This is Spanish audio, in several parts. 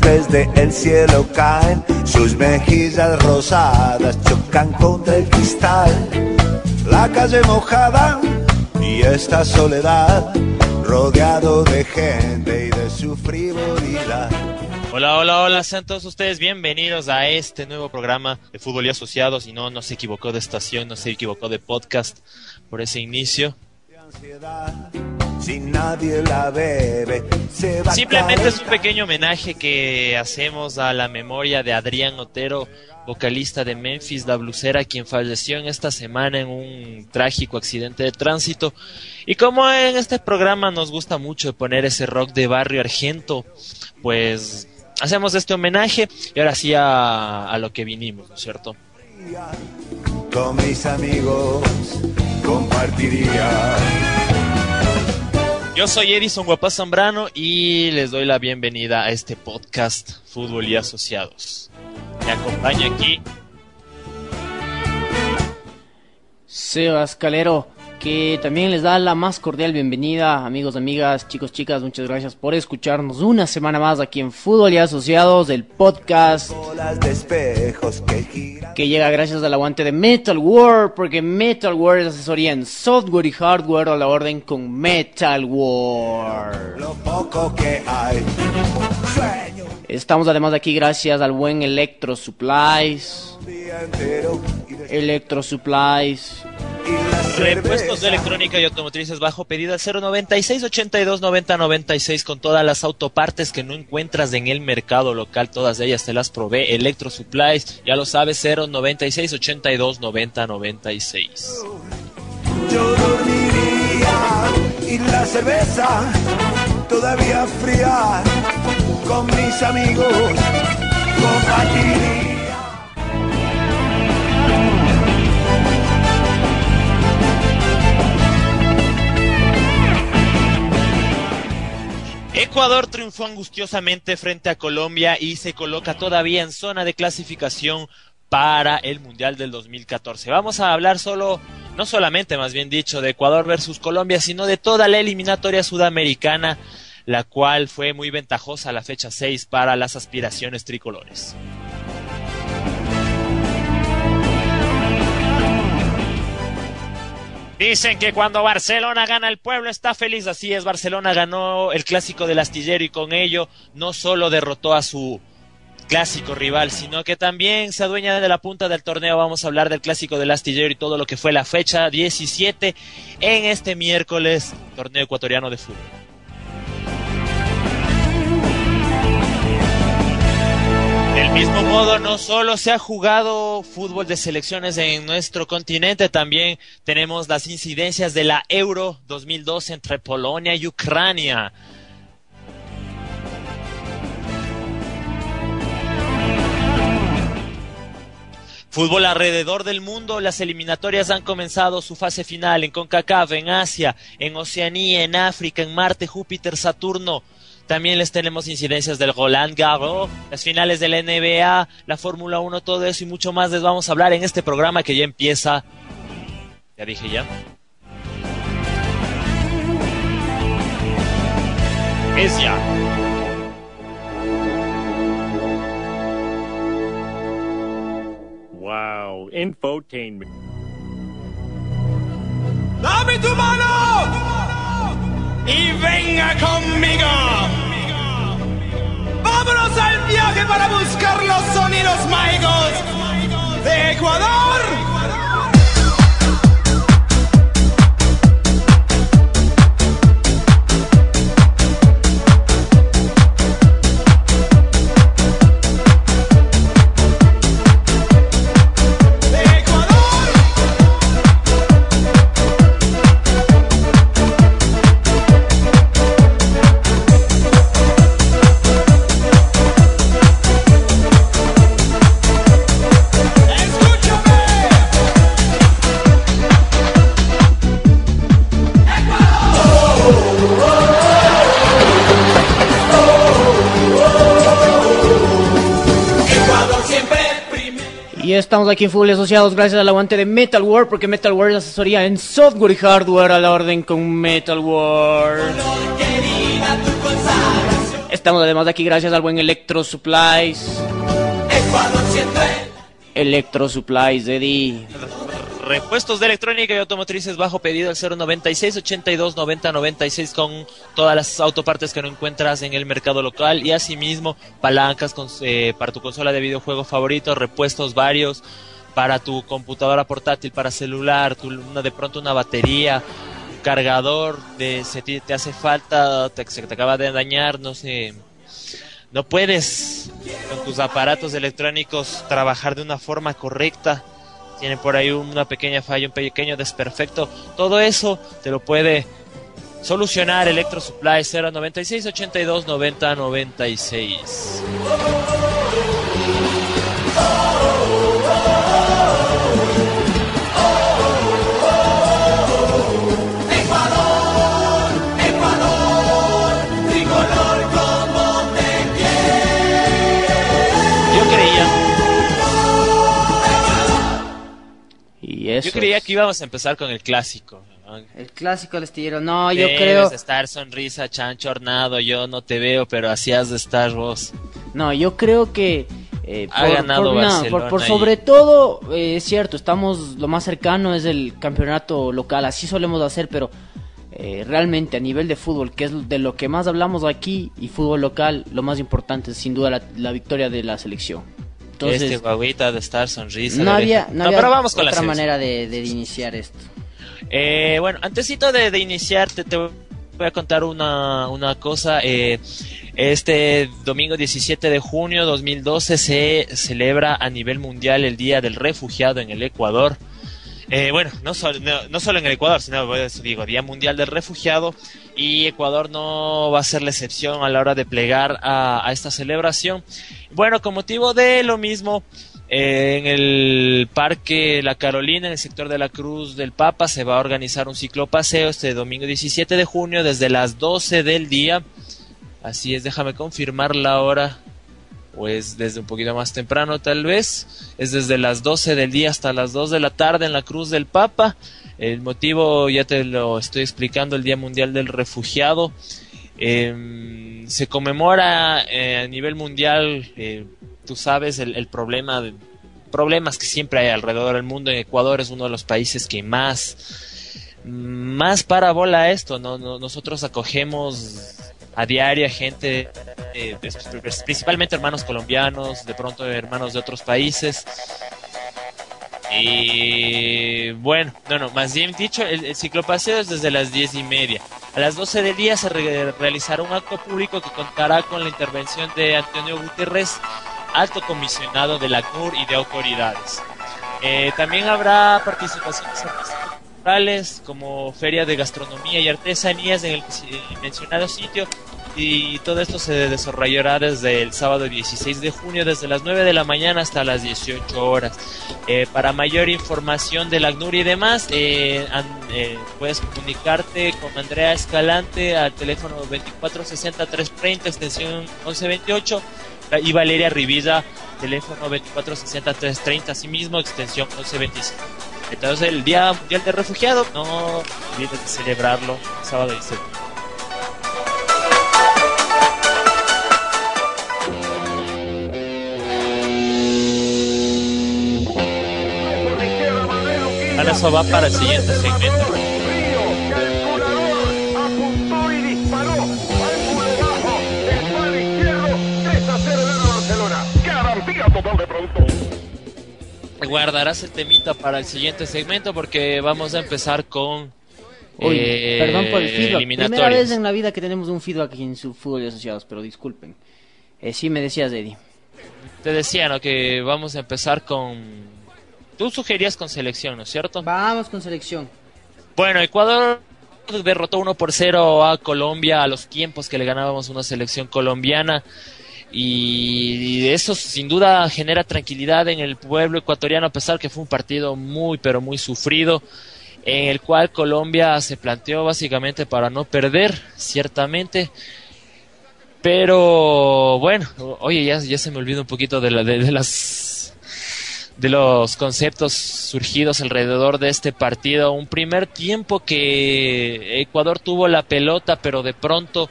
Desde el cielo caen, sus mejillas rosadas chocan contra el cristal. La calle mojada y esta soledad, rodeado de gente y de su frivolidad. Hola, hola, hola, sean todos ustedes bienvenidos a este nuevo programa de Fútbol y Asociados. Y no, no se equivocó de estación, no se equivocó de podcast por ese inicio. De ansiedad, si nadie la bebe, se va Simplemente es un pequeño homenaje que hacemos a la memoria de Adrián Otero, vocalista de Memphis, la blusera, quien falleció en esta semana en un trágico accidente de tránsito. Y como en este programa nos gusta mucho poner ese rock de barrio argento, pues hacemos este homenaje y ahora sí a, a lo que vinimos, ¿no es cierto? Con mis amigos compartiría. Yo soy Edison Guapaz Zambrano y les doy la bienvenida a este podcast Fútbol y Asociados. Me acompaña aquí Sebas Calero, que también les da la más cordial bienvenida, amigos, amigas, chicos, chicas, muchas gracias por escucharnos una semana más aquí en Fútbol y Asociados, el podcast que llega gracias al aguante de Metal World, porque Metal World es asesoría en software y hardware a la orden con Metal World. Lo poco que hay. Estamos además aquí gracias al buen Electro Supplies, Electro Supplies, repuestos de electrónica y automotrices bajo pedida 096 82 90 96 con todas las autopartes que no encuentras en el mercado local, todas ellas te las provee Electro Supplies, ya lo sabes 096 82 90 96. Yo dormiría y la cerveza todavía fría con mis amigos compartiría. Ecuador triunfó angustiosamente frente a Colombia y se coloca todavía en zona de clasificación para el Mundial del 2014. Vamos a hablar solo, no solamente más bien dicho, de Ecuador versus Colombia, sino de toda la eliminatoria sudamericana, la cual fue muy ventajosa la fecha 6 para las aspiraciones tricolores. Dicen que cuando Barcelona gana el pueblo está feliz, así es, Barcelona ganó el clásico del astillero y con ello no solo derrotó a su clásico rival, sino que también se adueña de la punta del torneo. Vamos a hablar del clásico del astillero y todo lo que fue la fecha 17 en este miércoles, torneo ecuatoriano de fútbol. Mismo modo, no solo se ha jugado fútbol de selecciones en nuestro continente, también tenemos las incidencias de la Euro 2012 entre Polonia y Ucrania. Fútbol alrededor del mundo, las eliminatorias han comenzado su fase final en CONCACAF, en Asia, en Oceanía, en África, en Marte, Júpiter, Saturno. También les tenemos incidencias del Roland Garros, las finales de la NBA, la Fórmula 1, todo eso y mucho más les vamos a hablar en este programa que ya empieza. Ya dije ya. Es ya. Wow, infotainment. ¡Dame tu mano! ¡Y venga conmigo! ¡Vámonos al viaje para buscar los sonidos mágicos de Ecuador! Estamos aquí en Fútbol Asociados gracias al aguante de Metal World, porque Metal World es asesoría en software y hardware a la orden con Metal World. Estamos además aquí gracias al buen Electro Supplies. Electro Supplies, Eddie. Repuestos de electrónica y automotrices bajo pedido al 096 82 90 96 con todas las autopartes que no encuentras en el mercado local y asimismo palancas con, eh, para tu consola de videojuego favorito, repuestos varios para tu computadora portátil, para celular, tu, una, de pronto una batería, cargador, de, se te, te hace falta, te, se te acaba de dañar, no sé, no puedes con tus aparatos electrónicos trabajar de una forma correcta tiene por ahí una pequeña falla, un pequeño desperfecto, todo eso te lo puede solucionar Electro Supply 096 82 90 96. Y eso. Yo creía que íbamos a empezar con el clásico. ¿no? El clásico del estillero. No, yo Debes creo. estar sonrisa, chancho hornado. Yo no te veo, pero así has de estar vos. No, yo creo que. eh, Ha ganado no, Barcelona por, por y- sobre todo, eh, es cierto, estamos lo más cercano es el campeonato local, así solemos hacer, pero eh, realmente a nivel de fútbol, que es de lo que más hablamos aquí, y fútbol local, lo más importante es sin duda la, la victoria de la selección. Entonces, este guaguita de estar sonrisa. no había, no había pero vamos con la otra manera de, de iniciar esto. Eh, bueno, antesito de, de iniciar, te, te voy a contar una, una cosa. Eh, este domingo 17 de junio 2012 se celebra a nivel mundial el Día del Refugiado en el Ecuador. Eh, bueno, no, no, no solo en el Ecuador, sino digo, Día Mundial del Refugiado y Ecuador no va a ser la excepción a la hora de plegar a, a esta celebración. Bueno, con motivo de lo mismo, eh, en el Parque La Carolina, en el sector de la Cruz del Papa, se va a organizar un ciclopaseo este domingo 17 de junio desde las 12 del día. Así es, déjame confirmar la hora. Pues desde un poquito más temprano tal vez. Es desde las 12 del día hasta las 2 de la tarde en la Cruz del Papa. El motivo ya te lo estoy explicando, el Día Mundial del Refugiado. Eh, se conmemora eh, a nivel mundial, eh, tú sabes, el, problema problemas que siempre hay alrededor del mundo. Ecuador es uno de los países que más, más parabola esto. ¿no? No- Nosotros acogemos a diario a gente, eh, es- principalmente hermanos colombianos, de pronto hermanos de otros países. Y bueno, no, no, más bien dicho, el, el ciclopaseo es desde las diez y media. A las 12 del día se re- realizará un acto público que contará con la intervención de Antonio Gutiérrez, alto comisionado de la ACNUR y de autoridades. Eh, también habrá participaciones culturales como feria de gastronomía y artesanías en el mencionado sitio y todo esto se desarrollará desde el sábado 16 de junio desde las 9 de la mañana hasta las 18 horas. Eh, para mayor información de la ACNUR y demás, eh, eh, puedes comunicarte con Andrea Escalante al teléfono 2460-330, extensión 1128, y Valeria Rivida, teléfono 2460-330, asimismo, extensión 1125. Entonces, el Día Mundial del Refugiado, no olvides de celebrarlo sábado 17. Eso va para el siguiente segmento. apuntó y disparó al muro bajo el palo izquierdo 3 a 0 de Barcelona garantía total de producto Guardarás el temita para el siguiente segmento porque vamos a empezar con Uy, eh, perdón por el feedback. Primera vez en la vida que tenemos un feedback en su fútbol y asociados, pero disculpen. Eh, sí, me decías, Eddie. Te decía, ¿no? Que vamos a empezar con... Tú sugerías con selección, ¿no es cierto? Vamos con selección. Bueno, Ecuador derrotó 1 por 0 a Colombia a los tiempos que le ganábamos una selección colombiana. Y eso sin duda genera tranquilidad en el pueblo ecuatoriano, a pesar que fue un partido muy, pero muy sufrido, en el cual Colombia se planteó básicamente para no perder, ciertamente. Pero bueno, oye, ya, ya se me olvidó un poquito de, la, de, de las de los conceptos surgidos alrededor de este partido. Un primer tiempo que Ecuador tuvo la pelota, pero de pronto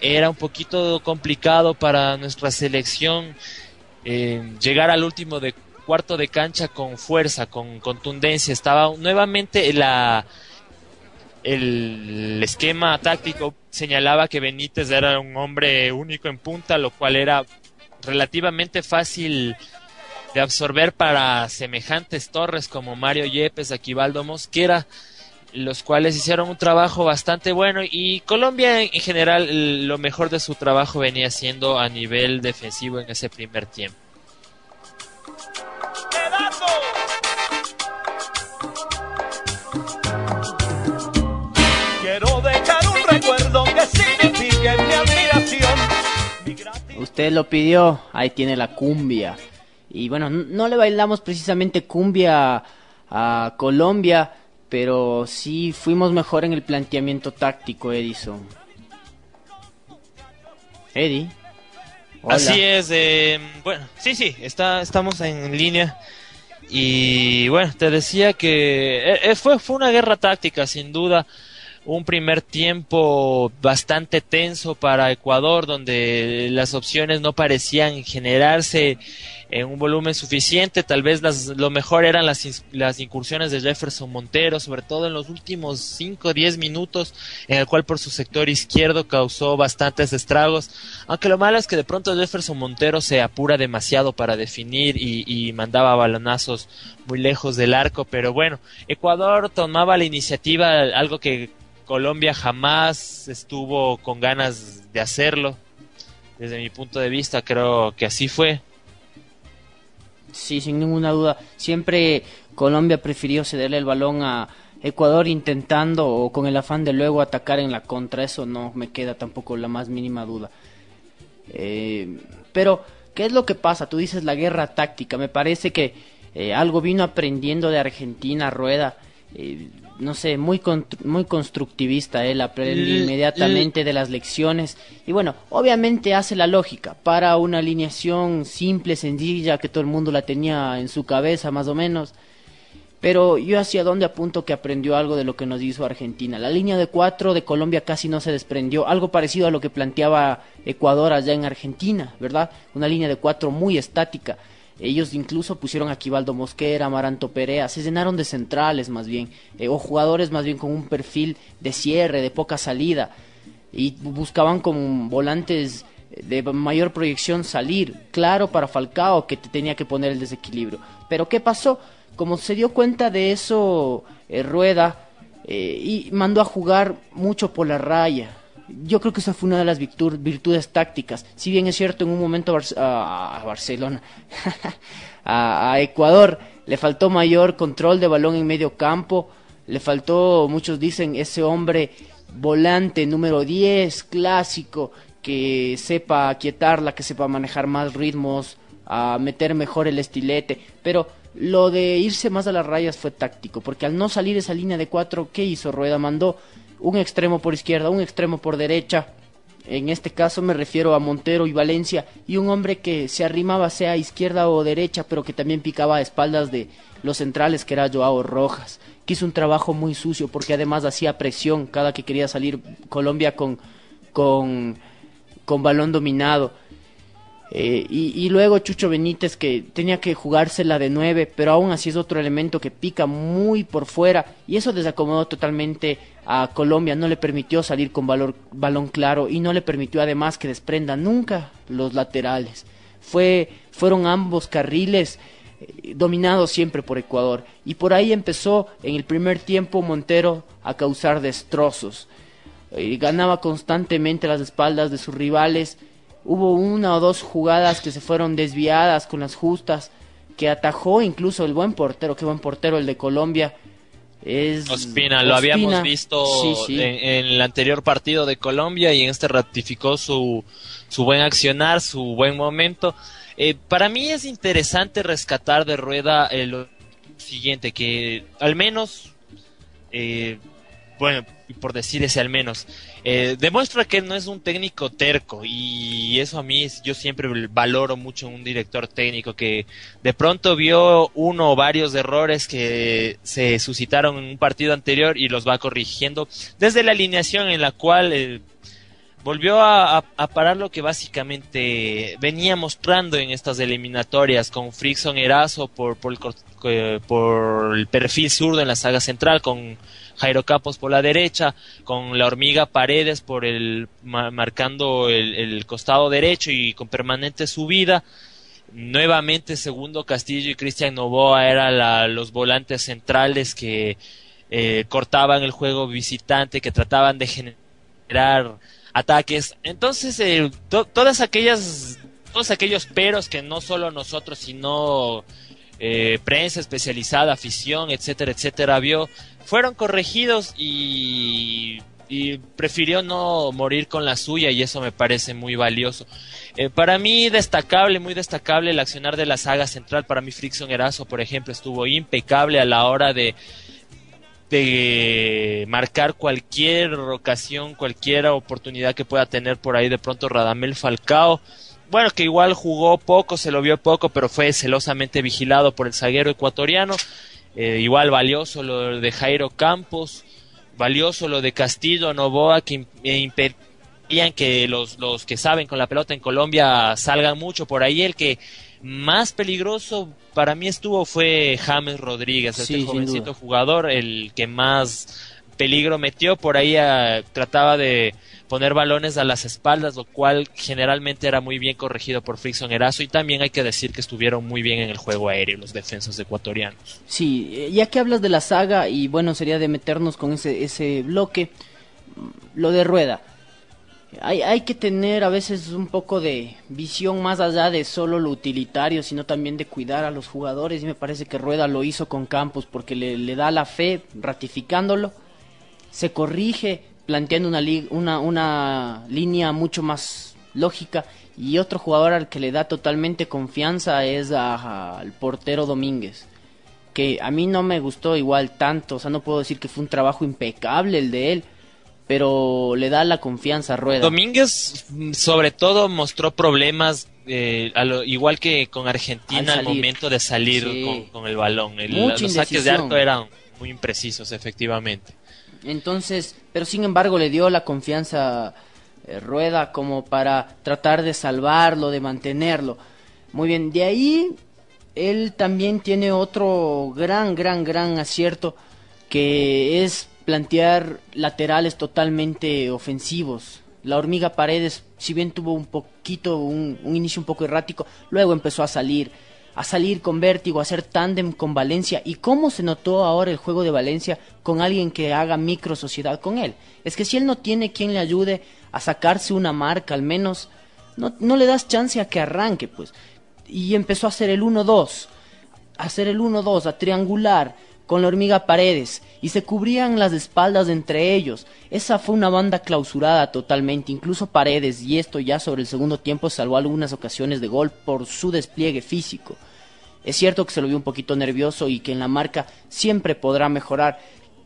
era un poquito complicado para nuestra selección eh, llegar al último de cuarto de cancha con fuerza, con contundencia. Estaba nuevamente la el esquema táctico señalaba que Benítez era un hombre único en punta, lo cual era relativamente fácil de absorber para semejantes torres como Mario Yepes, Aquivaldo Mosquera, los cuales hicieron un trabajo bastante bueno y Colombia en general lo mejor de su trabajo venía siendo a nivel defensivo en ese primer tiempo. Quiero dejar un recuerdo que signifique mi admiración. Usted lo pidió, ahí tiene la cumbia. Y bueno, no le bailamos precisamente cumbia a Colombia, pero sí fuimos mejor en el planteamiento táctico, Edison. Eddie. Así es, eh, bueno, sí, sí, está, estamos en línea. Y bueno, te decía que eh, eh, fue, fue una guerra táctica, sin duda un primer tiempo bastante tenso para Ecuador, donde las opciones no parecían generarse en un volumen suficiente. Tal vez las, lo mejor eran las, las incursiones de Jefferson Montero, sobre todo en los últimos 5 o 10 minutos, en el cual por su sector izquierdo causó bastantes estragos. Aunque lo malo es que de pronto Jefferson Montero se apura demasiado para definir y, y mandaba balonazos muy lejos del arco. Pero bueno, Ecuador tomaba la iniciativa, algo que Colombia jamás estuvo con ganas de hacerlo. Desde mi punto de vista creo que así fue. Sí, sin ninguna duda. Siempre Colombia prefirió cederle el balón a Ecuador intentando o con el afán de luego atacar en la contra. Eso no me queda tampoco la más mínima duda. Eh, pero, ¿qué es lo que pasa? Tú dices la guerra táctica. Me parece que eh, algo vino aprendiendo de Argentina, Rueda. Eh, no sé, muy, muy constructivista, él aprende inmediatamente de las lecciones y bueno, obviamente hace la lógica para una alineación simple, sencilla, que todo el mundo la tenía en su cabeza más o menos. Pero yo hacia dónde apunto que aprendió algo de lo que nos hizo Argentina. La línea de cuatro de Colombia casi no se desprendió, algo parecido a lo que planteaba Ecuador allá en Argentina, ¿verdad? Una línea de cuatro muy estática. Ellos incluso pusieron a Quivaldo Mosquera, Amaranto Perea, se llenaron de centrales más bien, eh, o jugadores más bien con un perfil de cierre, de poca salida, y buscaban con volantes de mayor proyección salir, claro para Falcao que tenía que poner el desequilibrio. Pero ¿qué pasó? Como se dio cuenta de eso eh, Rueda, eh, y mandó a jugar mucho por la raya, yo creo que esa fue una de las virtudes tácticas. Si bien es cierto, en un momento a, Barcelona, a, Ecuador, le faltó mayor control de balón en medio campo, le faltó, muchos dicen, ese hombre volante número 10, clásico, que sepa aquietarla, que sepa manejar más ritmos, a meter mejor el estilete. Pero lo de irse más a las rayas fue táctico, porque al no salir esa línea de cuatro, ¿qué hizo? Rueda mandó un extremo por izquierda, un extremo por derecha. En este caso me refiero a Montero y Valencia y un hombre que se arrimaba sea izquierda o derecha, pero que también picaba a espaldas de los centrales que era Joao Rojas, que hizo un trabajo muy sucio porque además hacía presión cada que quería salir Colombia con con con balón dominado. Eh, y, luego Chucho Benítez que tenía que jugársela de nueve, pero aún así es otro elemento que pica muy por fuera y eso desacomodó totalmente a Colombia, no le permitió salir con valor, balón claro y no le permitió además que desprenda nunca los laterales. Fue, fueron ambos carriles eh, dominados siempre por Ecuador y por ahí empezó en el primer tiempo Montero a causar destrozos. Eh, ganaba constantemente las espaldas de sus rivales hubo una o dos jugadas que se fueron desviadas con las justas, que atajó incluso el buen portero, qué buen portero el de Colombia. Es Ospina, lo habíamos visto En, el anterior partido de Colombia y en este ratificó su, su buen accionar, su buen momento. Eh, para mí es interesante rescatar de Rueda lo siguiente, que al menos eh, bueno, por decir ese al menos, eh, demuestra que no es un técnico terco y eso a mí yo siempre valoro mucho un director técnico que de pronto vio uno o varios errores que se suscitaron en un partido anterior y los va corrigiendo desde la alineación en la cual eh, volvió a, parar lo que básicamente venía mostrando en estas eliminatorias con Frickson Erazo por, por, el, por el perfil zurdo en la saga central, con Jairo Capos por la derecha, con la hormiga Paredes por el marcando el, costado derecho y con permanente subida. Nuevamente segundo Castillo y Cristian Novoa eran los volantes centrales que eh, cortaban el juego visitante, que trataban de generar ataques. Entonces, eh, todas aquellas, todos aquellos peros que no solo nosotros, sino eh, prensa especializada, afición, etcétera, etcétera, vio, fueron corregidos y, prefirió no morir con la suya y eso me parece muy valioso. Eh, para mí destacable, muy destacable el accionar de la saga central. Para mí Frickson Erazo, por ejemplo, estuvo impecable a la hora de de marcar cualquier ocasión, cualquier oportunidad que pueda tener por ahí de pronto Radamel Falcao. Bueno, que igual jugó poco, se lo vio poco, pero fue celosamente vigilado por el zaguero ecuatoriano. Eh, igual valioso lo de Jairo Campos, valioso lo de Castillo Novoa, que eh, impedían que los, los que saben con la pelota en Colombia salgan mucho por ahí. El que más peligroso para mí estuvo fue James Rodríguez, este jovencito jugador, el que más peligro metió. Por ahí ah, trataba de poner balones a las espaldas, lo cual generalmente era muy bien corregido por Frickson Erazo. Y también hay que decir que estuvieron muy bien en el juego aéreo los defensas ecuatorianos. Sí, eh, ya que hablas de la saga, y bueno, sería de meternos con ese, ese bloque, lo de Rueda hay, hay que tener a veces un poco de visión más allá de solo lo utilitario, sino también de cuidar a los jugadores. Y me parece que Rueda lo hizo con Campos porque le, le da la fe, ratificándolo. Se corrige, planteando una, una, una línea mucho más lógica. Y otro jugador al que le da totalmente confianza es al portero Domínguez. Que a mí no me gustó igual tanto, o sea, no puedo decir que fue un trabajo impecable el de él pero le da la confianza a Rueda. Domínguez sobre todo mostró problemas eh, igual que con Argentina al, momento de salir con, el balón. los saques de arco eran muy imprecisos, efectivamente. Entonces, pero sin embargo le dio la confianza eh, Rueda como para tratar de salvarlo, de mantenerlo. Muy bien, de ahí él también tiene otro gran, gran, gran acierto que es plantear laterales totalmente ofensivos. La hormiga Paredes, si bien tuvo un poquito, un, inicio un poco errático, luego empezó a salir, a salir con vértigo, a hacer tándem con Valencia. ¿Y cómo se notó ahora el juego de Valencia con alguien que haga micro sociedad con él? Es que si él no tiene quien le ayude a sacarse una marca, al menos, no, no le das chance a que arranque, pues. Y empezó a hacer el 1-2, a hacer el 1-2, a triangular con la hormiga Paredes y se cubrían las espaldas entre ellos. Esa fue una banda clausurada totalmente, incluso Paredes, y esto ya sobre el segundo tiempo salvó algunas ocasiones de gol por su despliegue físico. Es cierto que se lo vio un poquito nervioso y que en la marca siempre podrá mejorar,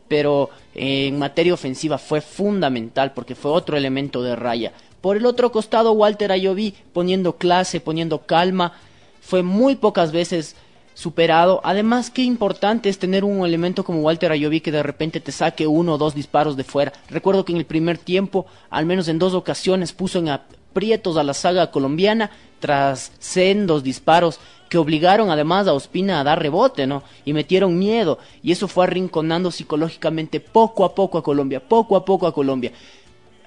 pero en materia ofensiva fue fundamental porque fue otro elemento de raya. Por el otro costado, Walter Ayoví poniendo clase, poniendo calma, fue muy pocas veces superado. Además, qué importante es tener un elemento como Walter Ayoví que de repente te saque uno o dos disparos de fuera. Recuerdo que en el primer tiempo, al menos en dos ocasiones, puso en aprietos a la saga colombiana tras sendos disparos que obligaron además a Ospina a dar rebote, ¿no? Y metieron miedo. Y eso fue arrinconando psicológicamente poco a poco a Colombia, poco a poco a Colombia.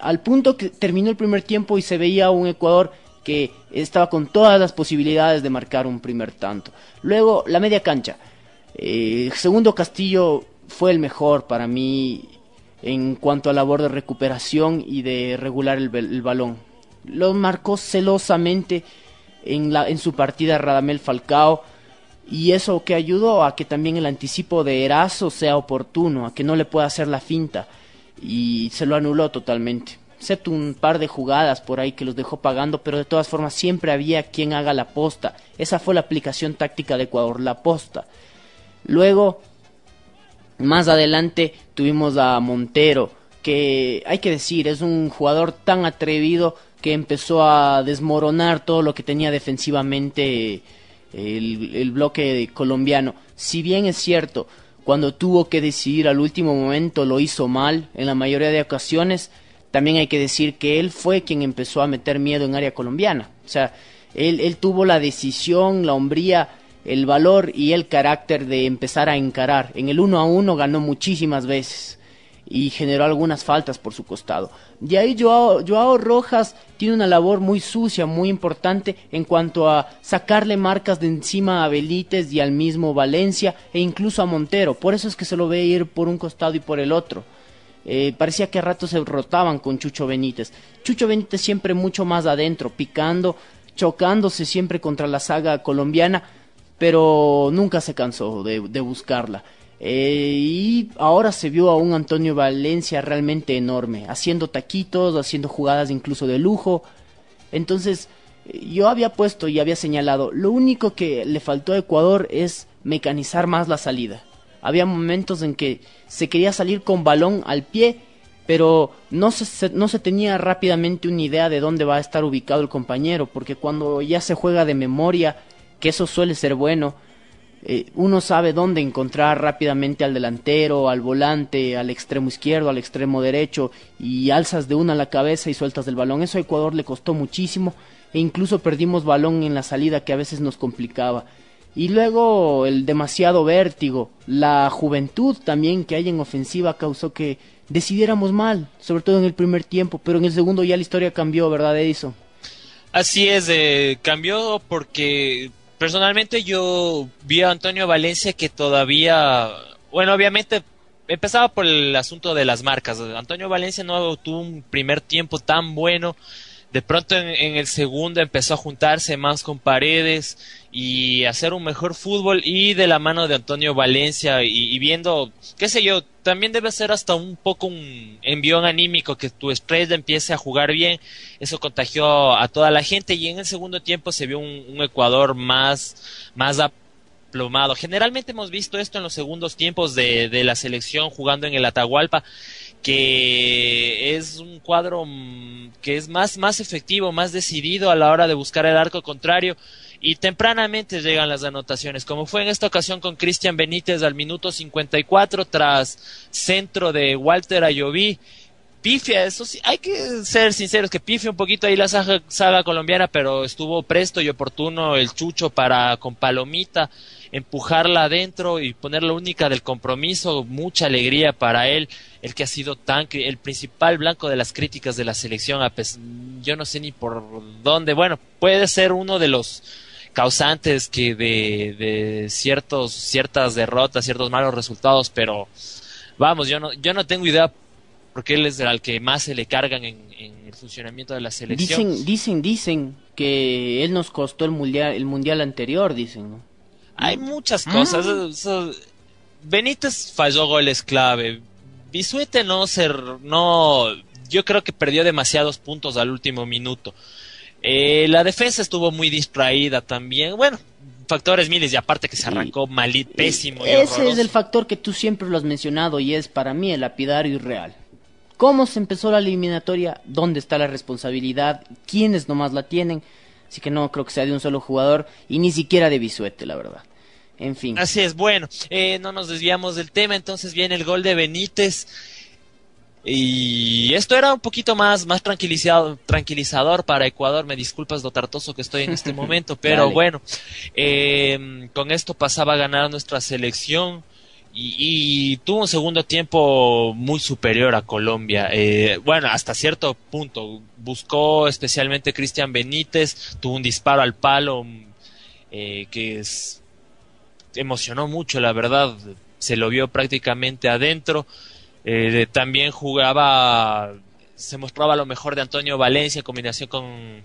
Al punto que terminó el primer tiempo y se veía un Ecuador que estaba con todas las posibilidades de marcar un primer tanto. Luego, la media cancha. Eh, segundo Castillo fue el mejor para mí en cuanto a labor de recuperación y de regular el, balón. Lo marcó celosamente en, la, en su partida Radamel Falcao y eso que ayudó a que también el anticipo de Erazo sea oportuno, a que no le pueda hacer la finta y se lo anuló totalmente excepto un par de jugadas por ahí que los dejó pagando, pero de todas formas siempre había quien haga la posta. Esa fue la aplicación táctica de Ecuador, la posta. Luego, Más adelante tuvimos a Montero, que hay que decir, es un jugador tan atrevido que empezó a desmoronar todo lo que tenía defensivamente el, el bloque colombiano. Si bien es cierto, cuando tuvo que decidir al último momento lo hizo mal en la mayoría de ocasiones, también hay que decir que él fue quien empezó a meter miedo en área colombiana. O sea, él, tuvo la decisión, la hombría, el valor y el carácter de empezar a encarar. En el uno a uno ganó muchísimas veces y generó algunas faltas por su costado. De ahí Joao, Joao, Rojas tiene una labor muy sucia, muy importante en cuanto a sacarle marcas de encima a Belites y al mismo Valencia e incluso a Montero. Por eso es que se lo ve ir por un costado y por el otro. Eh, parecía que a ratos se rotaban con Chucho Benítez. Chucho Benítez siempre mucho más adentro, picando, chocándose siempre contra la saga colombiana, pero nunca se cansó de, buscarla. Eh, y ahora se vio a un Antonio Valencia realmente enorme, haciendo taquitos, haciendo jugadas incluso de lujo. Entonces, yo había puesto y había señalado, lo único que le faltó a Ecuador es mecanizar más la salida. Había momentos en que se quería salir con balón al pie, pero no se, no se tenía rápidamente una idea de dónde va a estar ubicado el compañero, porque cuando ya se juega de memoria, que eso suele ser bueno, eh, uno sabe dónde encontrar rápidamente al delantero, al volante, al extremo izquierdo, al extremo derecho y alzas de una la cabeza y sueltas del balón. Eso a Ecuador le costó muchísimo e incluso perdimos balón en la salida que a veces nos complicaba. Y luego el demasiado vértigo, la juventud también que hay en ofensiva causó que decidiéramos mal, sobre todo en el primer tiempo, pero en el segundo ya la historia cambió, ¿verdad, Edison? Así es, eh, cambió porque personalmente yo vi a Antonio Valencia que todavía, bueno, obviamente empezaba por el asunto de las marcas. Antonio Valencia no tuvo un primer tiempo tan bueno. De pronto en, el segundo empezó a juntarse más con paredes y hacer un mejor fútbol y de la mano de Antonio Valencia y, viendo, qué sé yo, también debe ser hasta un poco un envión anímico que tu estrella empiece a jugar bien, eso contagió a toda la gente y en el segundo tiempo se vio un, Ecuador más, más aplomado. Generalmente hemos visto esto en los segundos tiempos de, de la selección jugando en el Atahualpa que es un cuadro mm, que es más, más efectivo, más decidido a la hora de buscar el arco contrario y tempranamente llegan las anotaciones, como fue en esta ocasión con Cristian Benítez al minuto 54 tras centro de Walter Ayoví. Pifia, eso sí, hay que ser sinceros, que pifia un poquito ahí la saga, colombiana, pero estuvo presto y oportuno el Chucho para con Palomita empujarla adentro y poner la única del compromiso, mucha alegría para él, el que ha sido tan el principal blanco de las críticas de la selección, yo no sé ni por dónde, bueno, puede ser uno de los causantes que de, de ciertos, ciertas derrotas, ciertos malos resultados, pero vamos, yo no, yo no tengo idea porque él es al que más se le cargan en, el funcionamiento de la selección. Dicen, dicen, dicen que él nos costó el mundial, el mundial anterior, dicen, ¿no? Hay muchas cosas. Ah. Benítez falló goles clave. Bisuete no ser, no, yo creo que perdió demasiados puntos al último minuto. Eh, la defensa estuvo muy distraída también. Bueno, factores miles y aparte que se arrancó malit, pésimo. ese es el factor que tú siempre lo has mencionado y es para mí el lapidario y real. ¿Cómo se empezó la eliminatoria? ¿Dónde está la responsabilidad? ¿Quiénes nomás la tienen? Así que no creo que sea de un solo jugador y ni siquiera de Bisuete, la verdad. En fin. Así es, bueno, eh, no nos desviamos del tema, entonces viene el gol de Benítez y esto era un poquito más, más tranquilizado, tranquilizador para Ecuador. Me disculpas lo tartoso que estoy en este momento, pero bueno, eh, con esto pasaba a ganar nuestra selección y, tuvo un segundo tiempo muy superior a Colombia. Eh, bueno, hasta cierto punto. Buscó especialmente Cristian Benítez, tuvo un disparo al palo eh, que es, emocionó mucho, la verdad. Se lo vio prácticamente adentro. Eh, también jugaba, se mostraba lo mejor de Antonio Valencia en combinación con,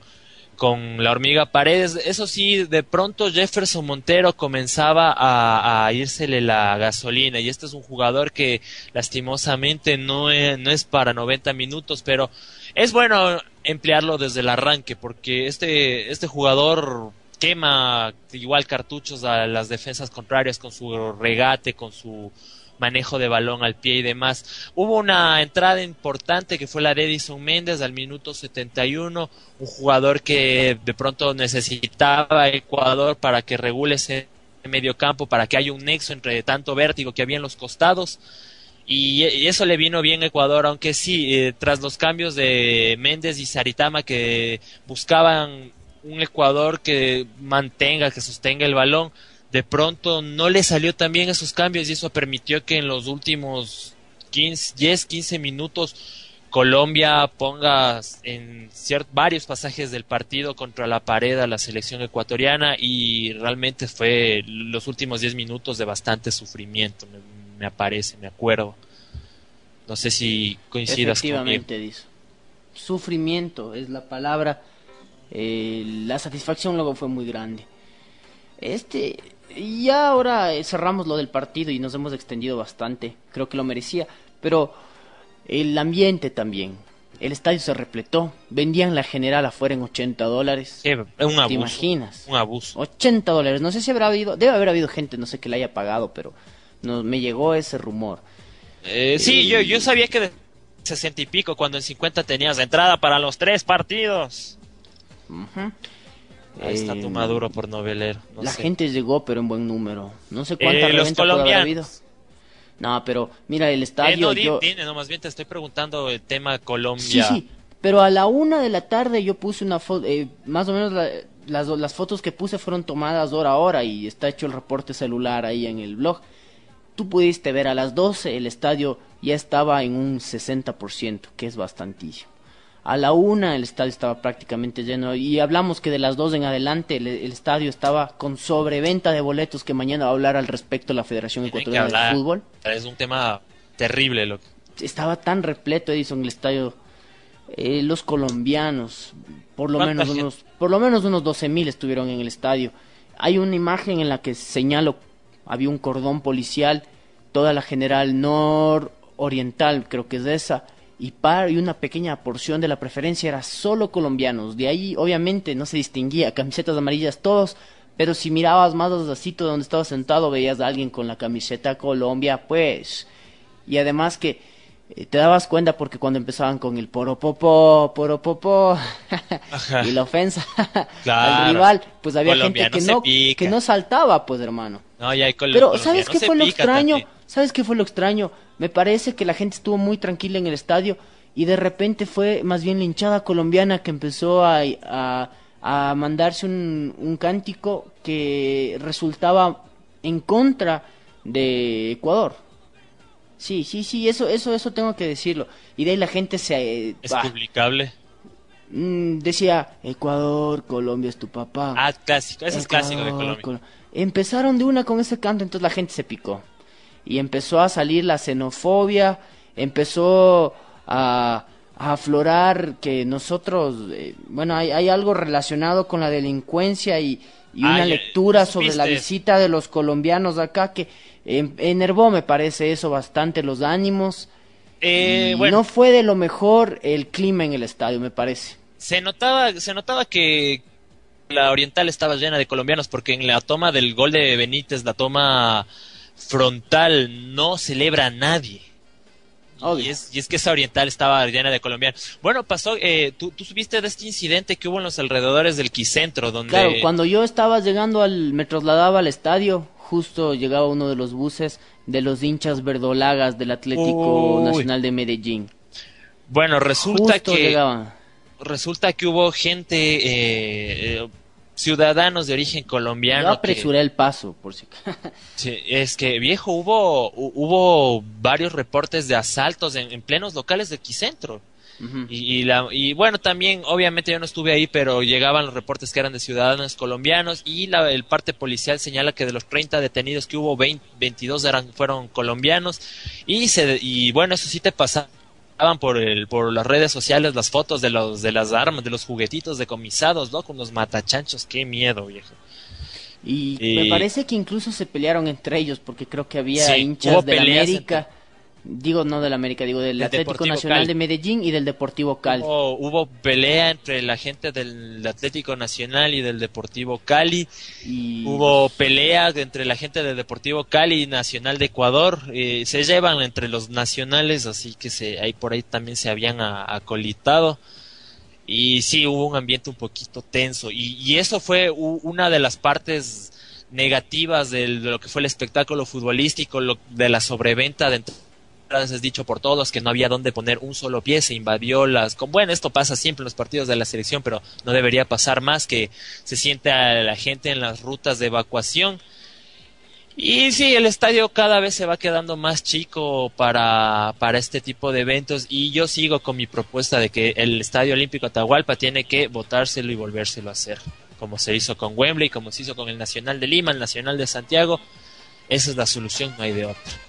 con la hormiga Paredes. Eso sí, de pronto Jefferson Montero comenzaba a, a la gasolina y este es un jugador que lastimosamente no es, no es para 90 minutos, pero es bueno emplearlo desde el arranque porque este, este jugador quema igual cartuchos a las defensas contrarias con su regate, con su manejo de balón al pie y demás. Hubo una entrada importante que fue la de Edison Méndez al minuto 71, un jugador que de pronto necesitaba Ecuador para que regule ese medio campo, para que haya un nexo entre tanto vértigo que había en los costados. Y eso le vino bien a Ecuador, aunque sí, eh, tras los cambios de Méndez y Saritama que buscaban un Ecuador que mantenga, que sostenga el balón, de pronto no le salió tan bien esos cambios y eso permitió que en los últimos 15, 10, 15 minutos Colombia ponga en varios pasajes del partido contra la pared a la selección ecuatoriana y realmente fue los últimos 10 minutos de bastante sufrimiento, me, me aparece, me acuerdo. No sé si coincidas Efectivamente, dice. Sufrimiento es la palabra. Eh, la satisfacción luego fue muy grande. Este, ya ahora eh, cerramos lo del partido y nos hemos extendido bastante. Creo que lo merecía. Pero el ambiente también. El estadio se repletó. Vendían la general afuera en 80 dólares. un abuso. ¿Te imaginas? Un abuso. 80 dólares. No sé si habrá habido. Debe haber habido gente, no sé que la haya pagado, pero no, me llegó ese rumor. Eh, sí, yo, yo sabía que de 60 y pico, cuando en 50 tenías entrada para los tres partidos. Ahí está tu Eh, maduro por novelero. no la sé. gente llegó, pero en buen número. No sé cuánta Eh, los haber habido. colombianos. No, pero mira, el Eh, estadio. no, di- yo... dime, no, más bien te estoy preguntando el tema Sí, Colombia. sí, pero a la una de la tarde yo puse una foto, más o menos la- las, las fotos que puse fueron tomadas hora a hora y está hecho el reporte celular ahí en el blog. Tú pudiste ver a las 12 el estadio ya estaba en un 60%, que es bastantísimo. A la una el estadio estaba prácticamente lleno y hablamos que de las dos en adelante el, el estadio estaba con sobreventa de boletos que mañana va a hablar al respecto la Federación Tienen Ecuatoriana de. Fútbol Es un tema terrible lo que... estaba tan repleto Edison el estadio eh, los colombianos por lo ¿Cuánta menos gente? unos por lo menos unos 12 mil estuvieron en el estadio hay una imagen en la que señalo había un cordón policial toda la general nororiental creo que es de esa y par y una pequeña porción de la preferencia era solo colombianos de ahí obviamente no se distinguía camisetas amarillas todos pero si mirabas más así donde estaba sentado veías a alguien con la camiseta Colombia pues y además que eh, te dabas cuenta porque cuando empezaban con el poropopó, poropopó y la ofensa Claro. al rival, pues había gente que no, que no saltaba, pues hermano. No, hay Pero ¿sabes qué fue lo extraño? también. ¿Sabes qué fue lo extraño? Me parece que la gente estuvo muy tranquila en el estadio y de repente fue más bien la hinchada colombiana que empezó a, a, a mandarse un, un cántico que resultaba en contra de Ecuador. Sí, sí, sí, eso, eso, eso tengo que decirlo. Y de ahí la gente se eh, Es bah, publicable. mm, decía Ecuador, Colombia es tu papá. Ah, clásico. Ese es clásico de Colombia. Col- Empezaron de una con ese canto, entonces la gente se picó. Y empezó a salir la xenofobia, empezó a, a aflorar que nosotros, eh, bueno, hay, hay algo relacionado con la delincuencia y, y una lectura sobre la visita de los colombianos acá que enervó, me parece eso, bastante los ánimos. Eh, bueno, no fue de lo mejor el clima en el estadio, me parece. se notaba, se notaba que la oriental estaba llena de colombianos porque en la toma del gol de Benítez, la toma frontal, no celebra a nadie. Y es, y es que esa oriental estaba llena de colombianos. Bueno, pasó, eh, ¿tú, tú supiste de este incidente que hubo en los alrededores del Quicentro, donde... Claro, cuando yo estaba llegando al, me trasladaba al estadio, justo llegaba uno de los buses de los hinchas verdolagas del Atlético Uy. Nacional de Medellín. Bueno, resulta Justo que... llegaban. resulta que hubo gente, eh, eh, ciudadanos de origen Yo colombiano. que- apresuré el paso, por si sí, es que viejo, hubo, hu- hubo varios reportes de asaltos en, en plenos locales de Quicentro. Y, y la, y bueno, también, obviamente yo no estuve ahí, pero llegaban los reportes que eran de ciudadanos colombianos y la, el parte policial señala que de los 30 detenidos que hubo, 20, 22 eran, fueron colombianos. Y, se, y bueno, eso sí te pasaban por, el, por las redes sociales las fotos de, los, de las armas, de los juguetitos decomisados, ¿no? Con los matachanchos, qué miedo, viejo. Y Y- me parece que incluso se pelearon entre ellos, porque creo que había Sí, hinchas de América, Digo no del América, digo del Del Atlético Deportivo Nacional de Medellín y del Deportivo Cali. Hubo, hubo pelea entre la gente del Atlético Nacional y del Deportivo Cali. Y Hubo pelea entre la gente del Deportivo Cali y Nacional de Ecuador. eh, se llevan entre los nacionales, así que se, ahí por ahí también se habían acolitado. Y sí, hubo un ambiente un poquito tenso. Y, y eso fue u- una de las partes negativas del- de lo que fue el espectáculo futbolístico, lo- de la sobreventa de. Es dicho por todos que no había dónde poner un solo pie, se invadió las. Bueno, esto pasa siempre en los partidos de la selección, pero no debería pasar más que se siente la gente en las rutas de evacuación. Y sí, el estadio cada vez se va quedando más chico para, para este tipo de eventos y yo sigo con mi propuesta de que el Estadio Olímpico Atahualpa tiene que votárselo y volvérselo a hacer, como se hizo con Wembley, como se hizo con el Nacional de Lima, el Nacional de Santiago. Esa es la solución, no hay de otra.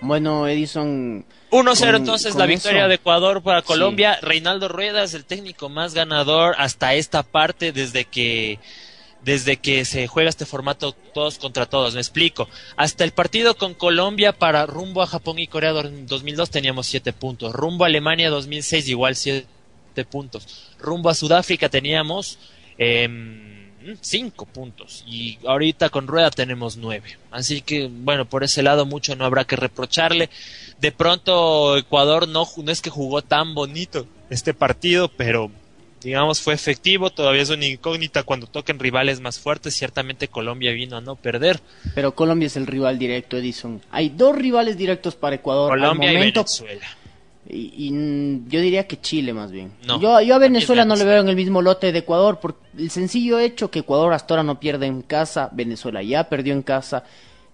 Bueno, Edison 1-0 Con- entonces con la victoria eso. de Ecuador para Sí. Colombia. Reinaldo Rueda es el técnico más ganador hasta esta parte desde que desde que se juega este formato todos contra todos. Me explico. Hasta el partido con Colombia para rumbo a Japón y Corea en 2002 teníamos 7 puntos. Rumbo a Alemania 2006 igual 7 puntos. Rumbo a Sudáfrica teníamos 5 puntos. Y ahorita con Rueda tenemos 9. Así que bueno, por ese lado mucho no habrá que reprocharle de pronto Ecuador no, no es que jugó tan bonito este partido, pero digamos fue efectivo, todavía es una incógnita cuando toquen rivales más fuertes, ciertamente Colombia vino a no perder, Pero Colombia es el rival directo, Edison. Hay dos rivales directos para Ecuador Colombia al y. Venezuela. Y, y, mm, yo diría que Chile más bien. No, yo, yo a Venezuela no le veo en el mismo lote de Ecuador por el sencillo hecho que Ecuador hasta ahora no pierde en casa, Venezuela ya perdió en casa,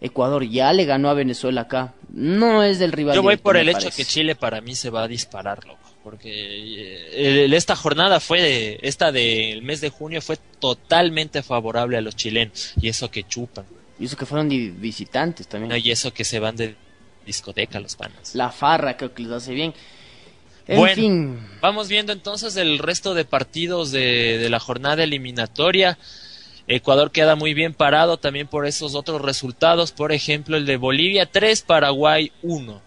Ecuador ya le ganó a Venezuela acá. No es del rival Yo voy directo, por el hecho parece. que Chile para mí se va a disparar, loco, porque eh, el- esta jornada fue, de- esta del mes de junio fue totalmente favorable a los chilenos, y eso que chupan, Y eso que fueron visitantes también. ¿no? y eso que se van de discoteca los panas. La farra creo que les hace bien. En Bueno. fin, Vamos viendo entonces el resto de partidos de, de la jornada eliminatoria. Ecuador queda muy bien parado también por esos otros resultados. Por ejemplo, el de Bolivia 3, Paraguay 1.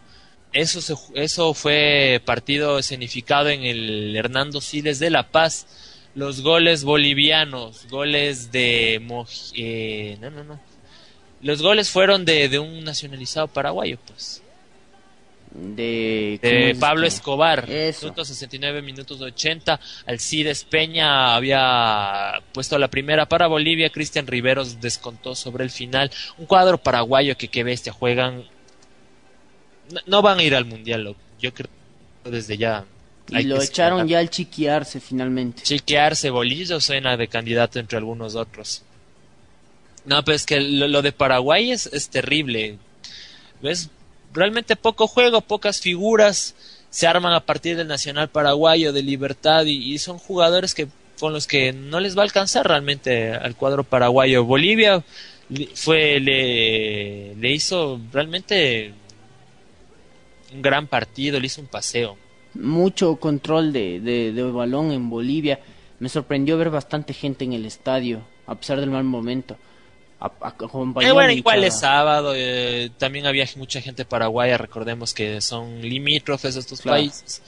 Eso, se eso fue partido escenificado en el Hernando Siles de La Paz. Los goles bolivianos, goles de... Moj- eh, no, no, no. Los goles fueron de, de un nacionalizado paraguayo, pues. de, ¿cómo de es Pablo que? Escobar. Eso. Minutos 69, minutos 80. Alcides Peña había puesto la primera para Bolivia. Cristian Riveros descontó sobre el final. Un cuadro paraguayo que qué bestia juegan. No, no van a ir al mundial, yo creo desde ya. Y lo echaron esperar. ya al chiquearse finalmente. Chiquearse, Bolillo suena de candidato entre algunos otros. No, pero es que lo, lo de Paraguay es, es terrible. ¿Ves? Realmente poco juego, pocas figuras se arman a partir del Nacional Paraguayo, de Libertad, y, son jugadores que con los que no les va a alcanzar realmente al cuadro paraguayo. Bolivia fue le, le hizo realmente un gran partido, le hizo un paseo. Mucho control de, de, de balón en Bolivia. Me sorprendió ver bastante gente en el estadio, a pesar del mal momento. A- Eh, bueno, igual es sábado, eh, también había mucha gente paraguaya, recordemos que son limítrofes estos Claro. países.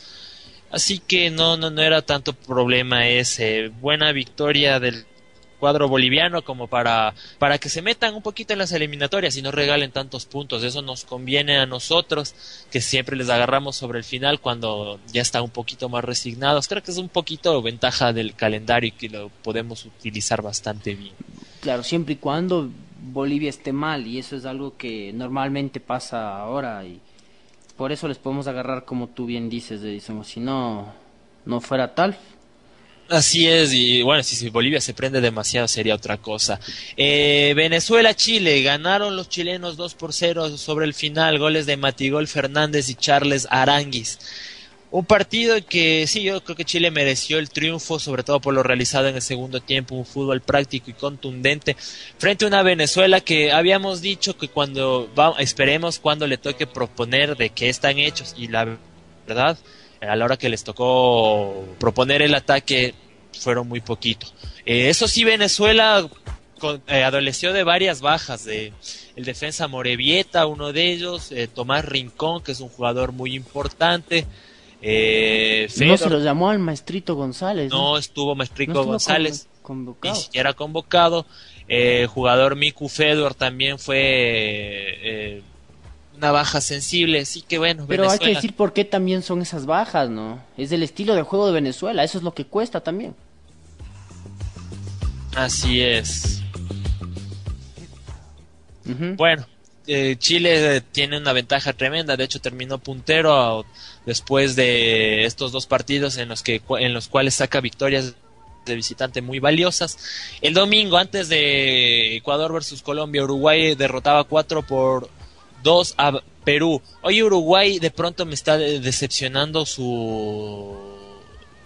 Así que no, no, no era tanto problema ese. Buena victoria del cuadro boliviano como para, para que se metan un poquito en las eliminatorias y no regalen tantos puntos. Eso nos conviene a nosotros, que siempre les agarramos sobre el final cuando ya están un poquito más resignados. Creo que es un poquito ventaja del calendario y que lo podemos utilizar bastante bien. Claro, siempre y cuando Bolivia esté mal, y eso es algo que normalmente pasa ahora, y por eso les podemos agarrar como tú bien dices, Edison, si no, no fuera tal. Así es, y bueno, si, si Bolivia se prende demasiado sería otra cosa. Eh, Venezuela-Chile, ganaron los chilenos 2 por 0 sobre el final, goles de Matigol Fernández y Charles Aranguis. Un partido que sí, yo creo que Chile mereció el triunfo, sobre todo por lo realizado en el segundo tiempo, un fútbol práctico y contundente, frente a una Venezuela que habíamos dicho que cuando va, esperemos cuando le toque proponer de qué están hechos, y la verdad, a la hora que les tocó proponer el ataque, fueron muy poquito. Eh, eso sí, Venezuela con, eh, adoleció de varias bajas, de el defensa Morevieta, uno de ellos, eh, Tomás Rincón, que es un jugador muy importante. Eh, No se los llamó al maestrito González. no estuvo No estuvo González, ni siquiera convocado. Eh, jugador Miku Fedor también fue eh, una baja sensible, así que bueno, Pero hay que decir por qué también son esas bajas, ¿no? Es el estilo de juego de Venezuela, eso es lo que cuesta también. Así es. Bueno, eh, Chile tiene una ventaja tremenda, de hecho terminó puntero a- después de estos dos partidos en los que en los cuales saca victorias de visitante muy valiosas. El domingo antes de Ecuador versus Colombia, Uruguay derrotaba 4 por 2 a Perú. Hoy Uruguay de pronto me está de- decepcionando su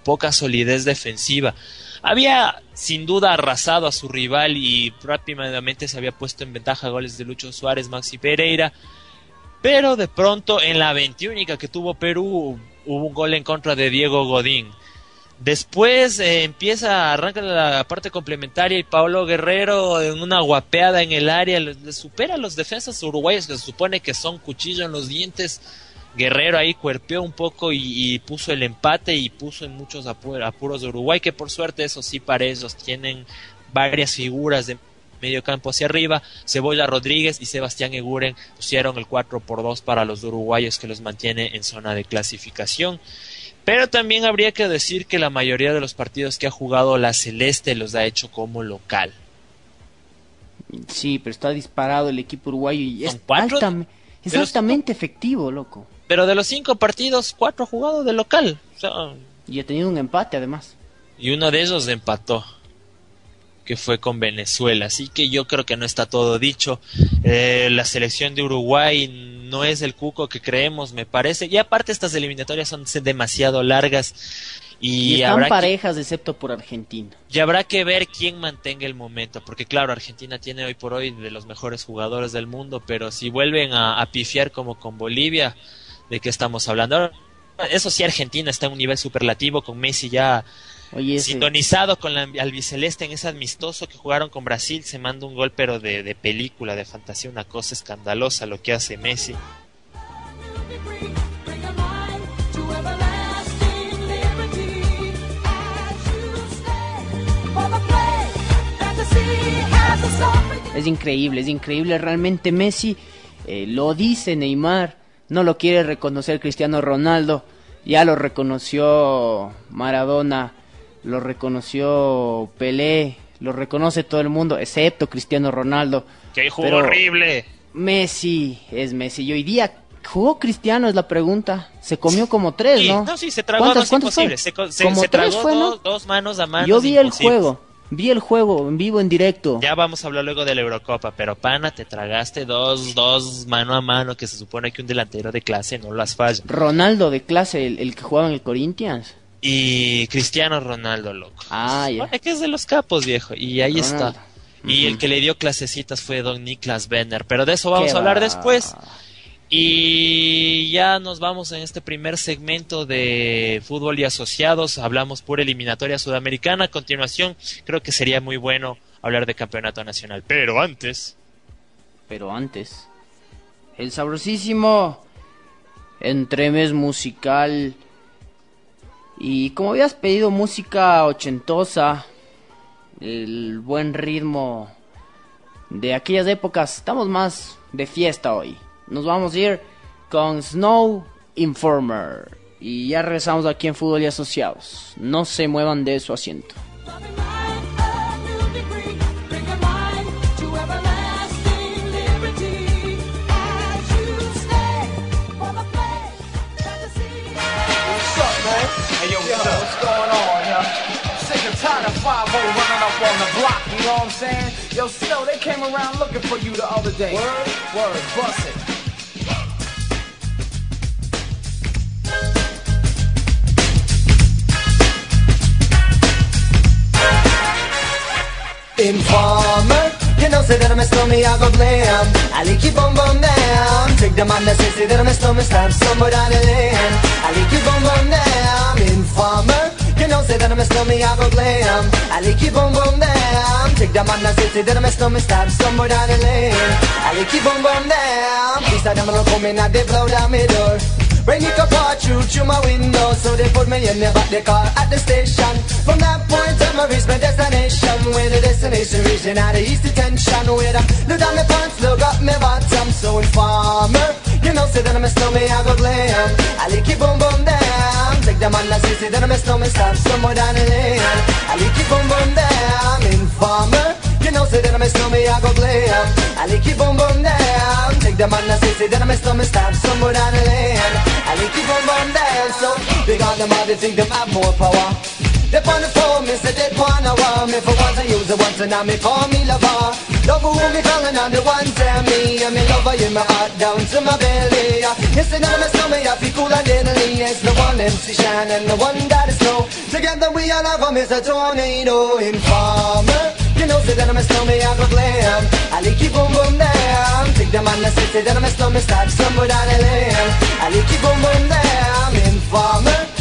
poca solidez defensiva. Había sin duda arrasado a su rival y rápidamente se había puesto en ventaja goles de Lucho Suárez, Maxi Pereira. Pero de pronto en la 21 que tuvo Perú hubo un gol en contra de Diego Godín. Después eh, empieza, arranca la parte complementaria y Pablo Guerrero en una guapeada en el área le, supera a los defensas uruguayos que se supone que son cuchillo en los dientes. Guerrero ahí cuerpeó un poco y, y puso el empate y puso en muchos apu- apuros de Uruguay que por suerte eso sí para ellos tienen varias figuras de medio campo hacia arriba. Cebolla Rodríguez y Sebastián Eguren pusieron el 4 por 2 para los uruguayos que los mantiene en zona de clasificación. Pero también habría que decir que la mayoría de los partidos que ha jugado la Celeste los ha hecho como local. Sí, pero está disparado el equipo uruguayo y es, altam- los- altamente efectivo, loco. Pero de los cinco partidos, cuatro ha jugado de local. O sea, Y ha tenido un empate además. y uno de ellos empató, que fue con Venezuela. Así que yo creo que no está todo dicho. Eh, la selección de Uruguay no es el cuco que creemos, me parece. Y aparte estas eliminatorias son demasiado largas. Y, Y, están habrá que- parejas excepto por Argentina. Y habrá que ver quién mantenga el momento, porque claro, Argentina tiene hoy por hoy de los mejores jugadores del mundo, pero si vuelven a, a pifiar como con Bolivia, ¿de qué estamos hablando? Ahora, Eso sí, Argentina está en un nivel superlativo, con Messi ya Oye, sintonizado con la albiceleste en ese amistoso que jugaron con Brasil, se manda un gol pero de, de película, de fantasía, una cosa escandalosa lo que hace Messi. Es increíble, es increíble. Realmente Messi eh, lo dice Neymar, no lo quiere reconocer Cristiano Ronaldo, ya lo reconoció Maradona, lo reconoció Pelé, lo reconoce todo el mundo, excepto Cristiano Ronaldo. ¡Qué Pero horrible! Messi es Messi. Y hoy día, ¿jugó Cristiano? Es la pregunta. Se comió como tres, Sí, ¿no? no, sí, se tragó ¿Cuántas- dos cuántas imposibles. fue? Se, co- se- Como se tres tragó fue, ¿no? dos, dos manos a manos Yo vi el juego, vi el juego en vivo, en directo. Ya vamos a hablar luego de la Eurocopa, pero pana, te tragaste dos, dos mano a mano que se supone que un delantero de clase no las falla. Ronaldo de clase, el, el que jugaba en el Corinthians. Y Cristiano Ronaldo, loco. Ah, ya. Que es de los capos, viejo. Y ahí Ronaldo. está. Y el que le dio clasecitas fue don Niklas Benner. Pero de eso vamos a hablar va. después. Y ya nos vamos en este primer segmento de fútbol y asociados. Hablamos por eliminatoria sudamericana. A continuación, creo que sería muy bueno hablar de campeonato nacional. Pero antes. Pero antes, el sabrosísimo entremés musical. Y como habías pedido música ochentosa, el buen ritmo de aquellas épocas, estamos más de fiesta hoy. Nos vamos a ir con Snow Informer. Y ya regresamos aquí en Fútbol y Asociados. No se muevan de su asiento. 5 running up on the block, you know what I'm saying? Yo, Snow, they came around looking for you the other day. Word? Word, bust it. Informer, you know say that I'm a stormy, I go blam I like keep on bum down Take the man that says say that I'm a stormy, stab somebody down the lane I like keep on bum down Informer, you know say that I'm a me, I go glam. I like you boom boom down. Take them on the city, then I stop me stop somewhere down the lane. I like you boom boom down. These are them come in and they blow down my door. Bring it all through through my window So they put me in the back the car at the station From that point on I reach my destination Where the destination region out of east detention Where I look down my pants, look up my bottom So informer, you know say that I'm a snowman, I go glam I like it boom boom down demanda si si denne mest om en slapp som moderne ler Jeg liker bonbon, det er min farmer You know, si denne mest om jeg går glem Jeg liker bonbon, det er Tenk demanda si si denne mest om en slapp som moderne ler Jeg liker bonbon, det er så Big on dem, og de think they er more power they on the phone, me say they wanna want me For once I use it once and now me call me lover. Love who me calling on the one tell me. I'm in love in my heart down to my belly. Yes, and I'm a snowman, I feel cool and deadly. It's the one MC Shine and the one that is snow Together we all have a Mr. Tornado Informer. You know, say that I'm a snowman, I go glam. I like you boom boom down Take them on the city, that I'm a snowman, start somewhere down the lane. I like you boom boom down Informer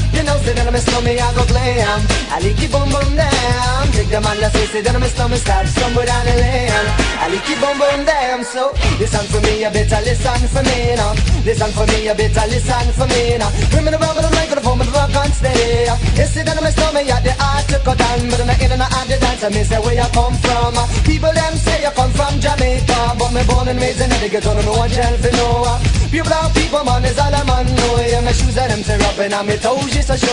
say that I'm snowman, I go glam. I like you boom boom down Take them on the city, that I'm snowman, start somewhere down the lane. I like you boom boom down So, listen for me, you better listen for me now Listen for me, you better listen for me now Bring me the rubber, the microphone, the rock on steady You see that I'm snowman, yeah, the art to cut down But I'm not in and out the dance, I miss where you come from? People them say you come from Jamaica But me born and raised in the ghetto, no one shall for know Pure brown people, man, is all I'm on know Yeah, my shoes are them tear up on my toes just a show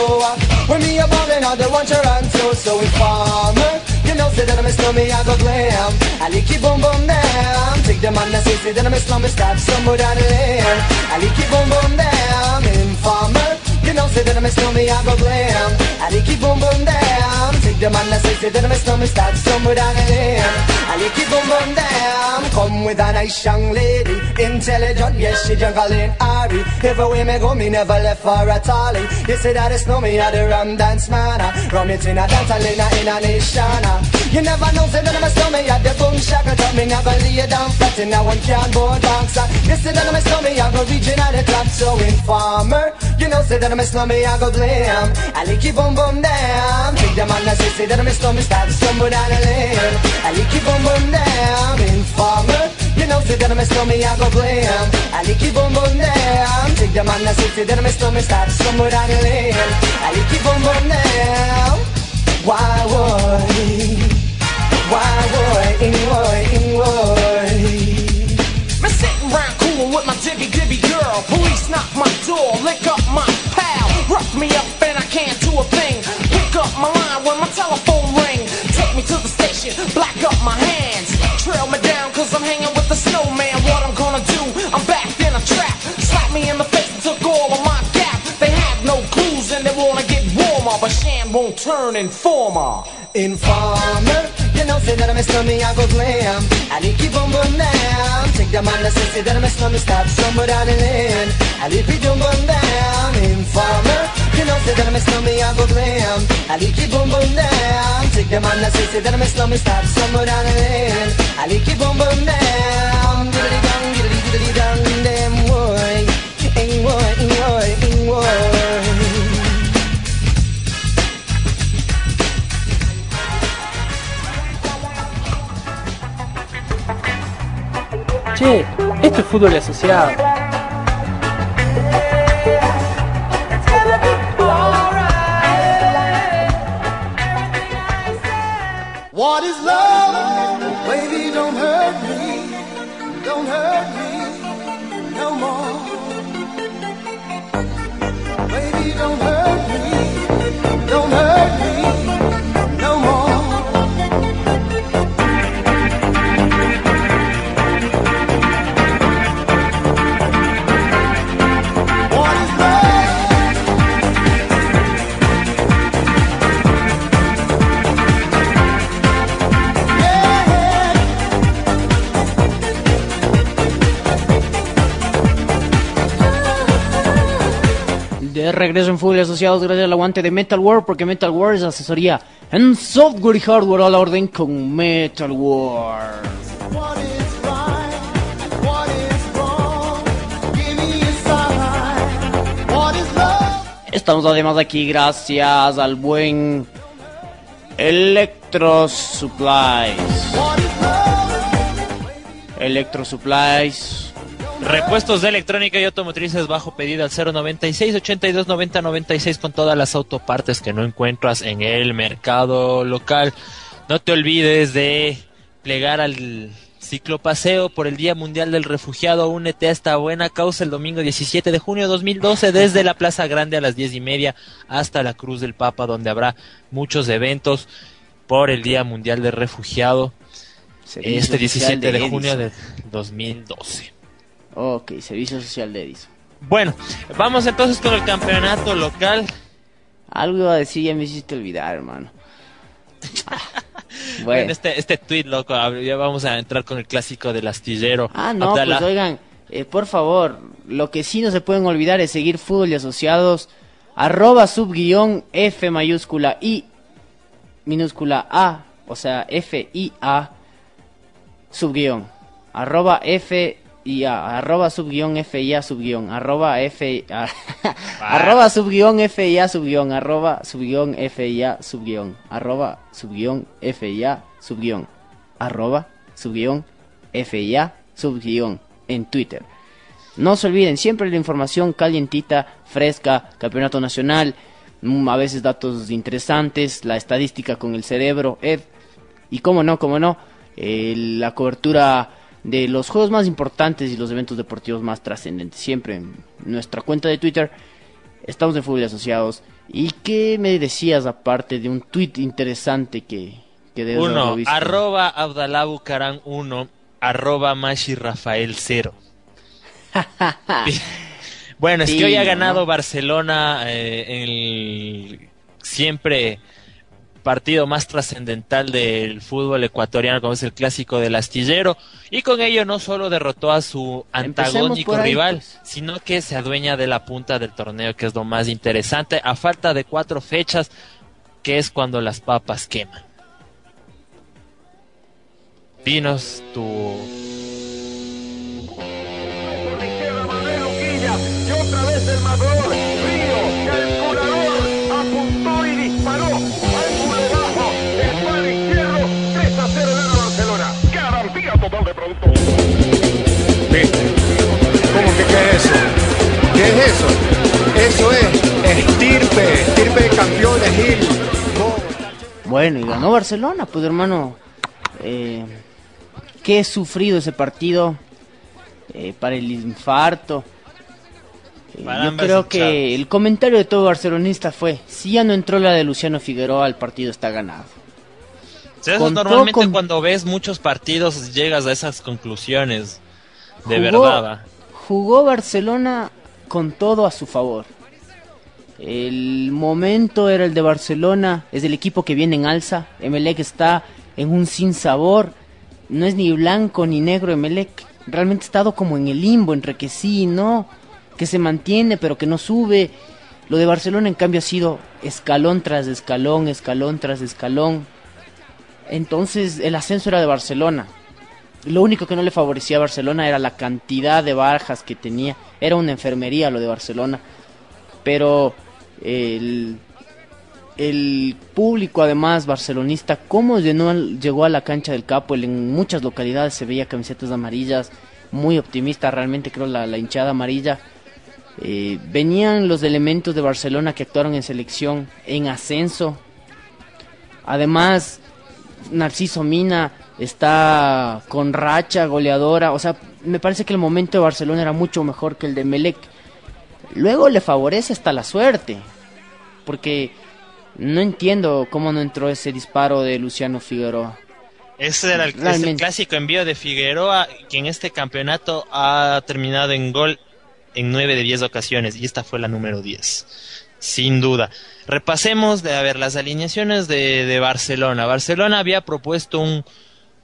When me a ballin', all the one Toronto So informer, you know, say that I'm a snowman, I go glam. I like it boom boom down Take them on the city, then I'm a slum, stop somewhere down the lane I like it boom boom down Informer you know, say that I'm a snowman, I go glam. I it boom boom down Take them on the city, then I'm a snowman, start somewhere down the lane I it boom boom down Come with a nice young lady. Intelligent, yes, she juggling Ari. Everywhere me go, me never left for a tally. You say that it's me, I the rum dance man Rum it in a dance, I in a, in a nation You never know, say that I'm a snowman, I the boom shaka Tell me, I go lay down flat in a one can board box You say that I'm a snowman, I go region at the club So informer, you know, say that I'm a snowman, I go glam. I like it boom boom down Take them on the say, say that I'm a snowman, start somewhere down the lane. I like it boom boom down Informer, you know, say that I'm a snowman, I go glam. I like it boom boom down Take them on the say, say that I'm a snowman, start somewhere down the lane. I like it boom boom down Why would i'm sitting around cool with my dibi dibby girl. Police knock my door lick up my pal. Rock me up and i can't do a thing. Pick up my line when my telephone rang take me to the station black up my hands. Trail me down cause i'm hanging with the snowman. What i'm gonna do? I'm back then i'm trapped slap me in the face and took all of my cap they had no clues and they wanna get warm off But shit won't turn informer. Informer, you know, say that I'm a snowman, I go glam. I like it boom boom down. Take them on the say, say that I'm a snowman, stop somewhere down the lane. I like it boom boom down. Informer, you know, say that I'm a snowman, I go glam. I like it boom boom down. Take them on the say, say that I'm a snowman, stop somewhere down the lane. I like it boom boom down. Diddly dong, diddly Che, esto es fútbol asociado. What is love? Baby, don't hurt me. Don't hurt me no more. Baby, don't hurt me. Don't hurt me De regreso en Fútbol Asociados gracias al aguante de Metal War, porque Metal War es asesoría en software y hardware a la orden con Metal love? Estamos además aquí gracias al buen Electro Supplies. Electro Supplies. Repuestos de electrónica y automotrices bajo pedido al 096 82 90 96 con todas las autopartes que no encuentras en el mercado local. No te olvides de plegar al ciclopaseo por el Día Mundial del Refugiado. Únete a esta buena causa el domingo 17 de junio de 2012 desde la Plaza Grande a las 10 y media hasta la Cruz del Papa donde habrá muchos eventos por el Día Mundial del Refugiado Servicio este Social 17 de, junio Edison. de 2012. Ok, Servicio Social de Edison. Bueno, vamos entonces con el campeonato local. Algo iba a decir, ya me hiciste olvidar, hermano. Bueno, Bueno. este, este tweet, loco, ya vamos a entrar con el clásico del astillero. Ah, no, pues oigan, eh, por favor, lo que sí no se pueden olvidar es seguir Fútbol y Asociados, arroba subguión F mayúscula I minúscula A, o sea, F I A subguión, arroba F A, arroba subguión F I A subguión, arroba F a- arroba subguión F I A subguión, arroba subguión F I A subguión, arroba subguión F I A subguión, arroba subguión F I A subguión en Twitter. No se olviden, siempre la información calientita, fresca, campeonato nacional, mm, a veces datos interesantes, la estadística con el cerebro, Ed, y cómo no, cómo no, eh, la cobertura de los juegos más importantes y los eventos deportivos más trascendentes. Siempre en nuestra cuenta de Twitter estamos de Fútbol Asociados. ¿Y qué me decías aparte de un tweet interesante que, que debes Uno, visto? arroba Abdalá Bucarán 1, arroba Mashi Rafael 0. bueno, es que hoy ha ganado ¿no? Barcelona eh, el siempre partido más trascendental del fútbol ecuatoriano, como es el clásico del astillero, y con ello no solo derrotó a su antagónico ahí, rival, pues. sino que se adueña de la punta del torneo, que es lo más interesante, a falta de cuatro fechas, que es cuando las papas queman. Dinos tu Por la izquierda Manuel Luquilla y otra vez el. ¿Viste? ¿Cómo que qué es eso? ¿Qué es eso? Eso es estirpe, estirpe de campeones, Gil. No. Bueno, y ganó Barcelona, pues hermano. Eh, qué sufrido ese partido eh, para el infarto. Eh, yo creo que el comentario de todo barcelonista fue, si ya no entró la de Luciano Figueroa, el partido está ganado. Contó normalmente con- cuando ves muchos partidos llegas a esas conclusiones. De Jugó- verdad. Jugó Barcelona con todo a su favor. El momento era el de Barcelona, es el equipo que viene en alza. Emelec está en un sin sabor. No es ni blanco ni negro Emelec. Realmente ha estado como en el limbo, entre que sí y no. Que se mantiene pero que no sube. Lo de Barcelona en cambio ha sido escalón tras escalón, escalón tras escalón. Entonces el ascenso era de Barcelona. Lo único que no le favorecía a Barcelona era la cantidad de bajas que tenía. Era una enfermería lo de Barcelona. Pero el, el público además barcelonista, cómo llenó llegó a la cancha del Capo, en muchas localidades se veía camisetas amarillas, muy optimista realmente creo la, la hinchada amarilla. Eh, venían los elementos de Barcelona que actuaron en selección en ascenso. Además, Narciso Mina está con racha goleadora. O sea, me parece que el momento de Barcelona era mucho mejor que el de Melec. Luego le favorece hasta la suerte. Porque no entiendo cómo no entró ese disparo de Luciano Figueroa. Ese era el, es el clásico envío de Figueroa, que en este campeonato ha terminado en gol en 9 de 10 ocasiones, y esta fue la número 10. Sin duda. Repasemos de a ver las alineaciones de, de Barcelona. Barcelona había propuesto un,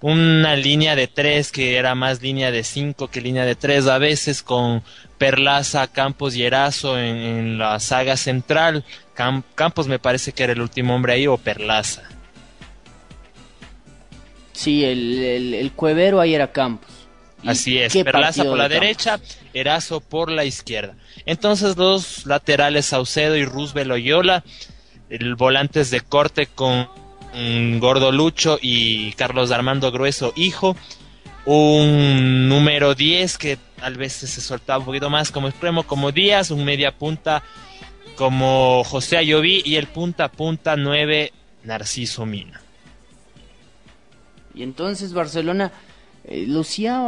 una línea de 3 que era más línea de 5 que línea de 3 a veces con Perlaza, Campos y Erazo en, la saga central. Cam- Campos me parece que era el último hombre ahí o Perlaza. Sí, el, el, el cuevero ahí era Campos. Así es, Perlaza por la derecha, Erazo por la izquierda. Entonces los laterales Saucedo y Roosevelt Oyola, el volantes de corte con mm, Gordo Lucho y Carlos Armando Grueso, hijo. Un número 10 que tal vez se soltaba un poquito más como extremo, como Díaz, un media punta como José Ayoví y el punta punta 9 Narciso Mina. Y entonces Barcelona eh, lucía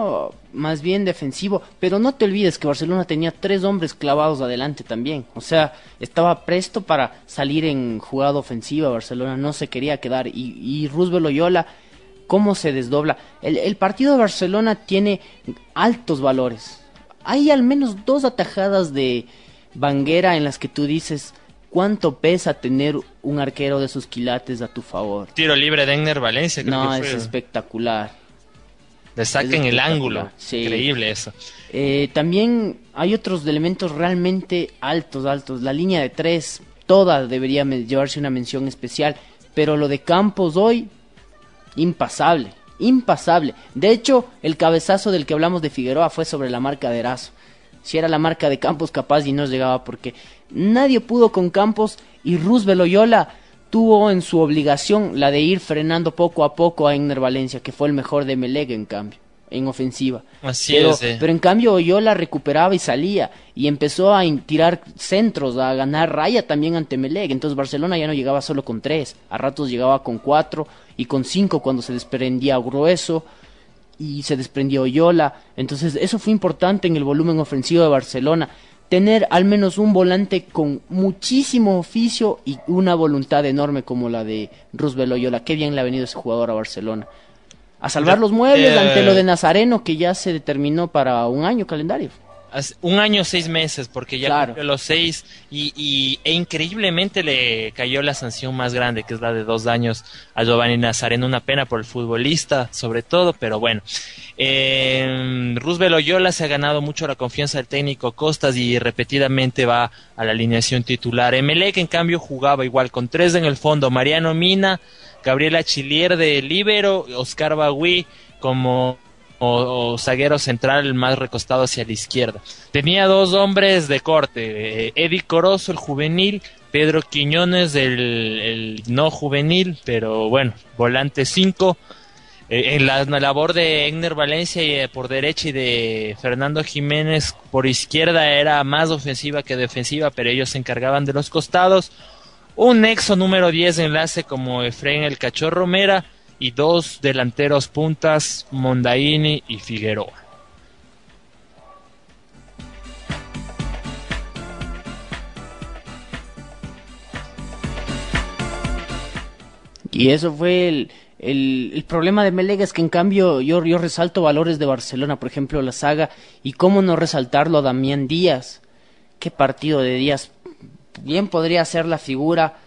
más bien defensivo, pero no te olvides que Barcelona tenía tres hombres clavados adelante también, o sea, estaba presto para salir en jugada ofensiva, Barcelona no se quería quedar y, y Roosevelt Loyola, cómo se desdobla. El, el partido de Barcelona tiene altos valores, hay al menos dos atajadas de Banguera en las que tú dices, ¿Cuánto pesa tener un arquero de sus quilates a tu favor? Tiro libre de Egner Valencia, creo No, que es espectacular. Le saca es en el ángulo. sí. Increíble eso. Eh, también hay otros elementos realmente altos, altos. La línea de tres, toda debería llevarse una mención especial. Pero lo de Campos hoy, impasable, impasable. De hecho, el cabezazo del que hablamos de Figueroa fue sobre la marca de Erazo. Si era la marca de Campos, capaz y no llegaba porque nadie pudo con Campos y Roosevelt Loyola tuvo en su obligación la de ir frenando poco a poco a Egner Valencia, que fue el mejor de Melega en cambio, en ofensiva. Así pero, es. eh. pero en cambio Oyola recuperaba y salía y empezó a tirar centros, a ganar raya también ante Meleg. Entonces Barcelona ya no llegaba solo con tres, a ratos llegaba con cuatro y con cinco cuando se desprendía Grueso y se desprendió Oyola. Entonces eso fue importante en el volumen ofensivo de Barcelona. Tener al menos un volante con muchísimo oficio y una voluntad enorme como la de Roosevelt Oyola. Qué bien le ha venido ese jugador a Barcelona. A salvar los muebles Eh, ante lo de Nazareno que ya se determinó para un año calendario. Un año, seis meses, porque ya Claro. cumplió los seis y, y- e increíblemente le cayó la sanción más grande, que es la de dos años a Giovanni Nazareno. Una pena por el futbolista, sobre todo, pero bueno. Eh, Roosevelt Oyola se ha ganado mucho la confianza del técnico Costas y repetidamente va a la alineación titular. Emelec, en cambio, jugaba igual con tres en el fondo: Mariano Mina, Gabriela Chilier de Libero, Oscar Bagui como o, zaguero central más recostado hacia la izquierda. Tenía dos hombres de corte, eh, Eddie Corozo, el juvenil, Pedro Quiñones, el, no juvenil, pero bueno, volante 5. en la, en la labor de Egner Valencia y, eh, por derecha y de Fernando Jiménez por izquierda era más ofensiva que defensiva, pero ellos se encargaban de los costados. Un nexo número 10 enlace como Efraín el Cachorro Mera y dos delanteros puntas, Mondaini y Figueroa. Y eso fue el, el, problema de Melega, es que en cambio yo, yo resalto valores de Barcelona, por ejemplo la saga, y cómo no resaltarlo a Damián Díaz. Qué partido de Díaz. Bien podría ser la figura,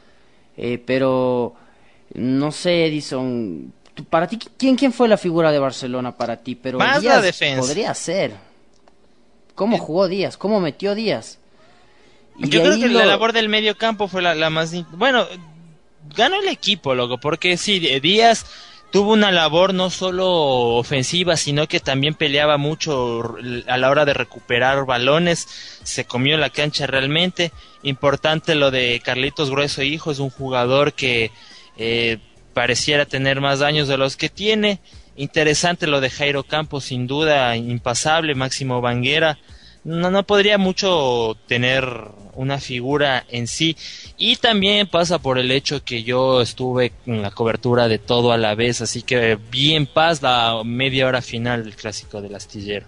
eh, pero no sé, Edison. Para ti, ¿quién, ¿quién fue la figura de Barcelona para ti? Pero Más Díaz la defensa. podría ser. ¿Cómo jugó Díaz? ¿Cómo metió Díaz? Y Yo creo que lo- la labor del medio campo fue la, la más... Bueno, ganó el equipo, loco, porque sí, eh, Díaz tuvo una labor no solo ofensiva, sino que también peleaba mucho a la hora de recuperar balones, se comió la cancha realmente. Importante lo de Carlitos Grueso Hijo, es un jugador que eh, pareciera tener más años de los que tiene. Interesante lo de Jairo Campos, sin duda, impasable, Máximo Banguera. No, no podría mucho tener una figura en sí. Y también pasa por el hecho que yo estuve en la cobertura de todo a la vez, así que vi en paz la media hora final del clásico del astillero.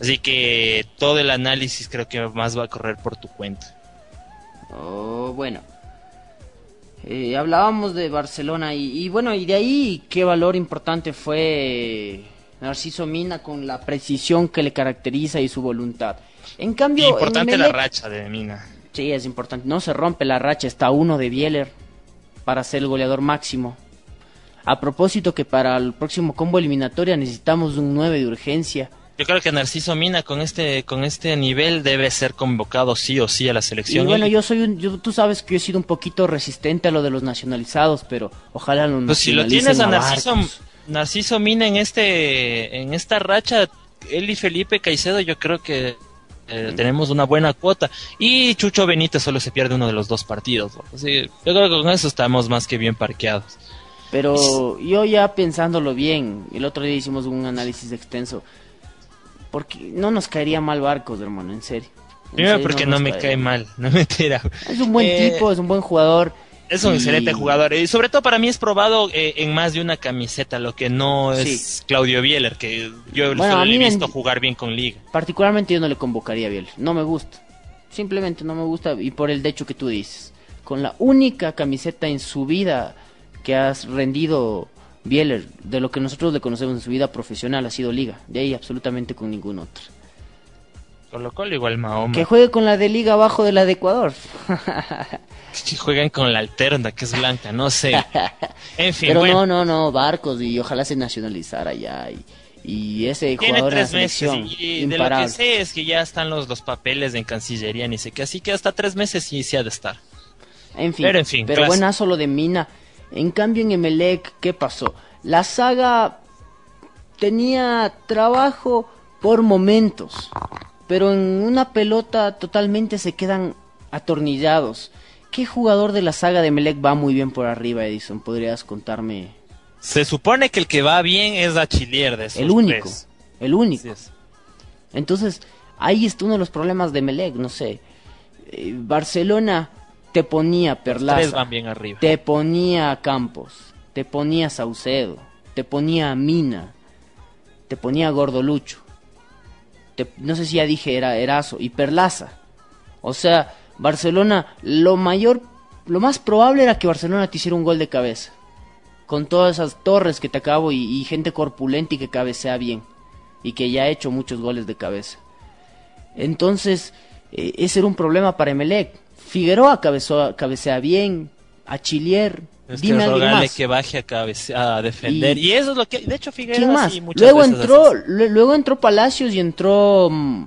Así que todo el análisis creo que más va a correr por tu cuenta. Oh, bueno. Eh, hablábamos de Barcelona y, y bueno, y de ahí qué valor importante fue Narciso Mina con la precisión que le caracteriza y su voluntad. En cambio, en Importante la Emelec- racha de Mina. Sí, es importante. No se rompe la racha, está uno de Bieler para ser el goleador máximo. A propósito que para el próximo combo eliminatoria necesitamos un 9 de urgencia. Yo creo que Narciso Mina con este con este nivel debe ser convocado sí o sí a la Y selección. bueno, Y- yo soy un, yo- tú sabes que yo he sido un poquito resistente a lo de los nacionalizados, pero ojalá lo Pues si lo tienes a Narciso, Barcos. Narciso Mina en este en esta racha, él y Felipe Caicedo, yo creo que eh, tenemos una buena cuota. Y Chucho Benítez solo se pierde uno de los dos partidos. Así, yo creo que con eso estamos más que bien parqueados. Pero yo ya pensándolo bien, el otro día hicimos un análisis extenso. Porque no nos caería mal Barcos, hermano, en serio. En Primero serio, porque no, me caería cae mal, no me tira. Es un buen Eh, tipo, es un buen jugador. Es un y- excelente jugador y sobre todo para mí es probado eh, en más de una camiseta, lo que no es Sí. Claudio Bieler, que yo Bueno, solo a le he visto jugar bien con Liga. Particularmente yo no le convocaría a Biel. No me gusta. Simplemente no me gusta y por el hecho que tú dices. Con la única camiseta en su vida que has rendido Bieler, de lo que nosotros le conocemos en su vida profesional, ha sido Liga. De ahí absolutamente con ningún otro. Colo Colo igual Mahoma. Que juegue con la de Liga abajo de la de Ecuador. Que juegan con la alterna, que es blanca, no sé. En fin, Pero bueno. no, no, no, Barcos y ojalá se nacionalizara ya. Y, y ese Tiene jugador tres meses y, y de lo que sé es que ya están los, los papeles en Cancillería, ni sé qué, así que hasta tres meses sí se ha de estar. En fin, Pero, en fin, pero buenazo lo de Mina. En cambio en Emelec, ¿qué pasó? La saga tenía trabajo por momentos, pero en una pelota totalmente se quedan atornillados. ¿Qué jugador de la saga de Emelec va muy bien por arriba, Edison? ¿Podrías contarme? Se supone que el que va bien es Achillier de esos El único, tres. el único. Entonces, ahí está uno de los problemas de Melec, no sé. Eh, Barcelona te ponía Perlaza, van bien arriba. te ponía Campos, te ponía Saucedo, te ponía Mina, te ponía Gordolucho. Te- no sé si ya dije era Erazo y Perlaza. O sea, Barcelona, lo mayor, lo más probable era que Barcelona te hiciera un gol de cabeza. Con todas esas torres que te acabo y, y gente corpulenta y que cabecea bien. Y que ya ha hecho muchos goles de cabeza. Entonces, eh, ese era un problema para Emelec. Figueroa cabezó- cabecea bien. Achillier. Es dime que más. que baje a, cabece- a defender. Y- Y, eso es lo que, de hecho, Figueroa ¿Quién más? sí muchas luego veces entró, luego entró Palacios y entró, mm,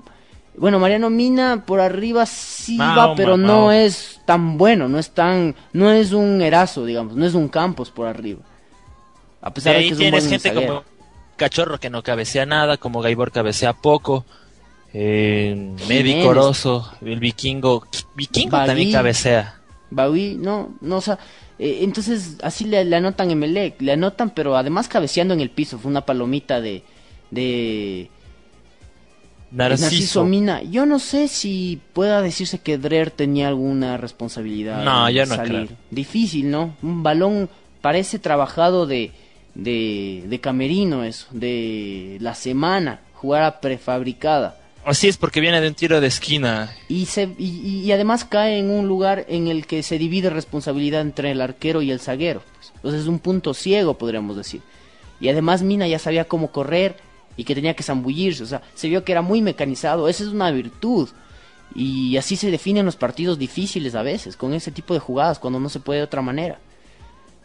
bueno, Mariano Mina por arriba sí va, pero no es tan bueno, no es tan, no es un Erazo, digamos, no es un Campos por arriba. A De pesar de, ahí que es un tienes buen gente como Cachorro que no cabecea nada, como Gaibor cabecea poco. Eh, Medi. Corozo, el vikingo. Vikingo Bagui. también cabecea. Baui, no, no, o sea, eh, entonces así le, le anotan en Melec, le anotan, pero además cabeceando en el piso, fue una palomita de, de Narciso. Narciso Mina. Yo no sé si pueda decirse que Drer tenía alguna responsabilidad. No, yo no salir. creo. Difícil, ¿no? Un balón parece trabajado de, de, de camerino eso, de la semana, jugada prefabricada. Así es porque viene de un tiro de esquina. Y, se, y, además cae en un lugar en el que se divide responsabilidad entre el arquero y el zaguero. Entonces es un punto ciego, podríamos decir. Y además Mina ya sabía cómo correr y que tenía que zambullirse. O sea, se vio que era muy mecanizado. Esa es una virtud. Y así se definen los partidos difíciles a veces, con ese tipo de jugadas, cuando no se puede de otra manera.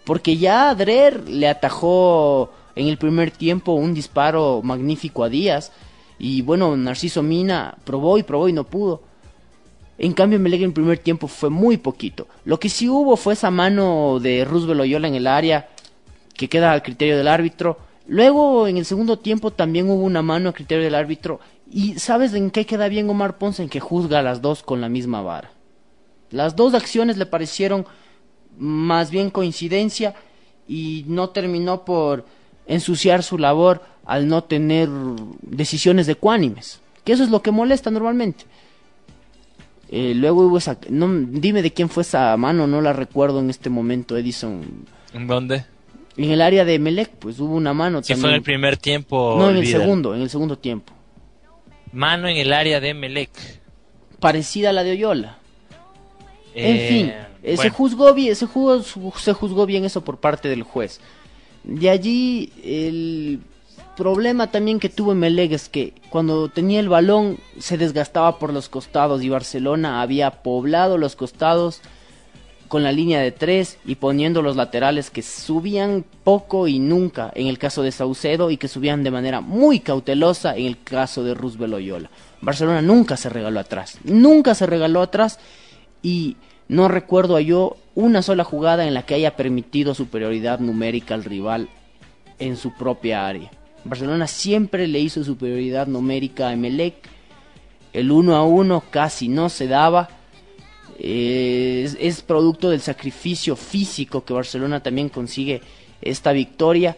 Porque ya Drer le atajó en el primer tiempo un disparo magnífico a Díaz. Y bueno, Narciso Mina probó y probó y no pudo. En cambio, Melec en el primer tiempo fue muy poquito. Lo que sí hubo fue esa mano de Roosevelt Oyola en el área, que queda al criterio del árbitro. Luego, en el segundo tiempo, también hubo una mano a criterio del árbitro. ¿Y sabes en qué queda bien Omar Ponce? En que juzga a las dos con la misma vara. Las dos acciones le parecieron más bien coincidencia y no terminó por ensuciar su labor al no tener decisiones ecuánimes. Que eso es lo que molesta normalmente. Eh, luego hubo esa... No, dime de quién fue esa mano, no la recuerdo en este momento, Edison. ¿En dónde? En el área de Melec, pues hubo una mano Si fue en el primer tiempo. no, en el segundo, en el segundo tiempo. Mano en el área de Melec. Parecida a la de Oyola. En Eh, fin, eh, se juzgó bien, se juzgó, se juzgó bien eso por parte del juez. De allí el problema también que tuvo Melec es que cuando tenía el balón se desgastaba por los costados y Barcelona había poblado los costados con la línea de tres y poniendo los laterales que subían poco y nunca en el caso de Saucedo y que subían de manera muy cautelosa en el caso de Roosevelt Oyola. Barcelona nunca se regaló atrás, nunca se regaló atrás y no recuerdo a yo una sola jugada en la que haya permitido superioridad numérica al rival en su propia área. Barcelona siempre le hizo superioridad numérica a Emelec. El uno a uno casi no se daba. Eh, es, es producto del sacrificio físico que Barcelona también consigue esta victoria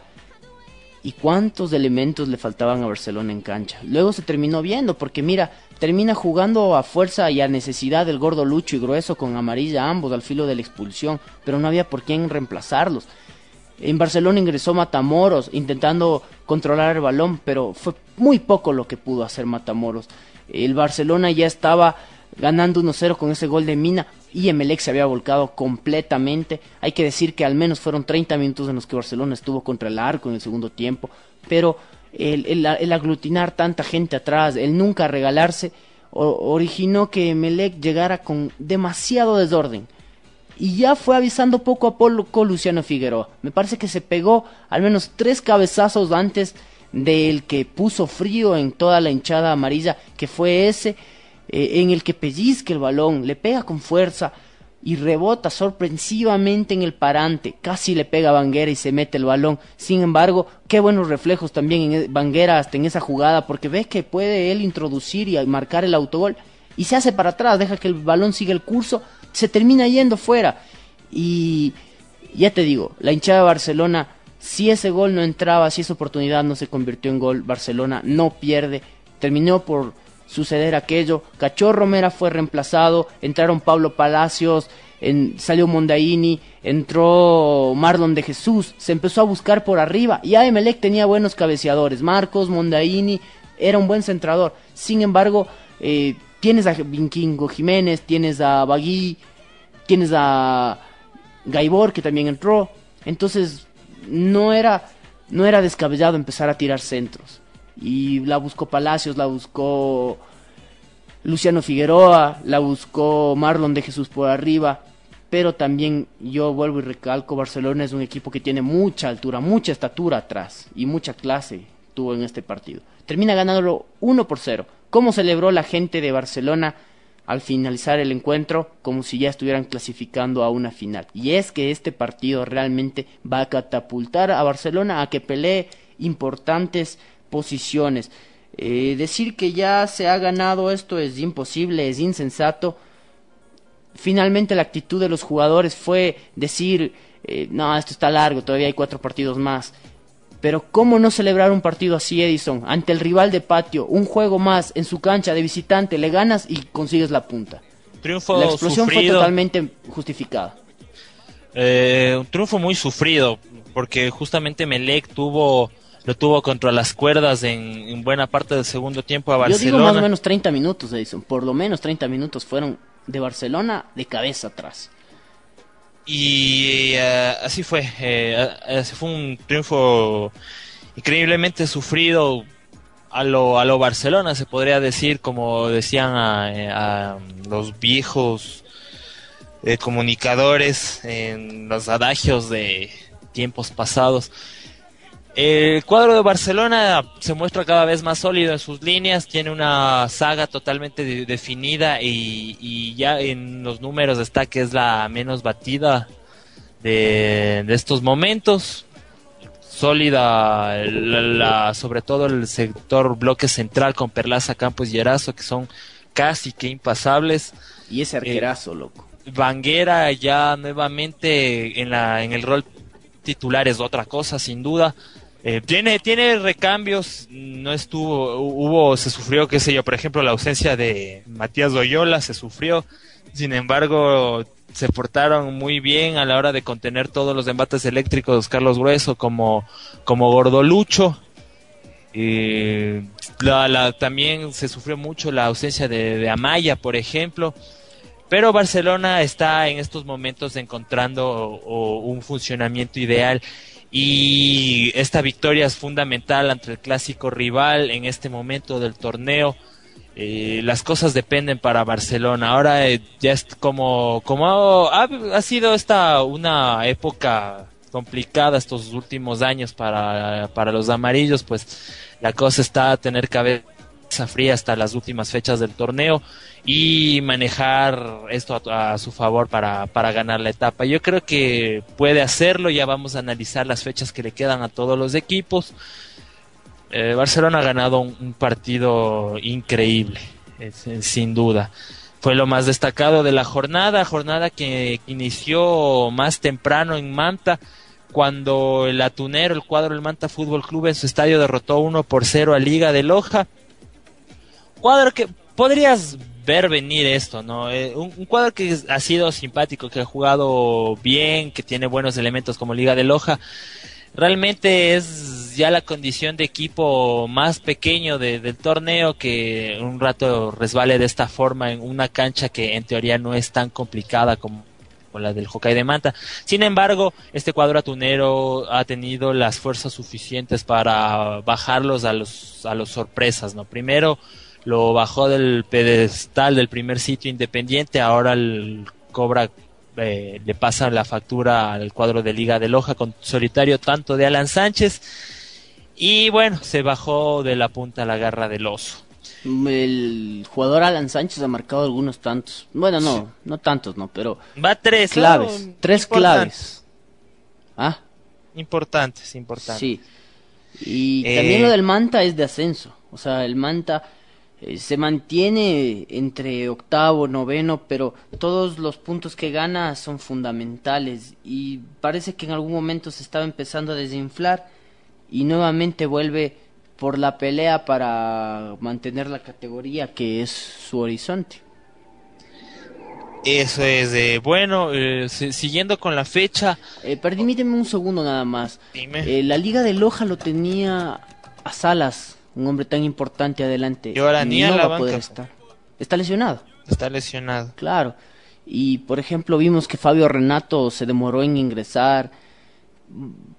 y cuántos elementos le faltaban a Barcelona en cancha. Luego se terminó viendo, porque mira, termina jugando a fuerza y a necesidad del gordo Lucho y Grueso con amarilla ambos al filo de la expulsión, pero no había por quién reemplazarlos. En Barcelona ingresó Matamoros intentando controlar el balón, pero fue muy poco lo que pudo hacer Matamoros. El Barcelona ya estaba ganando 1-0 con ese gol de Mina y Emelec se había volcado completamente. Hay que decir que al menos fueron 30 minutos en los que Barcelona estuvo contra el arco en el segundo tiempo, pero el, el, aglutinar tanta gente atrás, el nunca regalarse, originó que Emelec llegara con demasiado desorden. Y ya fue avisando poco a poco Luciano Figueroa. Me parece que se pegó al menos tres cabezazos antes del que puso frío en toda la hinchada amarilla, que fue ese eh, en el que pellizca el balón, le pega con fuerza y rebota sorpresivamente en el parante, casi le pega a Banguera y se mete el balón. Sin embargo, qué buenos reflejos también en e, Banguera hasta en esa jugada, porque ve que puede él introducir y marcar el autogol y se hace para atrás, deja que el balón siga el curso, se termina yendo fuera. Y ya te digo, la hinchada de Barcelona, si ese gol no entraba, si esa oportunidad no se convirtió en gol, Barcelona no pierde, terminó por suceder aquello. Cachorro Mera fue reemplazado, entraron Pablo Palacios, en, salió Mondaini, entró Marlon de Jesús, se empezó a buscar por arriba y Emelec tenía buenos cabeceadores, Marcos, Mondaini, era un buen centrador. Sin embargo, eh, tienes a Vinquingo Jiménez, tienes a Bagui, tienes a Gaibor que también entró, entonces no era, no era descabellado empezar a tirar centros y la buscó Palacios, la buscó Luciano Figueroa, la buscó Marlon de Jesús por arriba, pero también yo vuelvo y recalco, Barcelona es un equipo que tiene mucha altura, mucha estatura atrás y mucha clase tuvo en este partido. Termina ganándolo 1 por 0. ¿Cómo celebró la gente de Barcelona al finalizar el encuentro? Como si ya estuvieran clasificando a una final. Y es que este partido realmente va a catapultar a Barcelona a que pelee importantes posiciones. Eh, decir que ya se ha ganado esto es imposible, es insensato. Finalmente la actitud de los jugadores fue decir, eh, no, esto está largo, todavía hay cuatro partidos más. Pero ¿cómo no celebrar un partido así, Edison? Ante el rival de patio, un juego más en su cancha de visitante, le ganas y consigues la punta. Triunfo la explosión fue totalmente justificada. Eh, un triunfo muy sufrido, porque justamente Melec tuvo lo tuvo contra las cuerdas en, buena parte del segundo tiempo a Barcelona. Yo digo más o menos 30 minutos, Edison. Por lo menos 30 minutos fueron de Barcelona de cabeza atrás. Y eh, así fue. Eh, fue un triunfo increíblemente sufrido a lo, a lo Barcelona, se podría decir, como decían a, los viejos eh, comunicadores en los adagios de tiempos pasados. El cuadro de Barcelona se muestra cada vez más sólido en sus líneas, tiene una saga totalmente definida y, ya en los números está que es la menos batida de, estos momentos. Sólida, la, sobre todo el sector bloque central con Perlaza, Campos y Erazo, que son casi que impasables. Y ese arquerazo, loco. Vanguera ya nuevamente en, la, en el rol titular es otra cosa, sin duda. Eh, tiene, tiene recambios, no estuvo, hubo, se sufrió, qué sé yo, por ejemplo, la ausencia de Matías Doyola se sufrió, sin embargo, se portaron muy bien a la hora de contener todos los embates eléctricos Carlos Grueso como, como Gordolucho. También se sufrió mucho la ausencia de, de Amaya, por ejemplo. Pero Barcelona está en estos momentos encontrando un funcionamiento ideal y esta victoria es fundamental ante el clásico rival en este momento del torneo. Eh, las cosas dependen para Barcelona. Ahora eh, ya es como, como ha, sido esta una época complicada estos últimos años para, para los amarillos, pues la cosa está a tener cabeza fría hasta las últimas fechas del torneo y manejar esto a, su favor para, para, ganar la etapa. Yo creo que puede hacerlo, ya vamos a analizar las fechas que le quedan a todos los equipos. Eh, Barcelona ha ganado un, partido increíble, sin duda. Fue lo más destacado de la jornada, jornada que inició más temprano en Manta cuando el Atunero, el cuadro del Manta Fútbol Club en su estadio derrotó 1 por 0 a Liga de Loja. Cuadro que podrías ver venir esto, ¿no? Eh, un, cuadro que ha sido simpático, que ha jugado bien, que tiene buenos elementos como Liga de Loja. Realmente es ya la condición de equipo más pequeño de- del torneo que un rato resbale de esta forma en una cancha que en teoría no es tan complicada como como la del Hokkaido de Manta. Sin embargo, este cuadro atunero ha tenido las fuerzas suficientes para bajarlos a los a los sorpresas, ¿no? Primero lo bajó del pedestal del primer sitio independiente, ahora el cobra eh, le pasa la factura al cuadro de Liga de Loja con solitario tanto de Alan Sánchez y bueno, se bajó de la punta a la garra del oso. El jugador Alan Sánchez ha marcado algunos tantos. Bueno, no, no tantos, no, pero Va tres claves, ¿no? tres claves. Ah, Importantes, importantes. sí. Y Eh, también lo del Manta es de ascenso. O sea, el Manta eh, se mantiene entre octavo, noveno, pero todos los puntos que gana son fundamentales. Y parece que en algún momento se estaba empezando a desinflar y nuevamente vuelve por la pelea para mantener la categoría que es su horizonte. Eso es de bueno, eh, si- siguiendo con la fecha, Eh, permíteme un segundo nada más. dime. Eh, la Liga de Loja lo tenía a Salas, un hombre tan importante adelante. Y ahora ni a no la va a poder estar. Está lesionado, está lesionado. claro. Y por ejemplo vimos que Fabio Renato se demoró en ingresar.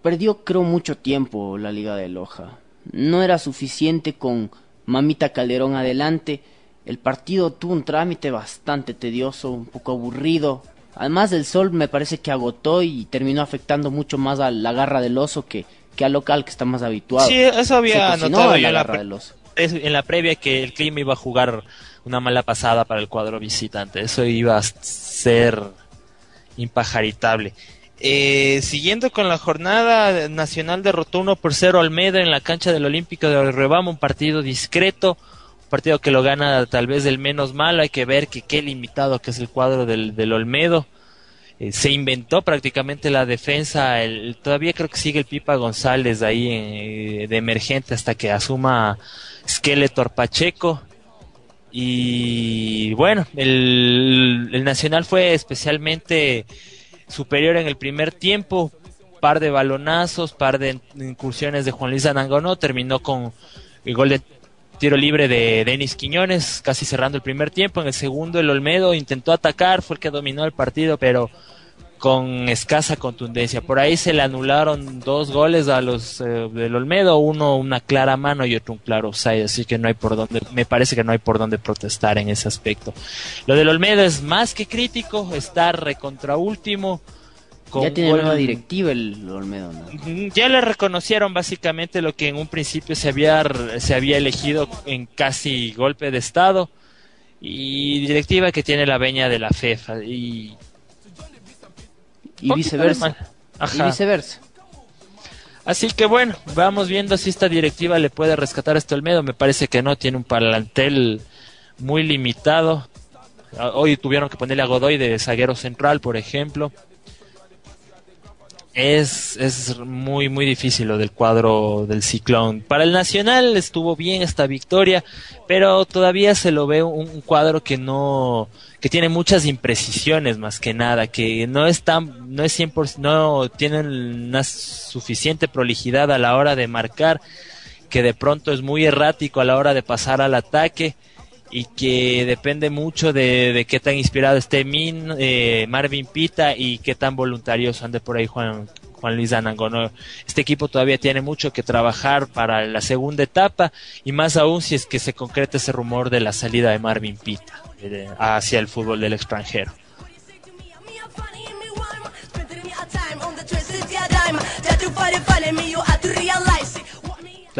Perdió creo mucho tiempo la Liga de Loja. No era suficiente con Mamita Calderón adelante. El partido tuvo un trámite bastante tedioso, un poco aburrido. Además del sol me parece que agotó y terminó afectando mucho más a la garra del oso que, que al local que está más habituado. Sí, eso había Se notado la en la, pre- es- en la previa que el clima iba a jugar una mala pasada para el cuadro visitante. Eso iba a ser impajaritable. Eh, siguiendo con la jornada, Nacional derrotó 1 por 0 al Almeida en la cancha del Olímpico de Rebama, un partido discreto, un partido que lo gana tal vez del menos malo, hay que ver que qué limitado que es el cuadro del, del Olmedo. Eh, se inventó prácticamente la defensa, el- todavía creo que sigue el Pipa González ahí eh, de emergente hasta que asuma Skeletor Pacheco. Y bueno, el, el Nacional fue especialmente superior en el primer tiempo, par de balonazos, par de incursiones de Juan Luis Anangonó, terminó con el gol de tiro libre de Denis Quiñones, casi cerrando el primer tiempo, en el segundo el Olmedo intentó atacar, fue el que dominó el partido, pero con escasa contundencia. Por ahí se le anularon dos goles a los eh, del Olmedo, uno una clara mano y otro un claro offside, así que no hay por dónde, me parece que no hay por dónde protestar en ese aspecto. Lo del Olmedo es más que crítico, está recontra último. Con Ya tiene gol- nueva directiva el Olmedo, Ya le reconocieron básicamente lo que en un principio se había, se había elegido en casi golpe de Estado y directiva que tiene la veña de la FEFA y Y viceversa. Y. Así que bueno, vamos viendo si esta directiva le puede rescatar a este Olmedo. Me parece que no, tiene un plantel muy limitado. Ah, Hoy tuvieron que ponerle a Godoy de zaguero central, por ejemplo. Es, es muy, muy difícil lo del cuadro del ciclón. Para el Nacional estuvo bien esta victoria, pero todavía se lo ve un, cuadro que no, que tiene muchas imprecisiones más que nada, que no es tan, no es 100%, no tienen una suficiente prolijidad a la hora de marcar, que de pronto es muy errático a la hora de pasar al ataque y que depende mucho de, de qué tan inspirado esté Min, eh, Marvin Pita y qué tan voluntarioso ande por ahí Juan, Juan Luis Anangonó. Este equipo todavía tiene mucho que trabajar para la segunda etapa y más aún si es que se concreta ese rumor de la salida de Marvin Pita eh, hacia el fútbol del extranjero.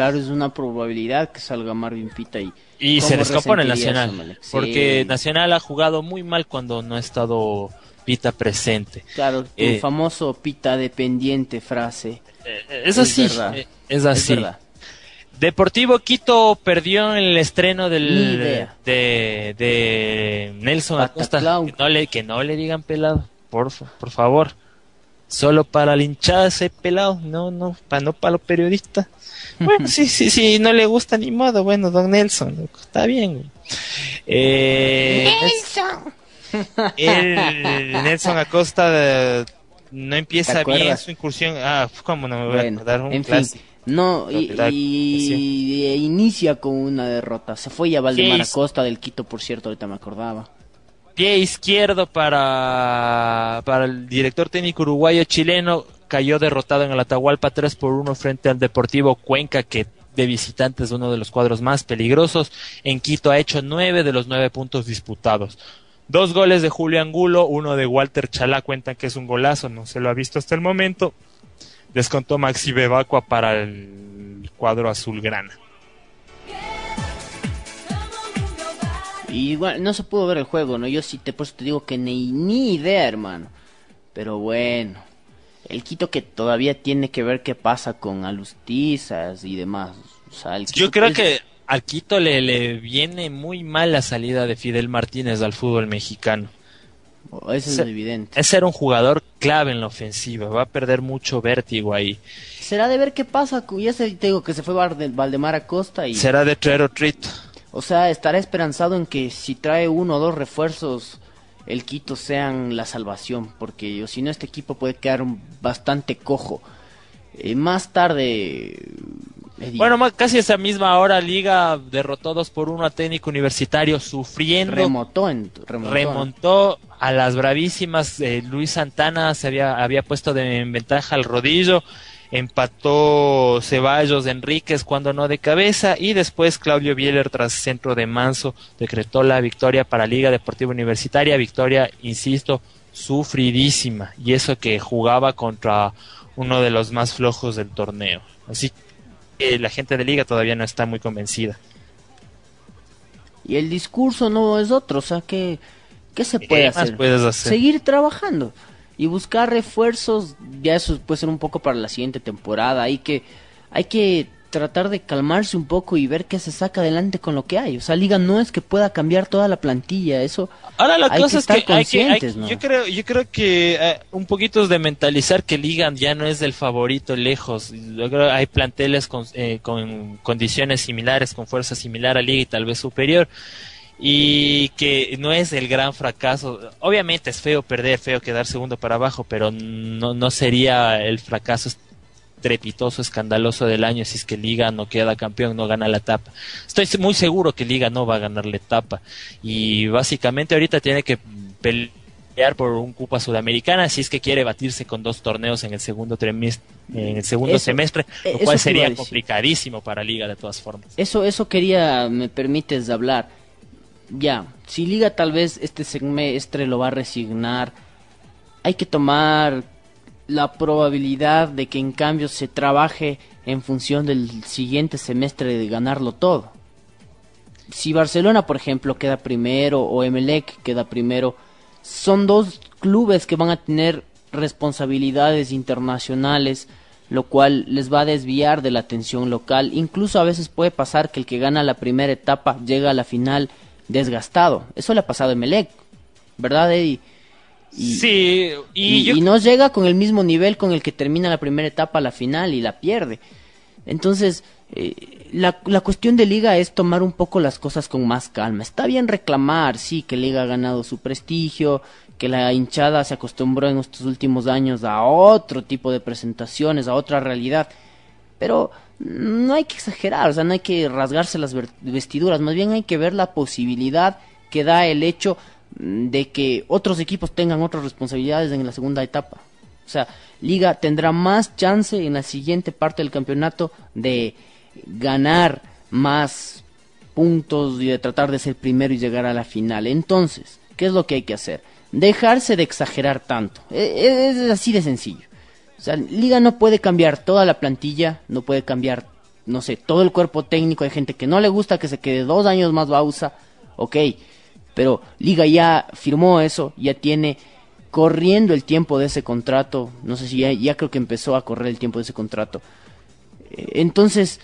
Claro, es una probabilidad que salga Marvin Pita y... Y ¿Cómo se le escapó en el Nacional, eso, Malek? Sí. porque Nacional ha jugado muy mal cuando no ha estado Pita presente. Claro, tu Eh, famoso Pita dependiente frase. Eh, Es así, verdad. eh, es así. verdad. Deportivo Quito perdió en el estreno del de, de Nelson Acosta. Que no le que no le digan pelado, por por favor. solo para la hinchada ese pelado, no, no, para no para los periodistas. Bueno, sí, sí, sí, no le gusta ni modo, bueno, don Nelson, loco, está bien. Eh, el Nelson Acosta eh, no empieza ¿Te bien su incursión. Ah, cómo no me voy a acordar un en fin, clásico. no, y, y- inicia con una derrota. Se fue ya Valdemar Acosta del Quito, por cierto, ahorita me acordaba. Pie izquierdo para, para el director técnico uruguayo chileno. Cayó derrotado en el Atahualpa 3 por 1 frente al Deportivo Cuenca, que de visitantes es uno de los cuadros más peligrosos. En Quito ha hecho 9 de los 9 puntos disputados. Dos goles de Julio Angulo, uno de Walter Chalá, cuentan que es un golazo, no se lo ha visto hasta el momento. Descontó Maxi Bebacua para el cuadro azulgrana. Bueno, no se pudo ver el juego, ¿no? Yo sí te, por eso te digo que ni, ni idea, hermano. Pero bueno, el Quito que todavía tiene que ver qué pasa con Alustizas y demás. O sea, el Yo creo es- que al Quito le, le viene muy mal la salida de Fidel Martínez al fútbol mexicano. Eso es evidente. Es ser un jugador clave en la ofensiva, va a perder mucho vértigo ahí. Será de ver qué pasa. Ya se, te digo que se fue Valde- Valdemar Acosta y... Será de traer trito. O sea, estará esperanzado en que si trae uno o dos refuerzos, el Quito sean la salvación, porque si no este equipo puede quedar un- bastante cojo. Eh, más tarde, Bueno, más- casi esa misma hora Liga derrotó 2 por 1 a Técnico Universitario sufriendo. remontó, en, remontó, remontó a las bravísimas. eh, Luis Santana se había, había puesto de, en ventaja al rodillo. Empató Ceballos Enríquez cuando no de cabeza. Y después Claudio Bieler, tras centro de Manso, decretó la victoria para Liga Deportiva Universitaria. Victoria, insisto, sufridísima. Y eso que jugaba contra uno de los más flojos del torneo. Así que la gente de Liga todavía no está muy convencida. Y el discurso no es otro, o sea, ¿qué, qué se puede ¿Qué más puedes hacer? Seguir trabajando y buscar refuerzos, ya eso puede ser un poco para la siguiente temporada, hay que, hay que tratar de calmarse un poco y ver qué se saca adelante con lo que hay. O sea, Liga no es que pueda cambiar toda la plantilla, eso Ahora la Hay cosa que es que estar hay que, hay- conscientes, ¿no? yo creo, yo creo que eh, un poquito es de mentalizar que Liga ya no es el favorito lejos. Yo creo hay planteles con, eh, con condiciones similares, con fuerza similar a Liga y tal vez superior. Y que no es el gran fracaso. Obviamente es feo perder, feo quedar segundo para abajo, pero no, no sería el fracaso trepitoso, escandaloso del año si es que Liga no queda campeón, no gana la etapa. Estoy muy seguro que Liga no va a ganar la etapa y básicamente ahorita tiene que pelear por un Copa Sudamericana si es que quiere batirse con dos torneos en el segundo en el segundo Eso- semestre, eh, lo cual sería complicadísimo para Liga de todas formas. Eso, eso quería, me permites hablar. Ya, si Liga tal vez este semestre lo va a resignar, hay que tomar la probabilidad de que en cambio se trabaje en función del siguiente semestre de ganarlo todo. Si Barcelona, por ejemplo, queda primero o Emelec queda primero, son dos clubes que van a tener responsabilidades internacionales, lo cual les va a desviar de la atención local. Incluso a veces puede pasar que el que gana la primera etapa llega a la final desgastado. Eso le ha pasado a Emelec, ¿verdad, Eddie? Y- sí, y, y, yo y no llega con el mismo nivel con el que termina la primera etapa a la final y la pierde. Entonces, eh, la, la cuestión de Liga es tomar un poco las cosas con más calma. Está bien reclamar, sí, que Liga ha ganado su prestigio, que la hinchada se acostumbró en estos últimos años a otro tipo de presentaciones, a otra realidad. Pero no hay que exagerar, o sea, no hay que rasgarse las vestiduras, más bien hay que ver la posibilidad que da el hecho mm, de que otros equipos tengan otras responsabilidades en la segunda etapa. O sea, Liga tendrá más chance en la siguiente parte del campeonato de ganar más puntos y de tratar de ser primero y llegar a la final. Entonces, ¿qué es lo que hay que hacer? Dejarse de exagerar tanto. E- e- Es así de sencillo. O sea, Liga no puede cambiar toda la plantilla, no puede cambiar, no sé, todo el cuerpo técnico. Hay gente que no le gusta que se quede dos años más Bausa, ok. Pero Liga ya firmó eso, ya tiene corriendo el tiempo de ese contrato. No sé si ya, creo que empezó a correr el tiempo de ese contrato. Eh, Entonces,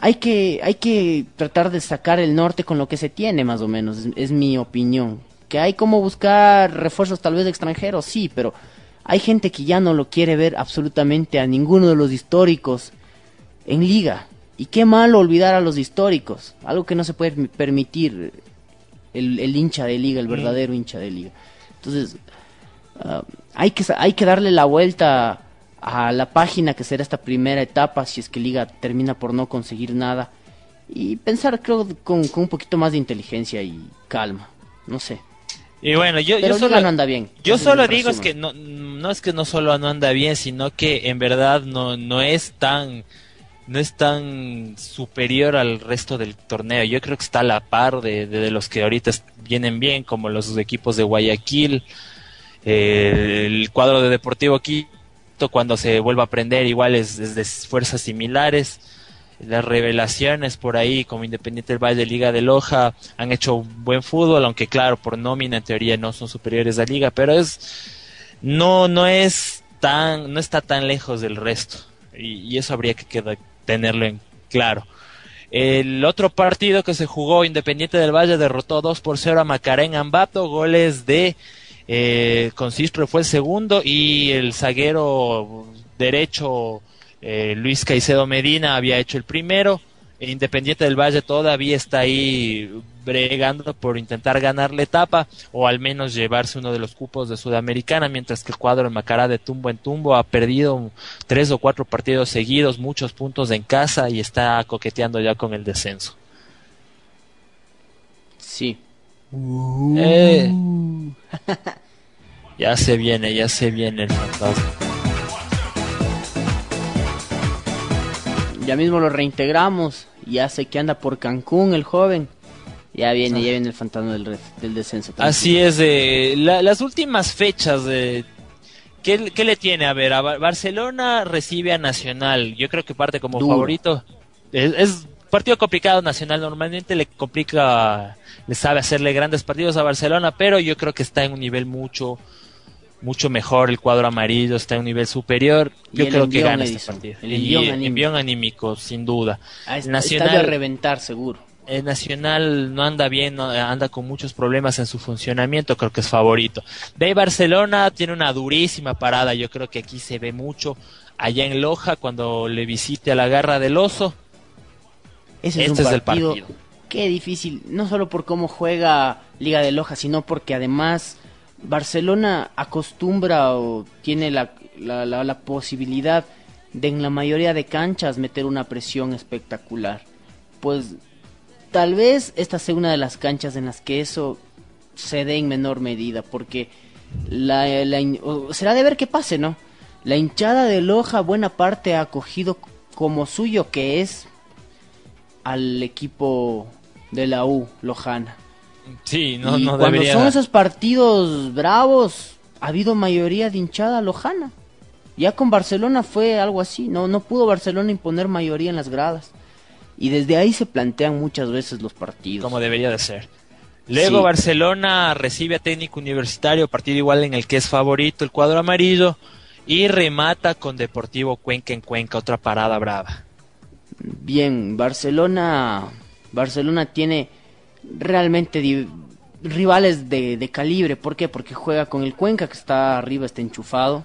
hay que, hay que tratar de sacar el norte con lo que se tiene, más o menos, es, es mi opinión. Que hay como buscar refuerzos tal vez extranjeros, sí, pero hay gente que ya no lo quiere ver absolutamente a ninguno de los históricos en liga. Y qué malo olvidar a los históricos, algo que no se puede permitir el, el hincha de liga, el verdadero hincha de liga. Entonces, ah, hay, que, hay que darle la vuelta a la página que será esta primera etapa, si es que liga termina por no conseguir nada. Y pensar, creo, con, con un poquito más de inteligencia y calma. No sé. Y bueno, yo, Pero yo solo, no anda bien. yo solo digo es que no, no es que no solo no anda bien, sino que en verdad no, no es tan no es tan superior al resto del torneo. Yo creo que está a la par de, de- de los que ahorita vienen bien, como los equipos de Guayaquil, eh, el cuadro de Deportivo Quito, cuando se vuelva a aprender, igual es, es de fuerzas similares. Las revelaciones por ahí, como Independiente del Valle, Liga de Loja, han hecho un buen fútbol, aunque claro, por nómina en teoría no son superiores a Liga, pero es no no es tan no está tan lejos del resto y, eso habría que tenerlo en claro. El otro partido que se jugó, Independiente del Valle derrotó 2 por 0 a Macarén Ambato, goles de eh, Consistro fue el segundo y el zaguero derecho eh, Luis Caicedo Medina había hecho el primero. E Independiente del Valle todavía está ahí bregando por intentar ganar la etapa o al menos llevarse uno de los cupos de Sudamericana, mientras que el cuadro de Macará de tumbo en tumbo ha perdido tres o cuatro partidos seguidos, muchos puntos en casa y está coqueteando ya con el descenso. Sí. Eh, ya se viene, ya se viene el fantasma. Ya mismo lo reintegramos. Ya sé que anda por Cancún el joven. Ya viene, ya viene el fantasma del, descenso. también. Así es, eh, la- las últimas fechas de... ¿Qué, qué le tiene? A ver, a Bar- Barcelona recibe a Nacional. Yo creo que parte como Duro. favorito. Es, es partido complicado Nacional. Normalmente le complica, le sabe hacerle grandes partidos a Barcelona, pero yo creo que está en un nivel mucho, mucho mejor. El cuadro amarillo está en un nivel superior. Yo creo que gana este partido. El envión anímico. envión anímico, sin duda. Ah, está, Nacional- está de reventar seguro. el Nacional no anda bien, no- anda con muchos problemas en su funcionamiento, creo que es favorito. De ahí Barcelona tiene una durísima parada, yo creo que aquí se ve mucho allá en Loja cuando le visite a la garra del oso. Ese es Este un es el partido. Qué difícil, no solo por cómo juega Liga de Loja, sino porque además Barcelona acostumbra o tiene la, la, la- la posibilidad de en la mayoría de canchas meter una presión espectacular. Pues tal vez esta sea una de las canchas en las que eso se dé en menor medida, porque la, será de ver qué pase, ¿no? La hinchada de Loja buena parte ha acogido como suyo que es al equipo de la U Lojana. Sí, no, y no cuando son esos partidos bravos, ha habido mayoría de hinchada lojana. Ya con Barcelona fue algo así, no, no pudo Barcelona imponer mayoría en las gradas. Y desde ahí se plantean muchas veces los partidos. como debería de ser. Luego Sí. Barcelona recibe a técnico universitario, partido igual en el que es favorito el cuadro amarillo, y remata con Deportivo Cuenca en Cuenca, otra parada brava. Bien, Barcelona, Barcelona tiene realmente rivales de, de calibre. ¿Por qué? Porque juega con el Cuenca que está arriba, está enchufado.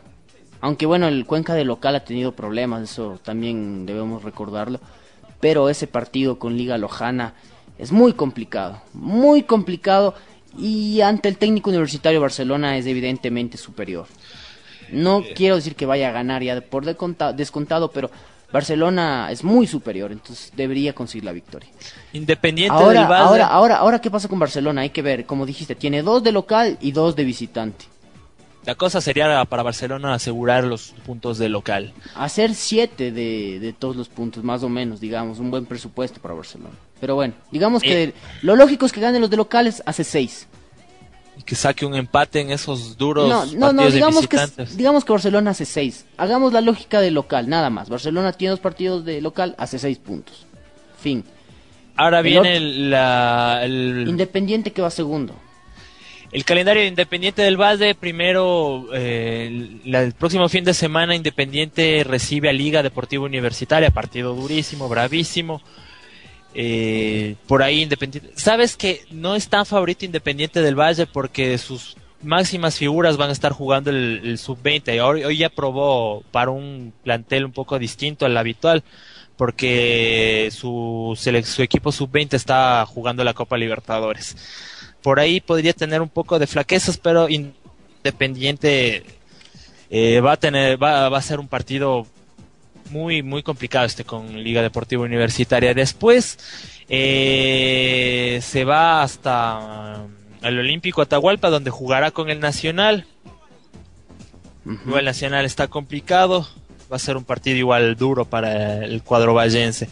Aunque bueno, el Cuenca de local ha tenido problemas, eso también debemos recordarlo. Pero ese partido con Liga Lojana es muy complicado, muy complicado. Y ante el técnico universitario Barcelona es evidentemente superior. No quiero decir que vaya a ganar ya por descontado, pero Barcelona es muy superior, entonces debería conseguir la victoria. Independiente Ahora, del ahora, ahora, ahora, ¿qué pasa con Barcelona? Hay que ver, como dijiste, tiene dos de local y dos de visitante. La cosa sería para Barcelona asegurar los puntos de local. Hacer siete de, de todos los puntos, más o menos, digamos, un buen presupuesto para Barcelona. Pero bueno, digamos que Eh. lo lógico es que ganen los de locales, hace seis. Y que saque un empate en esos duros No, no, no, partidos de digamos que, visitantes. digamos que Barcelona hace seis. Hagamos la lógica de local, nada más. Barcelona tiene dos partidos de local, hace seis puntos. Fin. Ahora el viene otro- la- el, Independiente que va segundo. el calendario de Independiente del Valle. Primero, eh, el, la- el próximo fin de semana, Independiente recibe a Liga Deportiva Universitaria. Partido durísimo, bravísimo. Eh, por ahí Independiente. ¿Sabes que no es tan favorito Independiente del Valle porque sus máximas figuras van a estar jugando el, el sub-20. Hoy, hoy ya probó para un plantel un poco distinto al habitual, porque su, equipo sub-20 está jugando la Copa Libertadores. Por ahí podría tener un poco de flaquezas, pero Independiente eh, va a tener, va a ser un partido muy, muy complicado este con Liga Deportiva Universitaria. Después eh, se va hasta mm, el Olímpico Atahualpa, donde jugará con el Nacional. Igual el Nacional está complicado. Va a ser un partido igual duro para el cuadro vallense.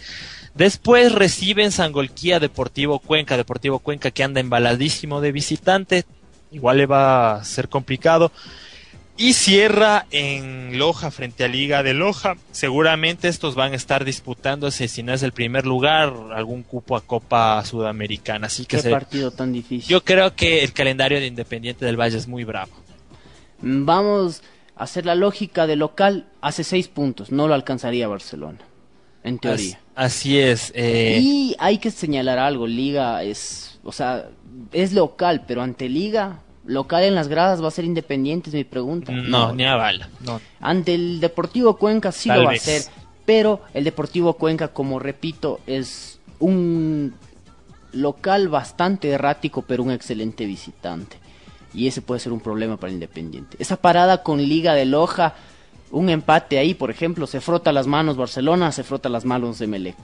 Después reciben Sangolquía Deportivo Cuenca. Deportivo Cuenca que anda embaladísimo de visitante. Igual le va a ser complicado. Y cierra en Loja frente a Liga de Loja. Seguramente estos van a estar disputándose, si no es el primer lugar, algún cupo a Copa Sudamericana. Así que Qué se- partido tan difícil. yo creo que el calendario de Independiente del Valle es muy bravo. Vamos a hacer la lógica de local. Hace seis puntos. No lo alcanzaría Barcelona. En teoría. As- Así es. eh, Y hay que señalar algo, Liga es, o sea, es local, pero ante Liga, local en las gradas va a ser independiente, es mi pregunta. no, ni a bala. No. Ante el Deportivo Cuenca sí Tal lo va vez. a hacer, pero el Deportivo Cuenca, como repito, es un local bastante errático, pero un excelente visitante. Y ese puede ser un problema para el Independiente. Esa parada con Liga de Loja, un empate ahí, por ejemplo, se frota las manos Barcelona, se frota las manos de Melec.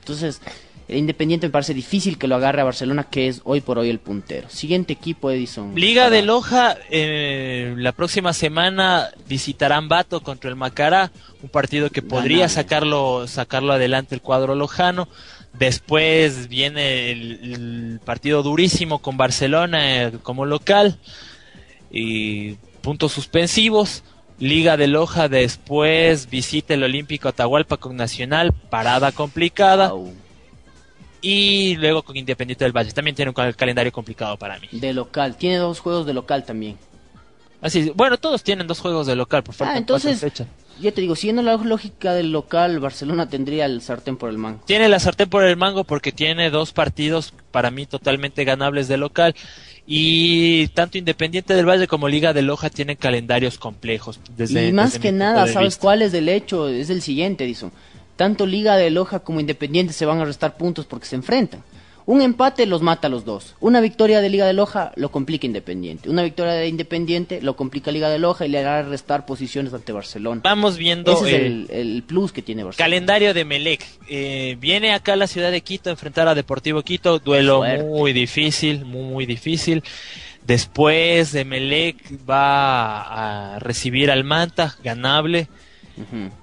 Entonces, el Independiente me parece difícil que lo agarre a Barcelona, que es hoy por hoy el puntero. Siguiente equipo, Edison. Liga de Loja, eh, la próxima semana visitarán Bato contra el Macará, un partido que podría sacarlo, sacarlo adelante el cuadro lojano. Después viene el, el partido durísimo con Barcelona eh, como local y puntos suspensivos. Liga de Loja después visita el Olímpico Atahualpa con Nacional, parada complicada. Au. Y luego con Independiente del Valle. También tiene un cal- calendario complicado para mí. De local. Tiene dos juegos de local también. Así, bueno, todos tienen dos juegos de local, por falta Ah, entonces, fechas. ya te digo, siguiendo la lógica del local, Barcelona tendría el sartén por el mango. Tiene la sartén por el mango porque tiene dos partidos para mí totalmente ganables de local. Y tanto Independiente del Valle como Liga de Loja tienen calendarios complejos. Desde, y más desde que nada, ¿sabes vista. cuál es el hecho? Es el siguiente, Edison. Tanto Liga de Loja como Independiente se van a restar puntos porque se enfrentan. Un empate los mata a los dos. Una victoria de Liga de Loja lo complica Independiente. Una victoria de Independiente lo complica Liga de Loja y le hará restar posiciones ante Barcelona. Vamos viendo Ese es eh, el, el plus que tiene Barcelona. calendario de Melec. Eh, viene acá a la ciudad de Quito a enfrentar a Deportivo Quito. Duelo muy difícil, muy, muy difícil. Después de Melec va a recibir al Manta, ganable.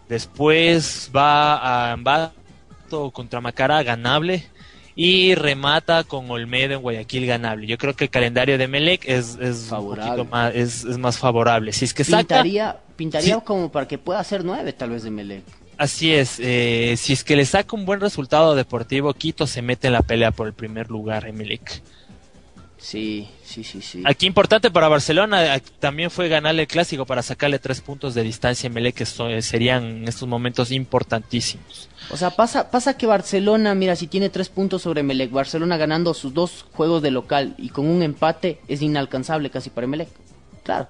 Después va a Ambato contra Macará, ganable. Y remata con Olmedo en Guayaquil, ganable. Yo creo que el calendario de Melec es, es, un Favorable. poquito más, es, es más favorable. Si es que saca, Pintaría, pintaría Sí. como para que pueda ser nueve tal vez de Melec. así es. eh, si es que le saca un buen resultado deportivo, Quito se mete en la pelea por el primer lugar en Melec. Sí, sí, sí, sí. Aquí importante para Barcelona aquí también fue ganarle el clásico para sacarle tres puntos de distancia en Melec, que so- serían en estos momentos importantísimos. O sea, pasa, pasa que Barcelona, mira, si tiene tres puntos sobre Melec, Barcelona ganando sus dos juegos de local y con un empate es inalcanzable casi para Melec. Claro,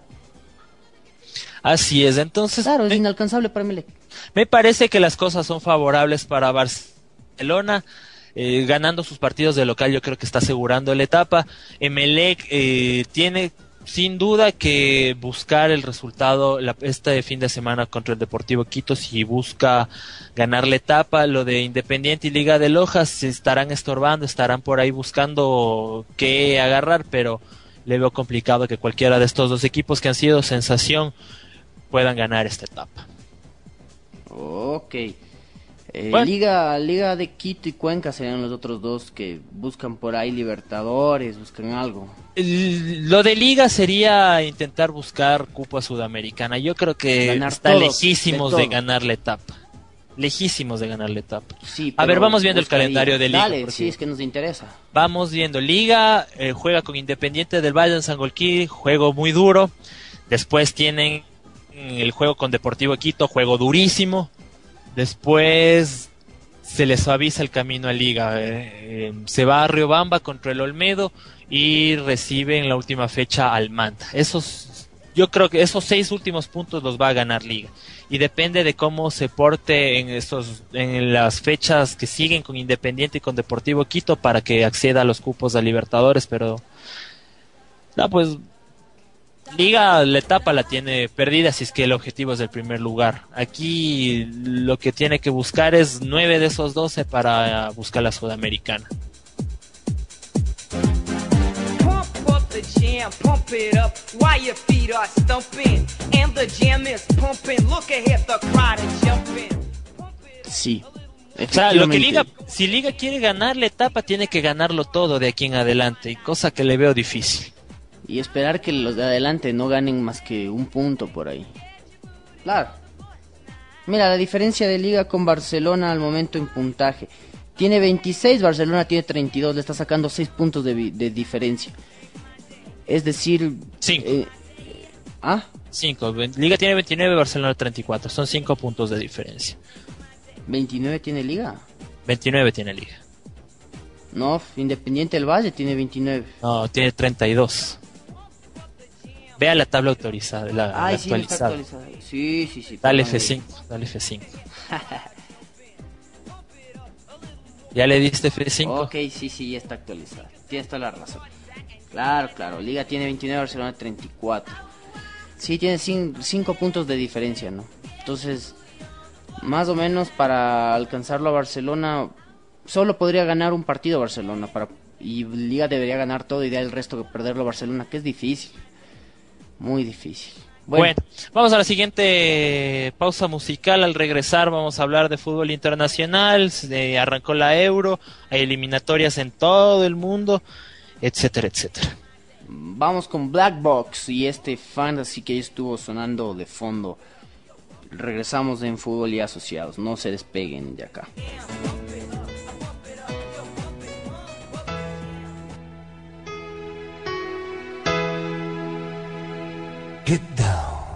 Así es, entonces claro, es me- inalcanzable para Melec. Me parece que las cosas son favorables para Barcelona. Eh, ganando sus partidos de local, yo creo que está asegurando la etapa. Emelec eh, tiene sin duda que buscar el resultado la, este fin de semana contra el Deportivo Quito si busca ganar la etapa. Lo de Independiente y Liga de Lojas se estarán estorbando, estarán por ahí buscando qué agarrar, pero le veo complicado que cualquiera de estos dos equipos que han sido sensación puedan ganar esta etapa. Ok. Eh, Bueno. Liga, Liga de Quito y Cuenca serían los otros dos que buscan por ahí Libertadores, buscan algo. El- Lo de liga sería intentar buscar cupo a Sudamericana. Yo creo que Ganar está todo, lejísimos de ganar la etapa. Lejísimos de ganar la etapa. Sí, A ver, vamos viendo el calendario de Liga, Dale, sí, es que nos interesa. Vamos viendo liga, eh, juega con Independiente del Valle en Sangolquí, juego muy duro. Después tienen el juego con Deportivo Quito, juego durísimo. Después se les suaviza el camino a liga. eh, eh, se va a Riobamba contra el Olmedo y recibe en la última fecha al Manta. Esos, yo creo que esos seis últimos puntos los va a ganar Liga y depende de cómo se porte en estos en las fechas que siguen con Independiente y con Deportivo Quito para que acceda a los cupos de Libertadores, pero no, pues Liga la etapa la tiene perdida si es que el objetivo es el primer lugar. Aquí lo que tiene que buscar es nueve de esos doce para buscar la Sudamericana. Pump up the jam, pump it up while your feet are stumping. And the jam is pumping. Look ahead, the crowd is jumping. Pump it up. Sí. O sea, lo que Liga, si Liga quiere ganar la etapa, tiene que ganarlo todo de aquí en adelante, y cosa que le veo difícil. Y esperar que los de adelante no ganen más que un punto por ahí. Claro. Mira, la diferencia de liga con Barcelona al momento en puntaje. Tiene 26, Barcelona tiene 32, le está sacando 6 puntos de, de diferencia. Es decir... Cinco. eh, ¿Ah? 5. Liga tiene 29, Barcelona 34. Son 5 puntos de diferencia. ¿29 tiene liga? 29 tiene Liga. No, Independiente del Valle tiene 29. No, tiene 32. Vea la tabla autorizada, la, la Ay, sí, no está actualizada. Sí, sí, sí. Dale perdón, F5, dale F5. ¿Ya le diste F5? Ok, sí, sí, ya está actualizada. Tienes toda la razón. Claro, claro. Liga tiene 29, Barcelona 34. Sí, tiene 5 puntos de diferencia, ¿no? Entonces, más o menos para alcanzarlo a Barcelona, solo podría ganar un partido Barcelona. para Y Liga debería ganar todo y de el resto que perderlo a Barcelona, que es difícil. Muy difícil. Bueno, vamos a la siguiente pausa musical. Al regresar vamos a hablar de fútbol internacional. Se arrancó la Euro, hay eliminatorias en todo el mundo, etcétera, etcétera. Vamos con Black Box y este fantasy que estuvo sonando de fondo. Regresamos en fútbol y asociados. No se despeguen de acá. Get down.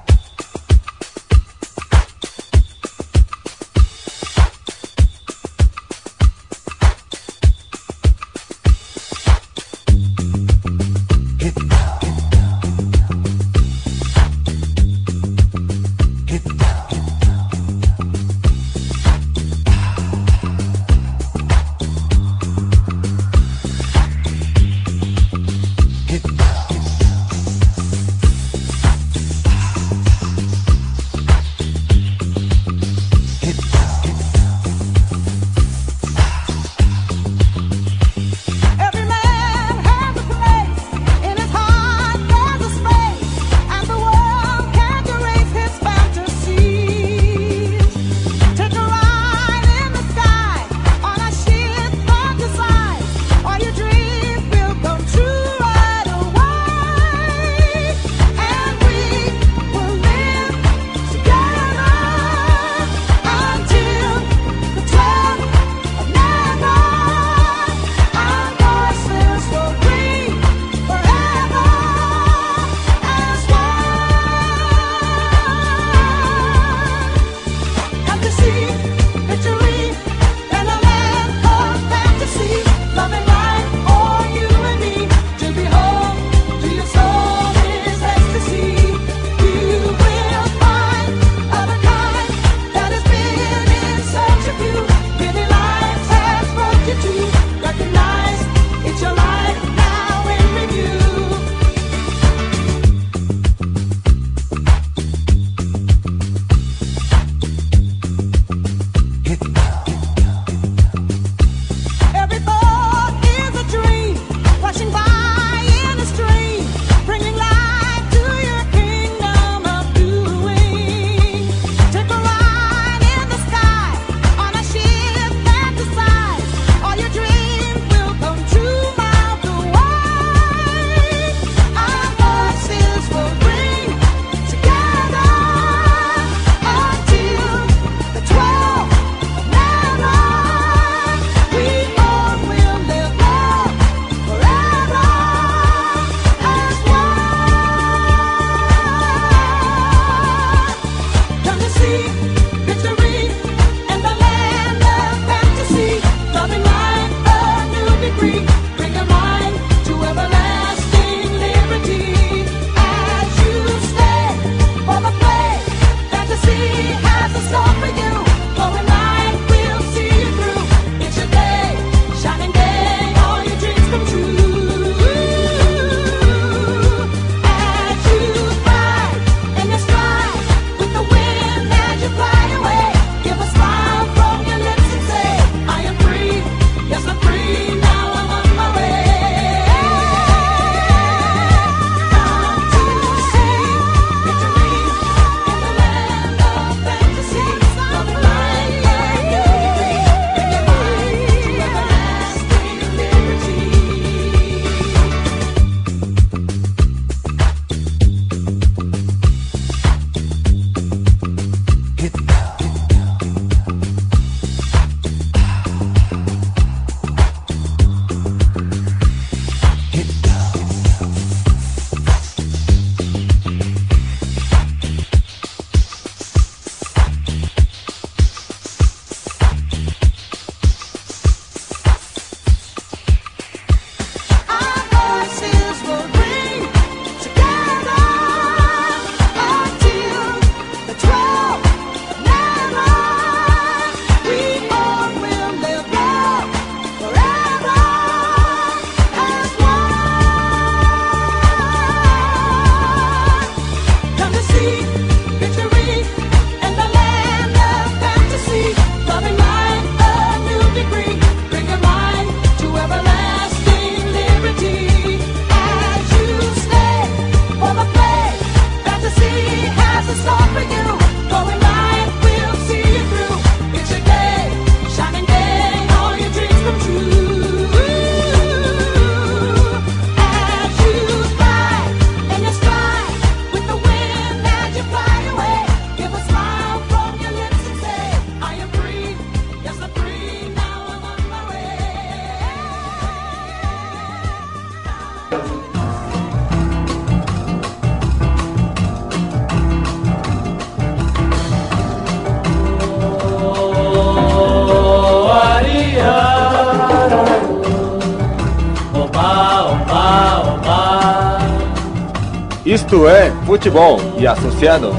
Isto é futebol. E associado.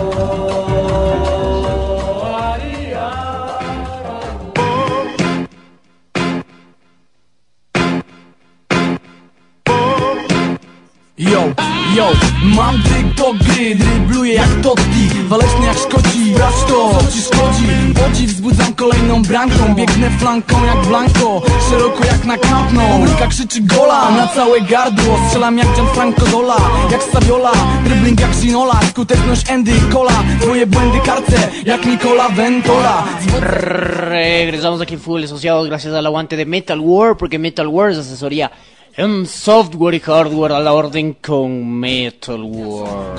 Yo, yo, mam TikTok gry, dribluję jak Totti Waleczny jak Szkoci, brać to, co ci szkodzi. Podziw wzbudzam kolejną bramką Biegnę flanką jak Blanco Szeroko jak na Camp Nou Publika krzyczy na całe gardło Strzelam jak Gianfranco Zola Jak Saviola, dribbling jak Ginola Skuteczność Andy Cola Twoje błędy karce jak Nicola Ventola Regresamos aquí en Fútbol Asociados gracias al aguante de Metal War, porque Metal War es asesoría en software y hardware a la orden con Metal War.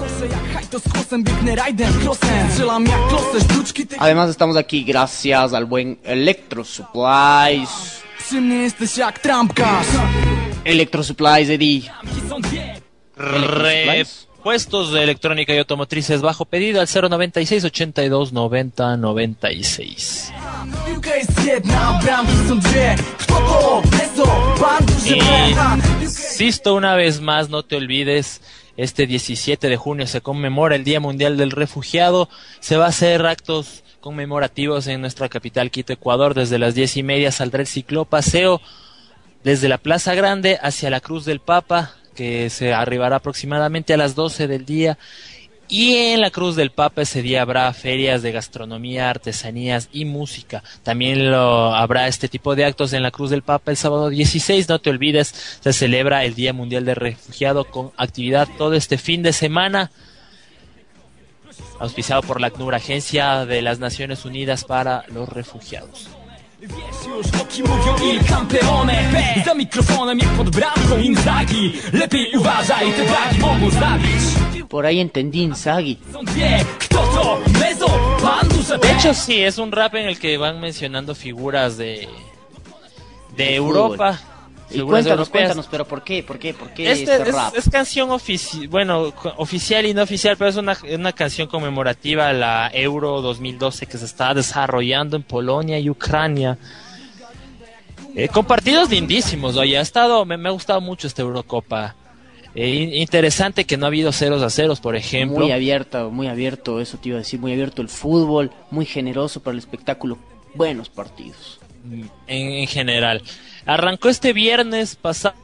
Además estamos aquí gracias al buen Electro Supplies. Electro Supplies, Eddie. Repuestos de electrónica y automotrices bajo pedido al 096 82 90 96. Piłka jest jedna, bramki są dwie Kto to? Nezo, pan duży Y pecha insisto una vez más, no te olvides, este 17 de junio se conmemora el Día Mundial del Refugiado. Se va a hacer actos conmemorativos en nuestra capital, Quito, Ecuador. Desde las diez y media saldrá el ciclopaseo desde la Plaza Grande hacia la Cruz del Papa, que se arribará aproximadamente a las 12 del día. Y en la Cruz del Papa ese día habrá ferias de gastronomía, artesanías y música. También lo, habrá este tipo de actos en la Cruz del Papa el sábado 16. No te olvides, se celebra el Día Mundial del Refugiado con actividad todo este fin de semana. Auspiciado por la ACNUR, Agencia de las Naciones Unidas para los Refugiados. Wiesz już o kim mówią Il Campeone Za mikrofonem jak pod bramką Inzaghi Lepiej uważaj, te braki mogą zabić Por ahí entendí Inzaghi. Są dwie, kto to? Mezo, pan duże De hecho, sí, es un rap en el que van mencionando figuras de, de Europa. Y cuéntanos, europeas. cuéntanos, pero ¿por qué? ¿Por qué? ¿Por qué Este este es, rap? es canción oficial, bueno, oficial y no oficial, pero es una, una canción conmemorativa a la Euro 2012 que se está desarrollando en Polonia y Ucrania. Eh, con partidos lindísimos, oye, ha estado, me, me ha gustado mucho esta Eurocopa. Eh, in- interesante que no ha habido ceros a ceros, por ejemplo. Muy abierto, muy abierto, eso te iba a decir, muy abierto el fútbol, muy generoso para el espectáculo, buenos partidos. En, en general. Arrancó este viernes pasado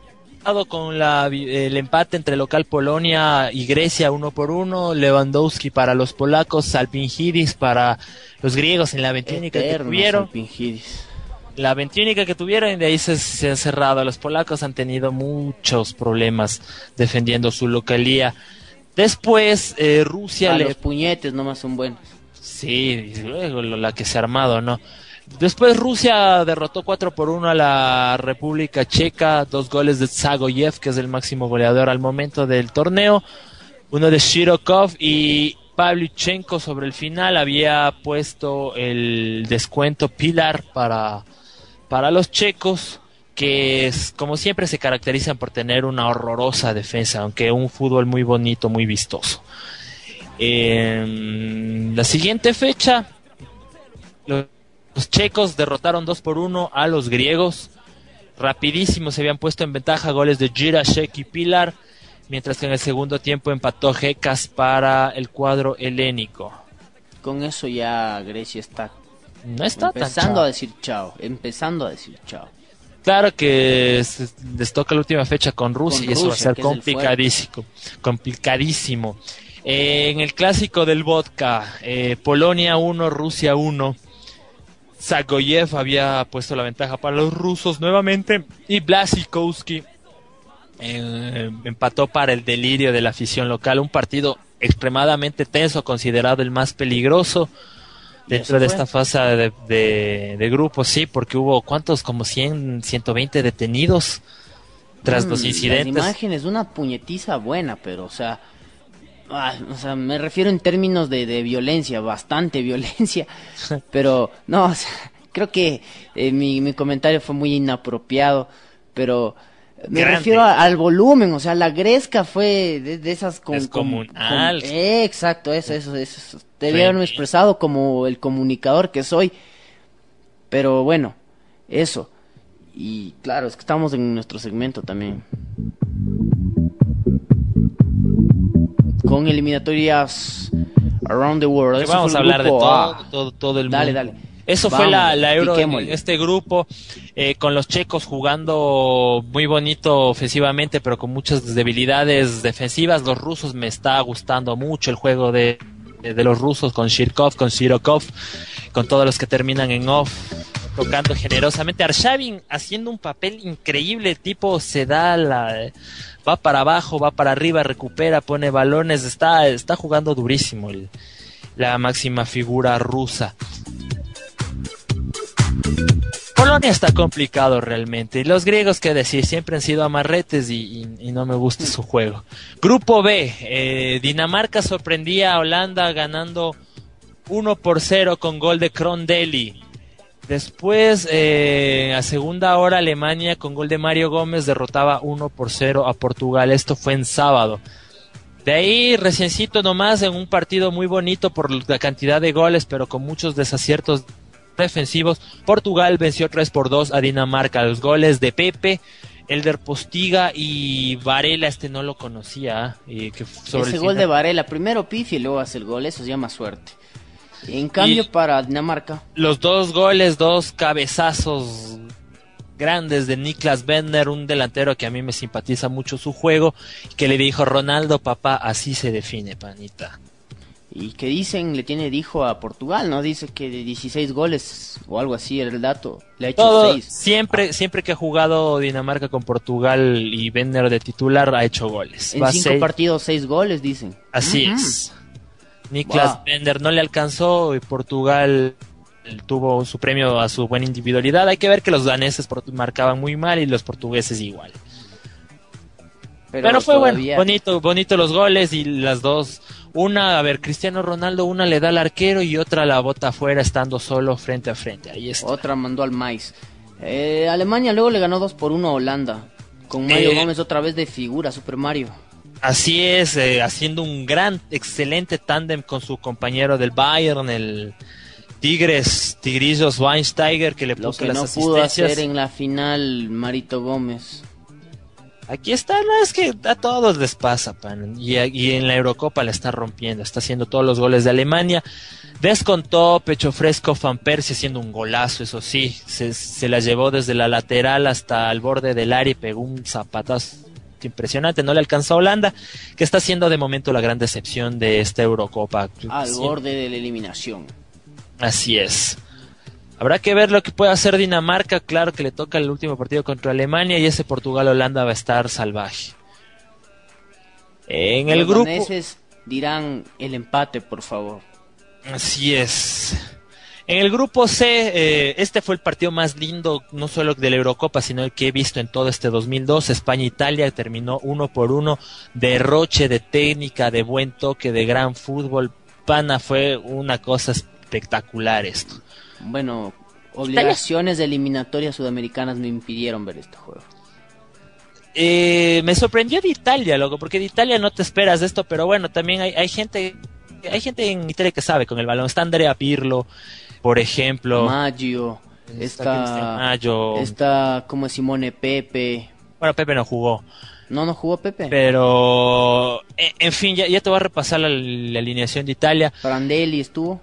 con la, el empate entre local Polonia y Grecia uno por uno, Lewandowski para los polacos, Salpingidis para los griegos en la veintiúnica que tuvieron. Alpingidis. La veintiúnica que tuvieron y de ahí se, se han cerrado. Los polacos han tenido muchos problemas defendiendo su localía. Después eh, Rusia Ah, le los puñetes nomás son buenos. Sí, y luego la que se ha armado, ¿no? Después Rusia derrotó 4 por 1 a la República Checa, dos goles de Zagoyev, que es el máximo goleador al momento del torneo, uno de Shirokov y Pavlyuchenko sobre el final había puesto el descuento Pilar para, para los checos, que es, como siempre se caracterizan por tener una horrorosa defensa, aunque un fútbol muy bonito, muy vistoso. La siguiente fecha, los checos derrotaron 2 por 1 a los griegos. Rapidísimo se habían puesto en ventaja goles de Girashek y Pilar, mientras que en el segundo tiempo empató Jekas para el cuadro helénico. Con eso ya Grecia está No está tan empezando a decir chao, empezando a decir chao. Claro que se- les toca la última fecha con Rusia Con y eso va a ser complicadísimo. Complicadísimo. Eh, en el clásico del vodka, eh, Polonia 1, Rusia 1. Zagoyev había puesto la ventaja para los rusos nuevamente y Blasikowski eh, empató para el delirio de la afición local. Un partido extremadamente tenso, considerado el más peligroso dentro de esta fase de, de, de grupos, sí, porque hubo cuántos, como 100, 120 detenidos tras Mm, los incidentes. Las imágenes, una puñetiza buena, pero o sea, ah, o sea, me refiero en términos de, de violencia, bastante violencia, pero no, o sea, creo que eh, mi, mi comentario fue muy inapropiado, pero me Grande. refiero a- al volumen, o sea, la gresca fue de, de esas con, con- eh, exacto, eso, eso, eso, debía haberme Sí. expresado como el comunicador que soy, pero bueno, eso. Y claro, es que estamos en nuestro segmento también. Con eliminatorias around the world. Eso vamos a hablar de todo, A. todo, todo el Dale, mundo. dale. Eso Vamos, fue la, la Euro, este grupo, eh, con los checos jugando muy bonito ofensivamente, pero con muchas debilidades defensivas. Los rusos me está gustando mucho el juego de, de los rusos con Shirkov, con Sirokov, con todos los que terminan en off, tocando generosamente. Arshavin haciendo un papel increíble, tipo se da la... Va para abajo, va para arriba, recupera, pone balones, está, está jugando durísimo la máxima figura rusa. Polonia está complicado realmente. Los griegos, qué decir, siempre han sido amarretes y, y- no me gusta su juego. Grupo B, eh, Dinamarca sorprendía a Holanda ganando 1 por 0 con gol de Crondelli. Después, eh, a segunda hora, Alemania con gol de Mario Gómez derrotaba 1 por 0 a Portugal. Esto fue en sábado. De ahí, reciencito nomás, en un partido muy bonito por la cantidad de goles, pero con muchos desaciertos defensivos, Portugal venció 3 por 2 a Dinamarca. Los goles de Pepe, Elder Postiga y Varela, este no lo conocía. ¿ah? Y que sobre Ese el gol final- de Varela, primero pifia y luego hace el gol, eso se llama suerte. En cambio, Y- para Dinamarca, los dos goles, dos cabezazos grandes de Niklas Bender, un delantero que a mí me simpatiza mucho su juego, que le dijo Ronaldo, papá, así se define, panita. y que dicen, le tiene dijo a Portugal, ¿no? Dice que de 16 goles o algo así era el dato, le ha hecho Todo, 6. siempre, siempre que ha jugado Dinamarca con Portugal y Bender de titular ha hecho goles. En Va a 5 ser- partidos, 6 goles, dicen. Así Ujú. es. Niklas Wow. Bender no le alcanzó y Portugal tuvo su premio a su buena individualidad. Hay que ver que los daneses marcaban muy mal y los portugueses igual. Pero, fue bueno, bonito, bonito los goles y las dos. Una, a ver, Cristiano Ronaldo, una le da al arquero y otra la bota afuera estando solo frente a frente. Ahí está. Otra mandó al maíz. Eh, Alemania luego le ganó 2 por 1 a Holanda. Con Mario Eh, Gómez otra vez de figura, Super Mario. Así es, eh, haciendo un gran, excelente tándem con su compañero del Bayern, el Tigres, Tigrillos Weinsteiger, que le Lo puso que las no pudo asistencias. hacer en la final Marito Gómez. Aquí está, no es que a todos les pasa, pan. Y, y en la Eurocopa la está rompiendo, está haciendo todos los goles de Alemania. Descontó pecho fresco Van Persie haciendo un golazo, eso sí. Se, se la llevó desde la lateral hasta el borde del área y pegó un zapatazo impresionante. No le alcanzó a Holanda, que está siendo de momento la gran decepción de esta Eurocopa. Al Sí, borde de la eliminación. Así es. Habrá que ver lo que puede hacer Dinamarca. Claro que le toca el último partido contra Alemania y ese Portugal-Holanda va a estar salvaje. En el Los grupo. dirán el empate, por favor. Así es. En el grupo C, eh, este fue el partido más lindo, no solo de la Eurocopa, sino el que he visto en todo este 2002. España-Italia terminó uno por uno. Derroche de técnica, de buen toque, de gran fútbol. Pana fue una cosa espectacular esto. Bueno, obligaciones de eliminatorias sudamericanas me impidieron ver este juego. Eh, me sorprendió de Italia, loco, porque de Italia no te esperas de esto, pero bueno, también hay, hay gente hay gente en Italia que sabe con el balón. Está Andrea Pirlo, por ejemplo. Maggio, Está Maggio. está como Simone Pepe. Bueno, Pepe no jugó. No, no jugó Pepe. Pero, en, en fin, ya, ya te voy a repasar la, la alineación de Italia. Prandelli estuvo.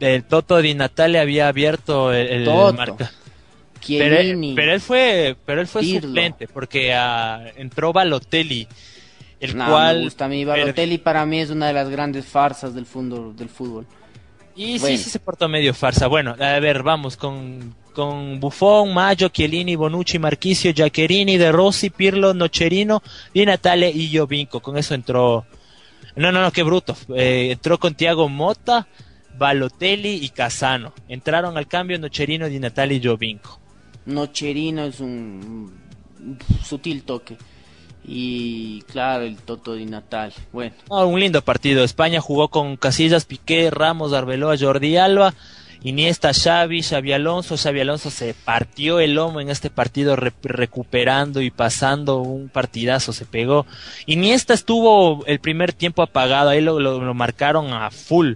El Toto Di Natale había abierto el, el Toto. marca. Pero, Chiellini. pero él fue, pero él fue Pirlo. suplente porque ah, entró Balotelli, el No, cual me gusta a mí. Balotelli para mí es una de las grandes farsas del fútbol. Del fútbol. Y Bueno. sí, sí se portó medio farsa. Bueno, a ver, vamos con, con Buffon, Maggio, Chiellini, Bonucci, Marquisio, Giaccherini, De Rossi, Pirlo, Nocerino, Di Natale y Jovinco. Con eso entró... No, no, no, qué bruto. Eh, entró con Thiago Motta, Balotelli y Casano. Entraron al cambio Nocerino, Di Natale y Jovinco. Nocherino es un sutil toque. Y claro, el Toto Di Natal. Bueno, un lindo partido. España jugó con Casillas, Piqué, Ramos, Arbeloa, Jordi Alba, Iniesta, Xavi, Xavi Alonso. Xavi Alonso se partió el lomo en este partido re- recuperando y pasando un partidazo, se pegó. Iniesta estuvo el primer tiempo apagado, ahí lo, lo- lo marcaron a full.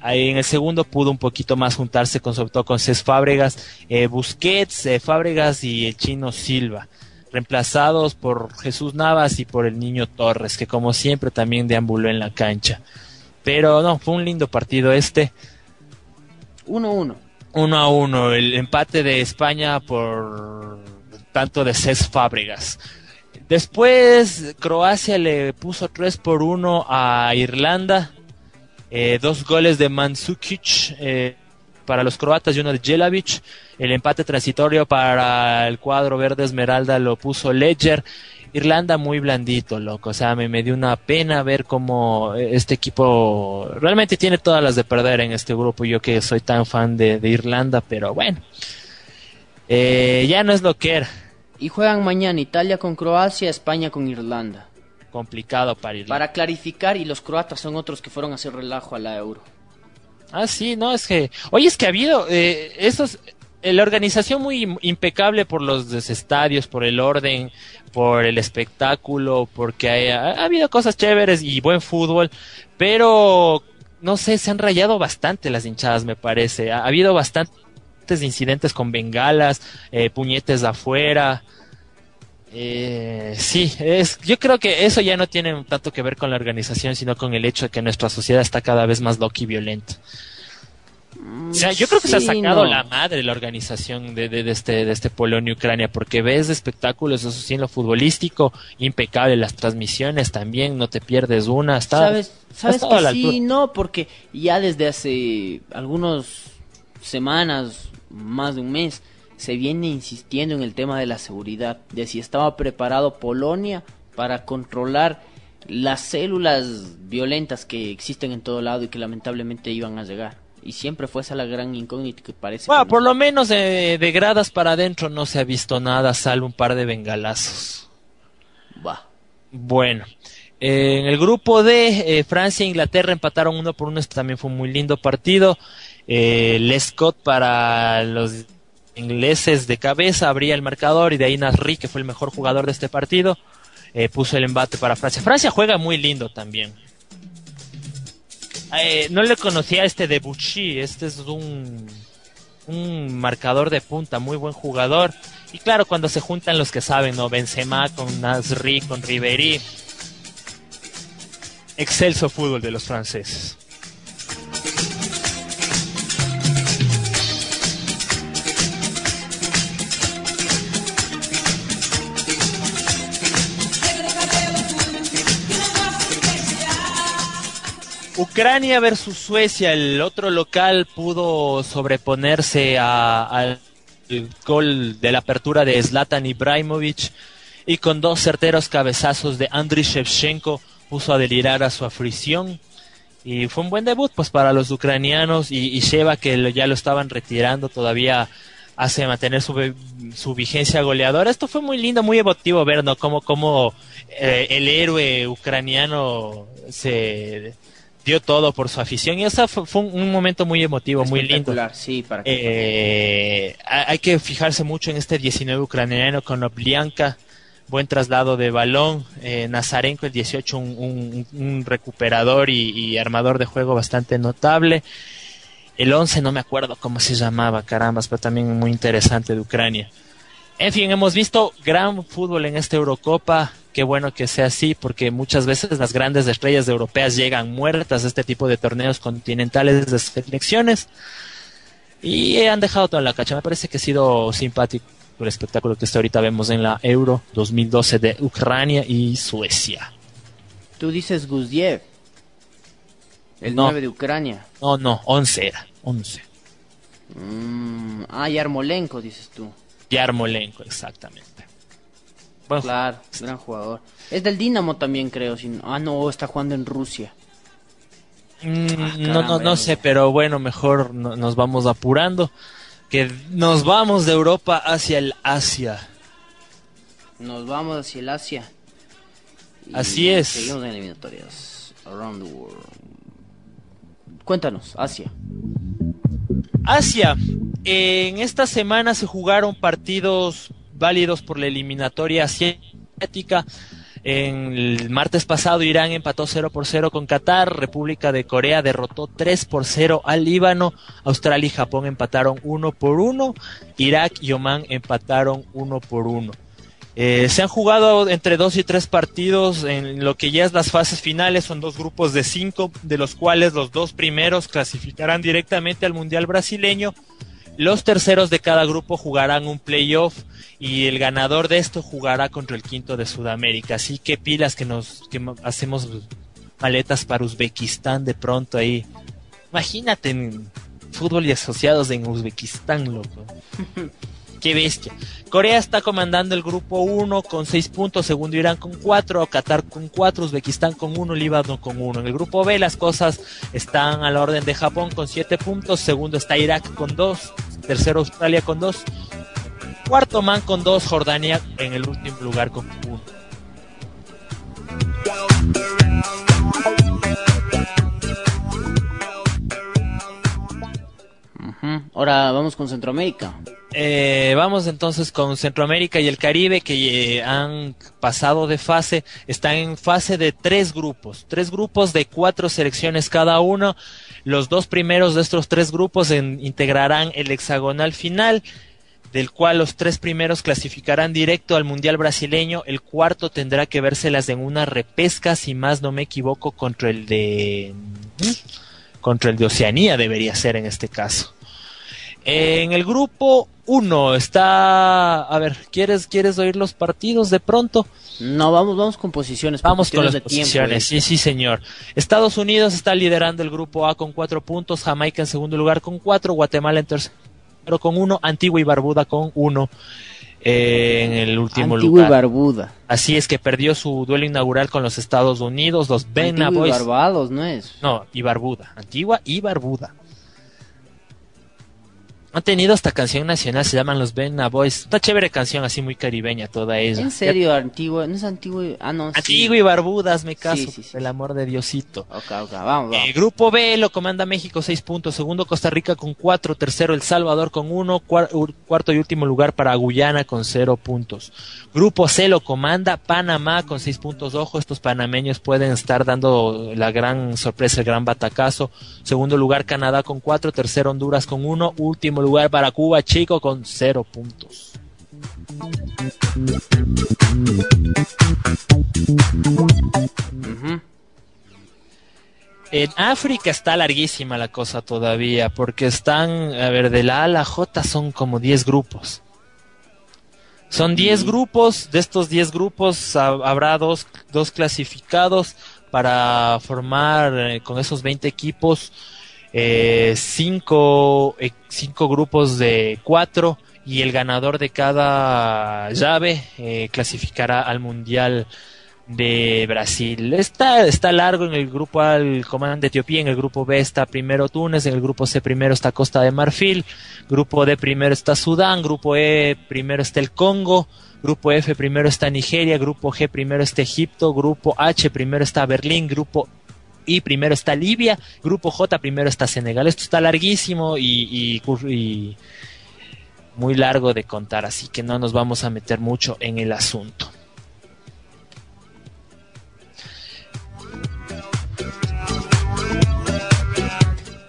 Ahí en el segundo pudo un poquito más juntarse con sobre todo con Cés Fábregas, eh, Busquets, eh, Fábregas y el chino Silva. Reemplazados por Jesús Navas y por el niño Torres, que como siempre también deambuló en la cancha. Pero no, fue un lindo partido este. 1-1. 1 a 1, el empate de España por tanto de Cés Fábregas. Después Croacia le puso 3 por 1 a Irlanda. Eh, dos goles de Mandzukic eh, para los croatas y uno de Jelavic. El empate transitorio para el cuadro verde Esmeralda lo puso Ledger. Irlanda muy blandito, loco. O sea, me, me dio una pena ver cómo este equipo realmente tiene todas las de perder en este grupo. Yo que soy tan fan de, de Irlanda, pero bueno. Eh, ya no es lo que era. Y juegan mañana Italia con Croacia, España con Irlanda. Complicado para Irlanda. Para clarificar, y los croatas son otros que fueron a hacer relajo a la Euro. Ah, sí, no, es que. Oye, es que ha habido. Eh, esos. eh, La organización muy im- impecable por los des- estadios, por el orden, por el espectáculo, porque hay- ha, ha habido cosas chéveres y buen fútbol, pero no sé, se han rayado bastante las hinchadas, me parece. Ha, ha habido bastantes incidentes con bengalas, eh, puñetes afuera. Eh, sí, es, yo creo que eso ya no tiene tanto que ver con la organización, sino con el hecho de que nuestra sociedad está cada vez más loca y violenta. O sea, yo creo que se ha sacado no. la madre la organización de, de, de este, de este Polonia-Ucrania, porque ves espectáculos, eso sí, en lo futbolístico, impecable, las transmisiones también, no te pierdes una, está, ¿Sabes, sabes que sí? No, porque ya desde hace algunas semanas, más de un mes, se viene insistiendo en el tema de la seguridad, de si estaba preparado Polonia para controlar las células violentas que existen en todo lado y que lamentablemente iban a llegar. Y siempre fue esa la gran incógnita que parece. Bueno, que por nos- lo menos de, de gradas para adentro no se ha visto nada, salvo un par de bengalazos. Va. Bueno, eh, en el grupo D, eh, Francia e Inglaterra empataron uno por uno. Este también fue un muy lindo partido. Eh, Lescott para los ingleses de cabeza abría el marcador y de ahí Nasri, que fue el mejor jugador de este partido, eh, puso el embate para Francia. Francia juega muy lindo también. Eh, no le conocía este de Bucci, este es un, un marcador de punta, muy buen jugador. Y claro, cuando se juntan los que saben, ¿no? Benzema con Nasri, con Ribery. Excelso fútbol de los franceses. Ucrania versus Suecia, el otro local pudo sobreponerse al gol de la apertura de Zlatan Ibrahimovic y con dos certeros cabezazos de Andriy Shevchenko puso a delirar a su afición y fue un buen debut pues para los ucranianos y, y Sheva que ya lo estaban retirando todavía hace mantener su, su vigencia goleadora. Esto fue muy lindo, muy emotivo ver, ¿no? Cómo, cómo eh, el héroe ucraniano se dio todo por su afición y eso fue, fue un, momento muy emotivo, muy lindo. Sí, para que Eh, ha- hay que fijarse mucho en este 19 ucraniano con Oblianka, buen traslado de balón, eh, Nazarenko el 18, un, un- un recuperador y, y armador de juego bastante notable. El 11 no me acuerdo cómo se llamaba, carambas, pero también muy interesante de Ucrania. En fin, hemos visto gran fútbol en esta Eurocopa. Qué bueno que sea así, porque muchas veces las grandes estrellas europeas llegan muertas a este tipo de torneos continentales de selecciones y han dejado toda la cacha. Me parece que ha sido simpático el espectáculo que hasta ahorita vemos en la Euro 2012 de Ucrania y Suecia. tú dices Guziev, el No. 9 de Ucrania. No, no, 11 era, 11. Mm, ah, Yarmolenko, dices tú. Yarmolenko, exactamente. Bueno, Claro, gran jugador. Es del Dinamo también, creo. ah, no, está jugando en Rusia. Mm, Ah, no, no, no sé, pero bueno, mejor no- nos vamos apurando. Que nos vamos de Europa hacia el Asia. Nos vamos hacia el Asia. Y Así es. Seguimos en eliminatorias. Around the world. Cuéntanos, Asia. Asia. En esta semana se jugaron partidos válidos por la eliminatoria asiática. En el martes pasado Irán empató 0 por 0 con Qatar, República de Corea derrotó 3 por 0 al Líbano, Australia y Japón empataron 1 por 1, Irak y Oman empataron 1 por 1. Eh, se han jugado entre dos y tres partidos en lo que ya es las fases finales. Son dos grupos de cinco, de los cuales los dos primeros clasificarán directamente al Mundial brasileño. Los terceros de cada grupo jugarán un playoff y el ganador de esto jugará contra el quinto de Sudamérica. Así que pilas que nos que hacemos maletas para Uzbekistán de pronto ahí. Imagínate en fútbol y asociados en Uzbekistán, loco. Qué bestia. Corea está comandando el grupo 1 con 6 puntos, segundo Irán con 4, Qatar con 4, Uzbekistán con 1, Líbano con 1. En el grupo B las cosas están a la orden de Japón con 7 puntos, segundo está Irak con 2, tercero Australia con 2, cuarto Man con 2, Jordania en el último lugar con 1. Ahora vamos con Centroamérica. Eh, vamos entonces con Centroamérica y el Caribe que eh, han pasado de fase, están en fase de tres grupos, tres grupos de cuatro selecciones cada uno. Los dos primeros de estos tres grupos integrarán el hexagonal final, del cual los tres primeros clasificarán directo al Mundial brasileño. El cuarto tendrá que vérselas en una repesca, si más no me equivoco, contra el de contra el de Oceanía debería ser en este caso. En el grupo 1 está, a ver, ¿quieres quieres oír los partidos de pronto? No, vamos, vamos con posiciones. Vamos con las de tiempo, posiciones, ¿eh? sí, sí, señor. Estados Unidos está liderando el grupo A con cuatro puntos, Jamaica en segundo lugar con cuatro, Guatemala en tercero con uno, Antigua y Barbuda con uno eh, en el último Antigua y lugar. Barbuda. Así es que perdió su duelo inaugural con los Estados Unidos, los Bena Antigua y Boys. Barbados, ¿no es? No, y Barbuda. Antigua y Barbuda. Han tenido esta canción nacional, se llaman los Bena Boys. Una chévere canción, así muy caribeña toda ella. En serio, Antigua, no es Antigua, y- ah no, sí. Antigua y Barbuda, hazme caso, Sí, sí, sí. por el amor de Diosito. Ok, ok, vamos, vamos. Eh, grupo B lo comanda México 6 puntos, segundo Costa Rica con 4, tercero El Salvador con 1, cuarto y último lugar para Guyana con 0 puntos. Grupo C lo comanda Panamá con 6 puntos, ojo, estos panameños pueden estar dando la gran sorpresa, el gran batacazo. Segundo lugar Canadá con 4, tercero Honduras con 1, último lugar para Cuba Chico con 0 puntos. En África está larguísima la cosa todavía, porque están, a ver, de la A a la J son como 10 grupos. Son 10 grupos, de estos 10 grupos ha- habrá dos, dos clasificados para formar eh, con esos 20 equipos 5 grupos de 4 y el ganador de cada llave eh, clasificará al Mundial de Brasil. Está, está largo en el grupo A el comandante de Etiopía, en el grupo B está primero Túnez, en el grupo C primero está Costa de Marfil, grupo D primero está Sudán, grupo E primero está el Congo, grupo F primero está Nigeria, grupo G primero está Egipto, grupo H primero está Berlín, grupo I primero está Libia, grupo J primero está Senegal. Esto está larguísimo y, y, y muy largo de contar, así que no nos vamos a meter mucho en el asunto.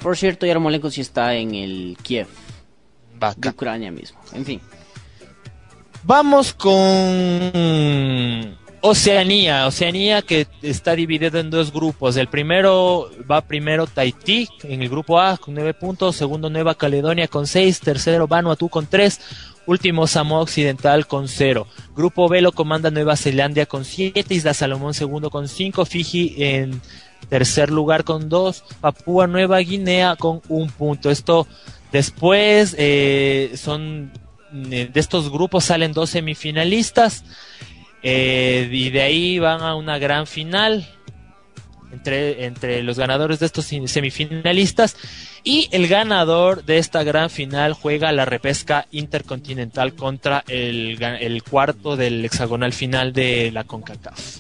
Por cierto, Yarmolenko sí está en el Kiev, de. Ucrania mismo. En fin. Vamos con Oceanía. Oceanía que está dividido en dos grupos. El primero va primero Tahití en el grupo A con nueve puntos. Segundo Nueva Caledonia con seis. Tercero Vanuatu con tres. Último Samoa Occidental con cero. Grupo B lo comanda Nueva Zelanda con siete. Isla Salomón segundo con cinco. Fiji en tercer lugar con dos. Papúa Nueva Guinea con un punto. Esto después eh, son eh, de estos grupos salen dos semifinalistas eh, y de ahí van a una gran final entre, entre los ganadores de estos semifinalistas y el ganador de esta gran final juega la repesca intercontinental contra el, el cuarto del hexagonal final de la CONCACAF.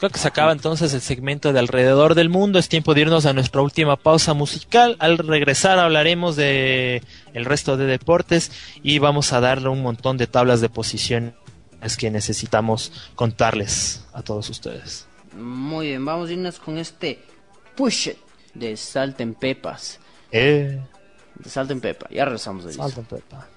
Creo que se acaba entonces el segmento de alrededor del mundo. Es tiempo de irnos a nuestra última pausa musical. Al regresar hablaremos de el resto de deportes y vamos a darle un montón de tablas de posiciones que necesitamos contarles a todos ustedes. Muy bien, vamos a irnos con este push it de Salten Pepas. Eh. De Salten Pepa, ya regresamos de Salten Pepa.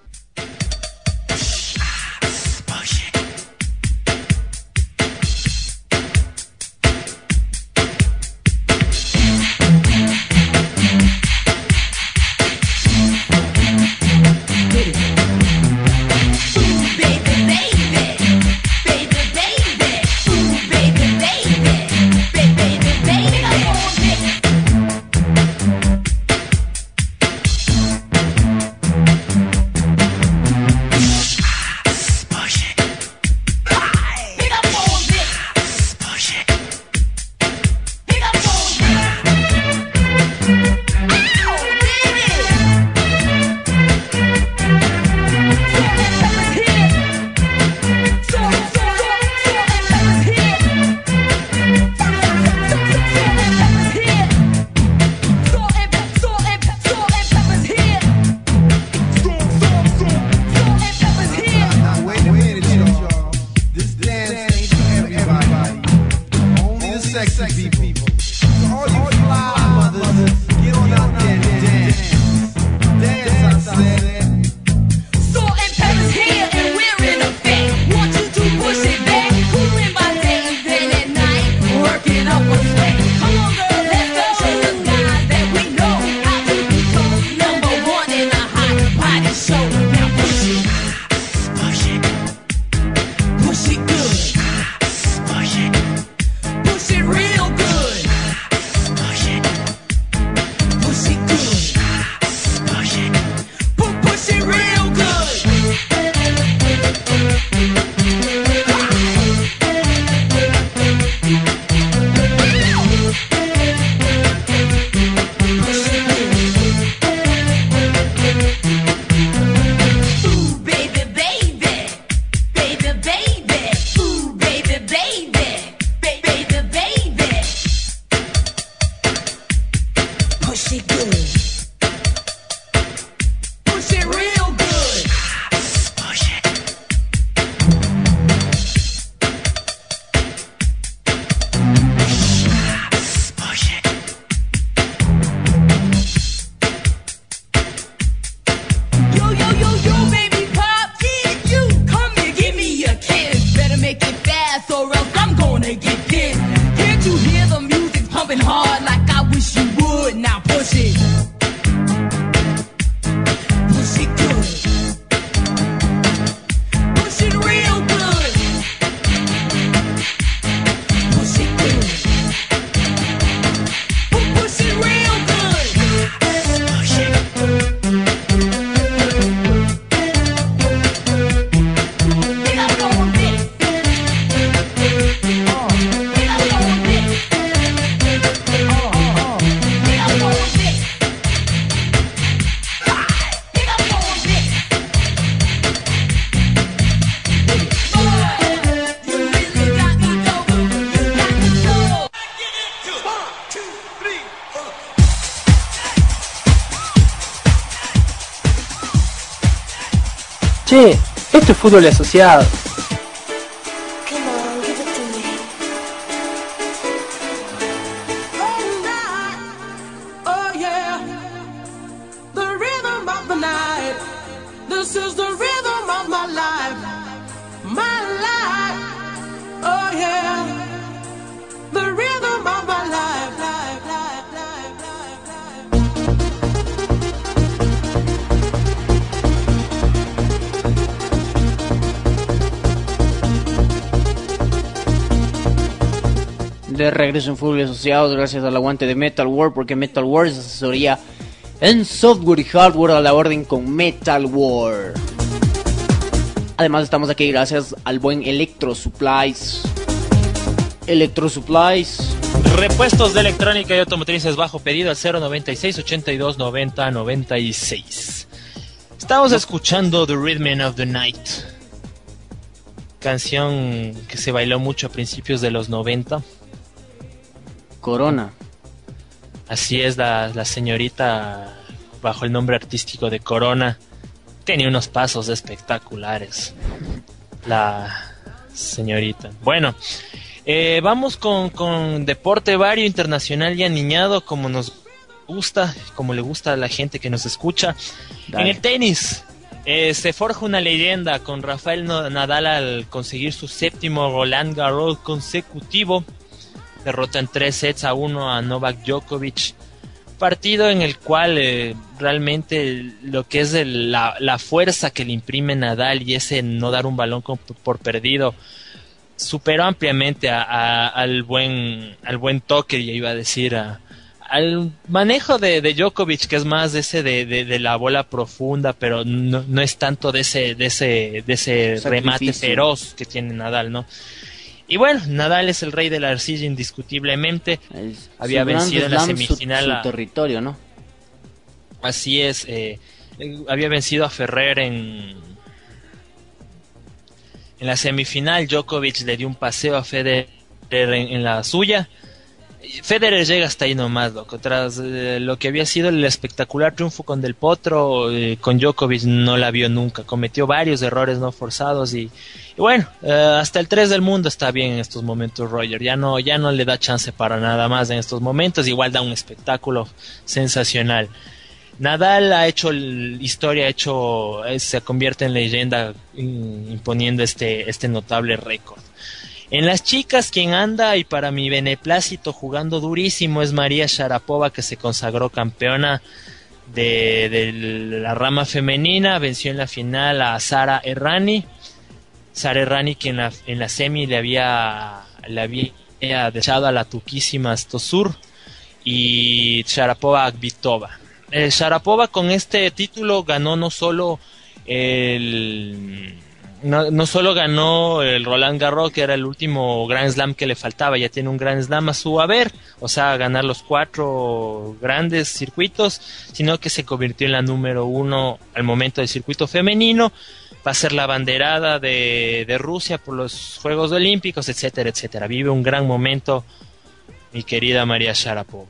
fútbol asociado gracias al aguante de Metal War, porque Metal War es asesoría en software y hardware a la orden con Metal War. Además estamos aquí gracias al buen Electro Supplies. Electro Supplies. Repuestos de electrónica y automotrices bajo pedido al 096 82 90 96. Estamos escuchando The Rhythm of the Night. Canción que se bailó mucho a principios de los 90 Corona. Así es, la, la señorita bajo el nombre artístico de Corona tenía unos pasos espectaculares. La señorita. Bueno, eh, vamos con, con, deporte vario internacional y aniñado como nos gusta, como le gusta a la gente que nos escucha. En el tenis eh, se forja una leyenda con Rafael Nadal al conseguir su séptimo Roland Garros consecutivo Derrota en tres sets a uno a Novak Djokovic. Partido en el cual eh, realmente lo que es el- la, la fuerza que le imprime Nadal y ese no dar un balón con- por perdido superó ampliamente a- a- al buen al buen toque, ya iba a decir, a- al manejo de, de Djokovic, que es más de ese de, de- de la bola profunda, pero no, no es tanto de ese, de ese, de ese remate feroz que tiene Nadal, ¿no? Y bueno, Nadal es el rey de la arcilla indiscutiblemente. Había vencido en la su- semifinal su a- territorio, ¿no? Así es, eh, eh, había vencido a Ferrer en, en la semifinal. Djokovic le dio un paseo a Federer en, en la suya. Federer llega hasta ahí nomás, loco. Tras eh, lo que había sido el espectacular triunfo con Del Potro, eh, con Djokovic no la vio nunca. Cometió varios errores no forzados y, bueno, eh, hasta el 3 del mundo está bien en estos momentos, Roger. Ya no, ya no le da chance para nada más en estos momentos. Igual da un espectáculo sensacional. Nadal ha hecho historia, ha hecho, eh, se convierte en leyenda imponiendo este, este notable récord. En las chicas, quien anda y para mi beneplácito jugando durísimo es María Sharapova, que se consagró campeona de, la rama femenina, venció en la final a Sara Errani. Sara Errani, que en la, en la semi le había, le había dejado a la tuquísima Stosur y Sharapova Akbitova. Eh, Sharapova con este título ganó no solo el no, no solo ganó el Roland Garros, que era el último Grand Slam que le faltaba, ya tiene un Grand Slam a su haber, o sea, ganar los cuatro grandes circuitos, sino que se convirtió en la número uno al momento del circuito femenino, va a ser la banderada de, de Rusia por los Juegos Olímpicos, etcétera, etcétera. Vive un gran momento mi querida María Sharapova.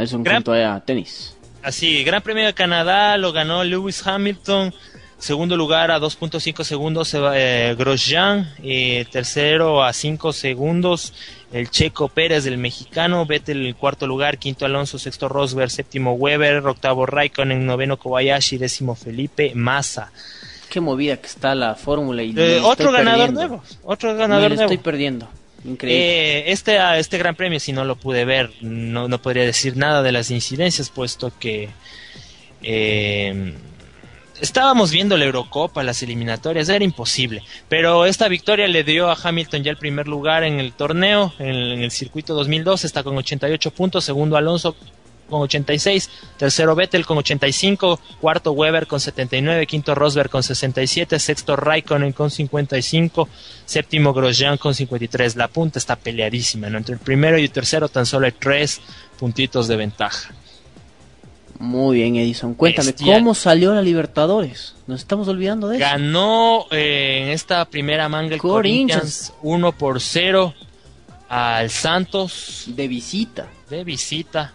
Es un Gran- punto a tenis. Así, Gran Premio de Canadá lo ganó Lewis Hamilton. Segundo lugar a 2.5 segundos eh, Grosjean. Y tercero a 5 segundos el checo Pérez del mexicano. Vettel en cuarto lugar. Quinto Alonso. Sexto Rosberg. Séptimo Weber. Octavo Raikkonen. Noveno Kobayashi. Décimo Felipe Massa. Qué movida que está la fórmula y Eh, otro ganador perdiendo. nuevo. Otro ganador lo nuevo. estoy perdiendo. Increíble. Eh, este, ah, este gran premio, si no lo pude ver, no, no podría decir nada de las incidencias, puesto que eh, estábamos viendo la Eurocopa, las eliminatorias, era imposible. Pero esta victoria le dio a Hamilton ya el primer lugar en el torneo, en, en el circuito 2002, está con 88 puntos, segundo Alonso con 86, tercero Vettel con 85, cuarto Weber con 79, quinto Rosberg con 67, sexto Raikkonen con 55, séptimo Grosjean con 53. La punta está peleadísima, ¿no? Entre el primero y el tercero tan solo hay tres puntitos de ventaja. Muy bien, Edison. Cuéntame, Bestia. ¿cómo salió la Libertadores? Nos estamos olvidando de eso. Ganó eh, en esta primera manga el Corinthians. Corinthians 1 por 0 al Santos De visita. de visita.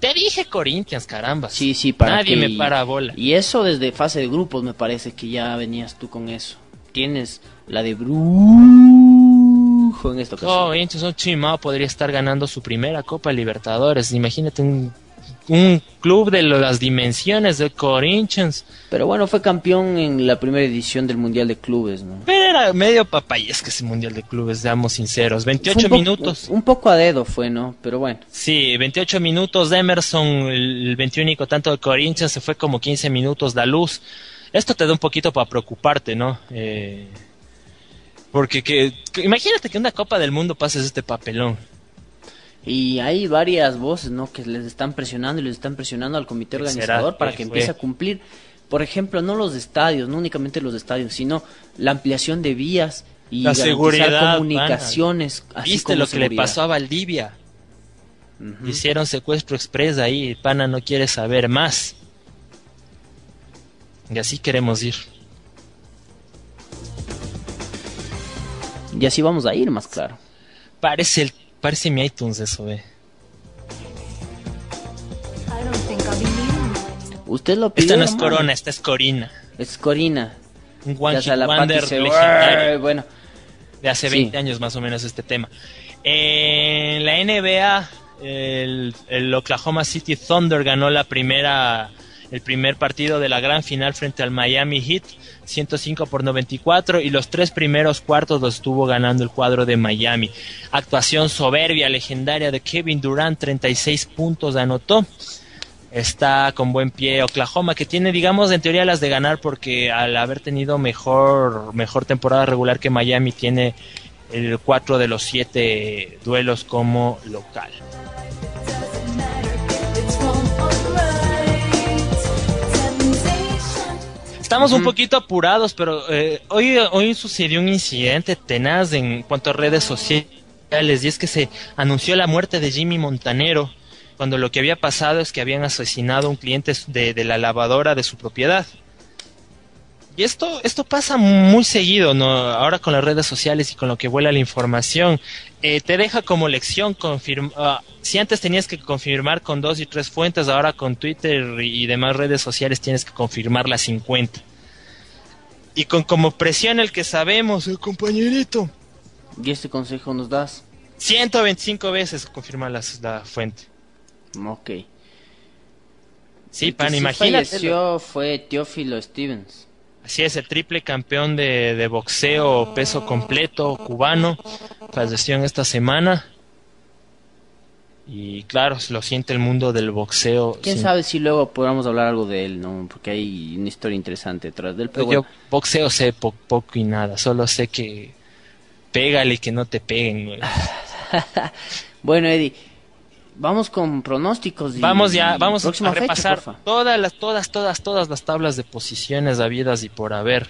Te dije Corinthians, caramba. Sí, sí, para Nadie que- me para bola. Y eso desde fase de grupos me parece que ya venías tú con eso. Tienes la de Brujo en esta ocasión. Corinthians, un chimao podría estar ganando su primera Copa Libertadores. Imagínate un, un club de las dimensiones de Corinthians. Pero bueno, fue campeón en la primera edición del Mundial de Clubes, ¿no? Pero era medio papayesca ese Mundial de Clubes, seamos sinceros. 28 Fue un po- minutos. Un poco a dedo fue, ¿no? Pero bueno. Sí, 28 minutos de Emerson, el 21 tanto de Corinthians, se fue como 15 minutos la luz. Esto te da un poquito para preocuparte, ¿no? Eh, porque que, que- imagínate que una Copa del Mundo pases este papelón. Y hay varias voces, ¿no? Que les están presionando y les están presionando al comité ¿Qué organizador para ¿Qué que empiece a cumplir. Por ejemplo, no los estadios, no únicamente los estadios, sino la ampliación de vías y La seguridad, comunicaciones. así ¿Viste como lo que le pasó a Valdivia? Hicieron secuestro express ahí, pana no quiere saber más. Y así queremos ir. Y así vamos a ir, más claro. Parece el, parece mi iTunes eso, ve. Usted lo pidió. Esta no es. Corona, esta es Corina. Es Corina. un One Wonder se- legendario Bueno, de hace Sí. 20 años más o menos este tema. En la NBA, el, el Oklahoma City Thunder ganó la primera, el primer partido de la gran final frente al Miami Heat, 105 por 94, y los tres primeros cuartos los estuvo ganando el cuadro de Miami. Actuación soberbia, legendaria de Kevin Durant, 36 puntos anotó. Está con buen pie Oklahoma, que tiene, digamos, en teoría las de ganar porque al haber tenido mejor, mejor temporada regular que Miami, tiene el cuatro de los siete duelos como local. Estamos un poquito apurados, pero eh, hoy, hoy sucedió un incidente tenaz en cuanto a redes sociales y es que se anunció la muerte de Jimmy Montanero cuando lo que había pasado es que habían asesinado a un cliente de, de la lavadora de su propiedad. Y esto, esto pasa muy seguido, ¿no? Ahora con las redes sociales y con lo que vuela la información. Eh, te deja como lección confirmar. si antes tenías que confirmar con dos y tres fuentes, ahora con Twitter y demás redes sociales tienes que confirmar las 50. Y con como presión el que sabemos, el compañerito. ¿y este consejo nos das? 125 veces confirma las- la fuente. Ok. Sí, El que pan, sí imagínate. falleció fue Teófilo Stevens. Así es, el triple campeón de, de boxeo peso completo cubano falleció en esta semana. Y claro, lo siente el mundo del boxeo. ¿Quién sin- sabe si luego podamos hablar algo de él, no? Porque hay una historia interesante detrás de él. Pero Yo bueno, boxeo sé po- poco y nada, solo sé que pégale y que no te peguen. bueno, Eddie, vamos con pronósticos. y- Vamos ya, vamos a repasar todas las, todas, todas, todas las tablas de posiciones habidas y por haber.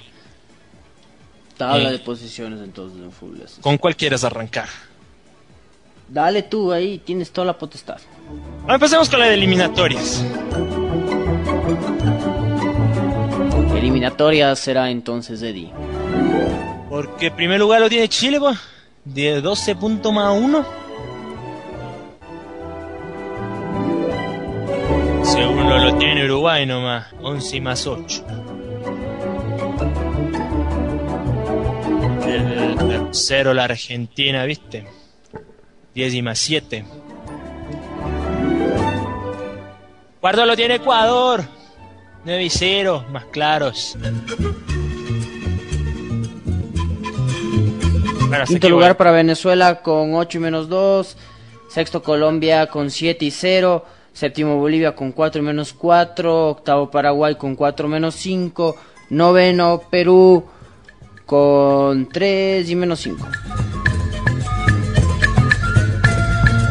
Tabla Eh. de posiciones entonces en fútbol. eso. ¿Con cuál quieres arrancar? Dale tú ahí, tienes toda la potestad. Bueno, empecemos con la de eliminatorias. Eliminatoria será entonces Eddie. Porque en primer lugar lo tiene Chile, pues, de 12 1. Segundo lo tiene Uruguay nomás, 11 más 8. El tercero la Argentina, ¿viste? 10 y más 7. Cuarto lo tiene Ecuador, 9 y 0, más claros. Quinto lugar para Venezuela con 8 y menos 2. Sexto Colombia con 7 y 0. Séptimo Bolivia con 4 y menos 4. Octavo Paraguay con 4 menos 5. Noveno Perú con 3 y menos 5.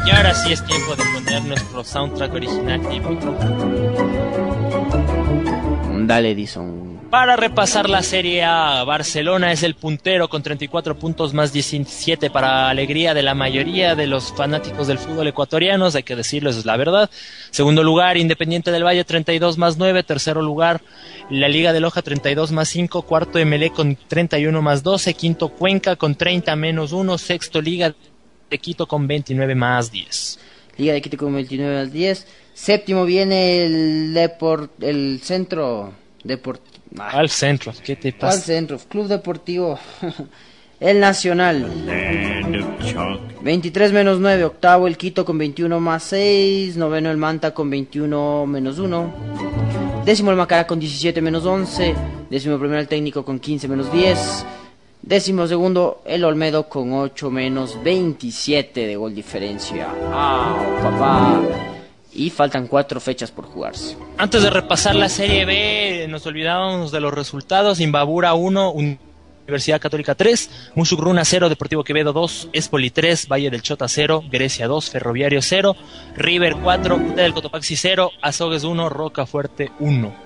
Y ahora sí es tiempo de poner nuestro soundtrack original típico. Dale Edison. Para repasar la Serie A, Barcelona es el puntero con 34 puntos más 17 para alegría de la mayoría de los fanáticos del fútbol ecuatorianos, hay que decirlo, esa es la verdad. Segundo lugar, Independiente del Valle 32 más 9. Tercero lugar, la Liga de Loja 32 más 5. Cuarto, MLE con 31 más 12. Quinto, Cuenca con 30 menos 1. Sexto, Liga de Quito con 29 más 10. Liga de Quito con 29 al 10. Séptimo viene el el centro Deport, ah, Al centro, ¿qué te ¿cuál pasa? centro? Club Deportivo El Nacional 23 menos 9, octavo el Quito con 21 más 6, noveno el Manta con 21 menos 1, décimo el Macará con 17 menos 11, décimo primero el Técnico con 15 menos 10, décimo segundo el Olmedo con 8 menos 27 de gol diferencia. ¡Ah, papá! Y faltan cuatro fechas por jugarse. Antes de repasar la Serie B, nos olvidábamos de los resultados. Imbabura 1, Universidad Católica 3, Mushugruna 0, Deportivo Quevedo 2, Espoli 3, Valle del Chota 0, Grecia 2, Ferroviario 0, River 4, Punta del Cotopaxi 0, Azogues 1, Roca Fuerte 1.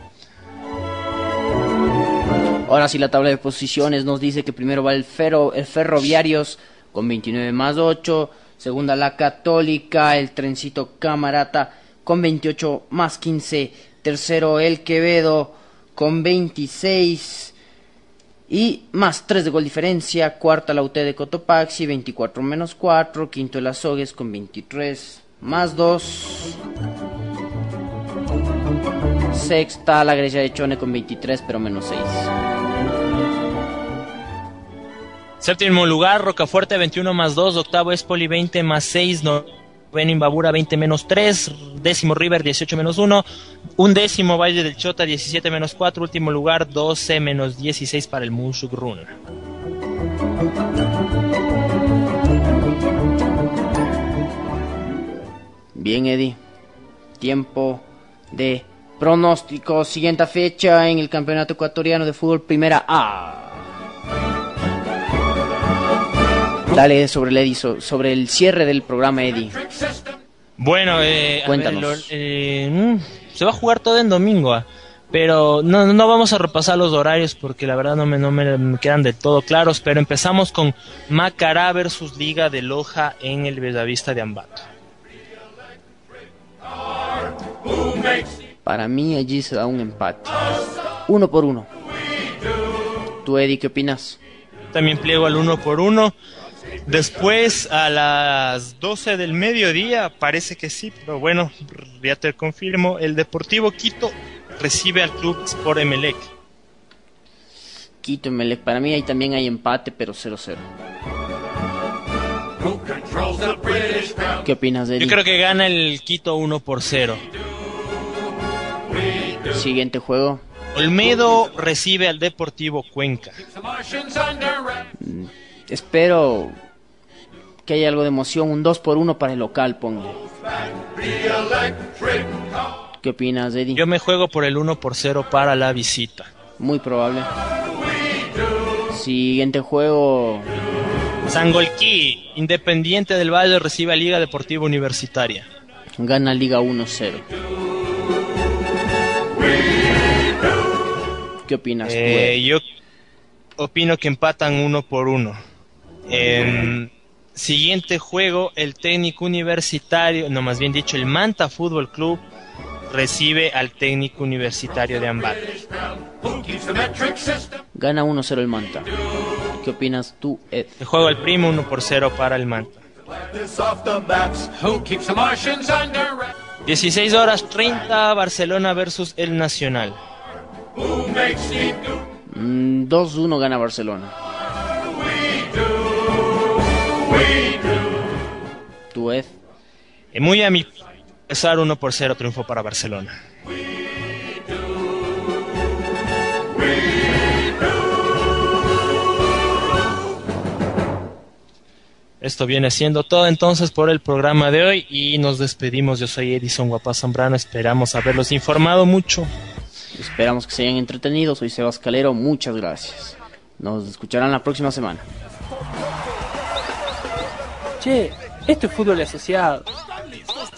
Ahora sí la tabla de posiciones nos dice que primero va el, Ferro, el Ferroviarios con 29 más 8, segunda la Católica, el Trencito Camarata con 28 más 15, tercero el Quevedo con 26 y más 3 de gol diferencia, cuarta la UT de Cotopaxi 24 menos 4, quinto el Azogues con 23 más 2. Sexta la Grecia de Chone con 23 pero menos 6. Séptimo lugar, Rocafuerte 21 más 2, octavo Espoli 20 más 6, noveno Imbabura 20 menos 3, décimo River 18 menos 1, undécimo Valle del Chota 17 menos 4, último lugar 12 menos 16 para el Mushuk Run. Bien, Eddie. Tiempo de pronóstico. Siguiente fecha en el Campeonato Ecuatoriano de Fútbol Primera A. Dale sobre el, Eddie, so- sobre el cierre del programa, Eddie. Bueno, eh, Cuéntanos. ver, lo- eh, mm, se va a jugar todo en domingo, ah, pero no, no vamos a repasar los horarios porque la verdad no me, no me, quedan del todo claros, pero empezamos con Macará versus Liga de Loja en el Bellavista de Ambato. Para mí allí se da un empate. Uno por uno. ¿Tú, Eddie, qué opinas? También pliego al uno por uno. Después, a las 12 del mediodía, parece que sí, pero bueno, ya te confirmo, el Deportivo Quito recibe al club Sport Emelec. Quito y Melec. Para mí ahí también hay empate, pero 0-0. ¿Qué opinas, Eddie? Yo creo que gana el Quito 1 por 0. Siguiente juego. Olmedo recibe al Deportivo Cuenca. Espero que haya algo de emoción. Un 2 por 1 para el local, pongo. ¿Qué opinas, Eddie? Yo me juego por el 1 por 0 para la visita. Muy probable. Siguiente juego. Sangolquí, Independiente del Valle recibe a Liga Deportiva Universitaria. Gana Liga 1-0. ¿Qué opinas Eh, yo opino que empatan uno por uno. Em, siguiente juego, el técnico universitario, no más bien dicho, el Manta Fútbol Club recibe al técnico universitario de Ambato. Gana 1-0 el Manta. ¿Qué opinas tú, Ed? El juego al primo 1 por 0 para el Manta. 16 horas 30, Barcelona versus el Nacional. Mm, 2-1 gana Barcelona. ¿Tú, Ed? Eh, Muy a mi pesar 1 por 0 triunfo para Barcelona. Esto viene siendo todo entonces por el programa de hoy y nos despedimos. Yo soy Edison Guapa Zambrano, esperamos haberlos informado mucho. Esperamos que se hayan entretenido. Soy Sebas Calero. Muchas gracias. Nos escucharán la próxima semana. Che, esto es fútbol asociado. ¿Están listos.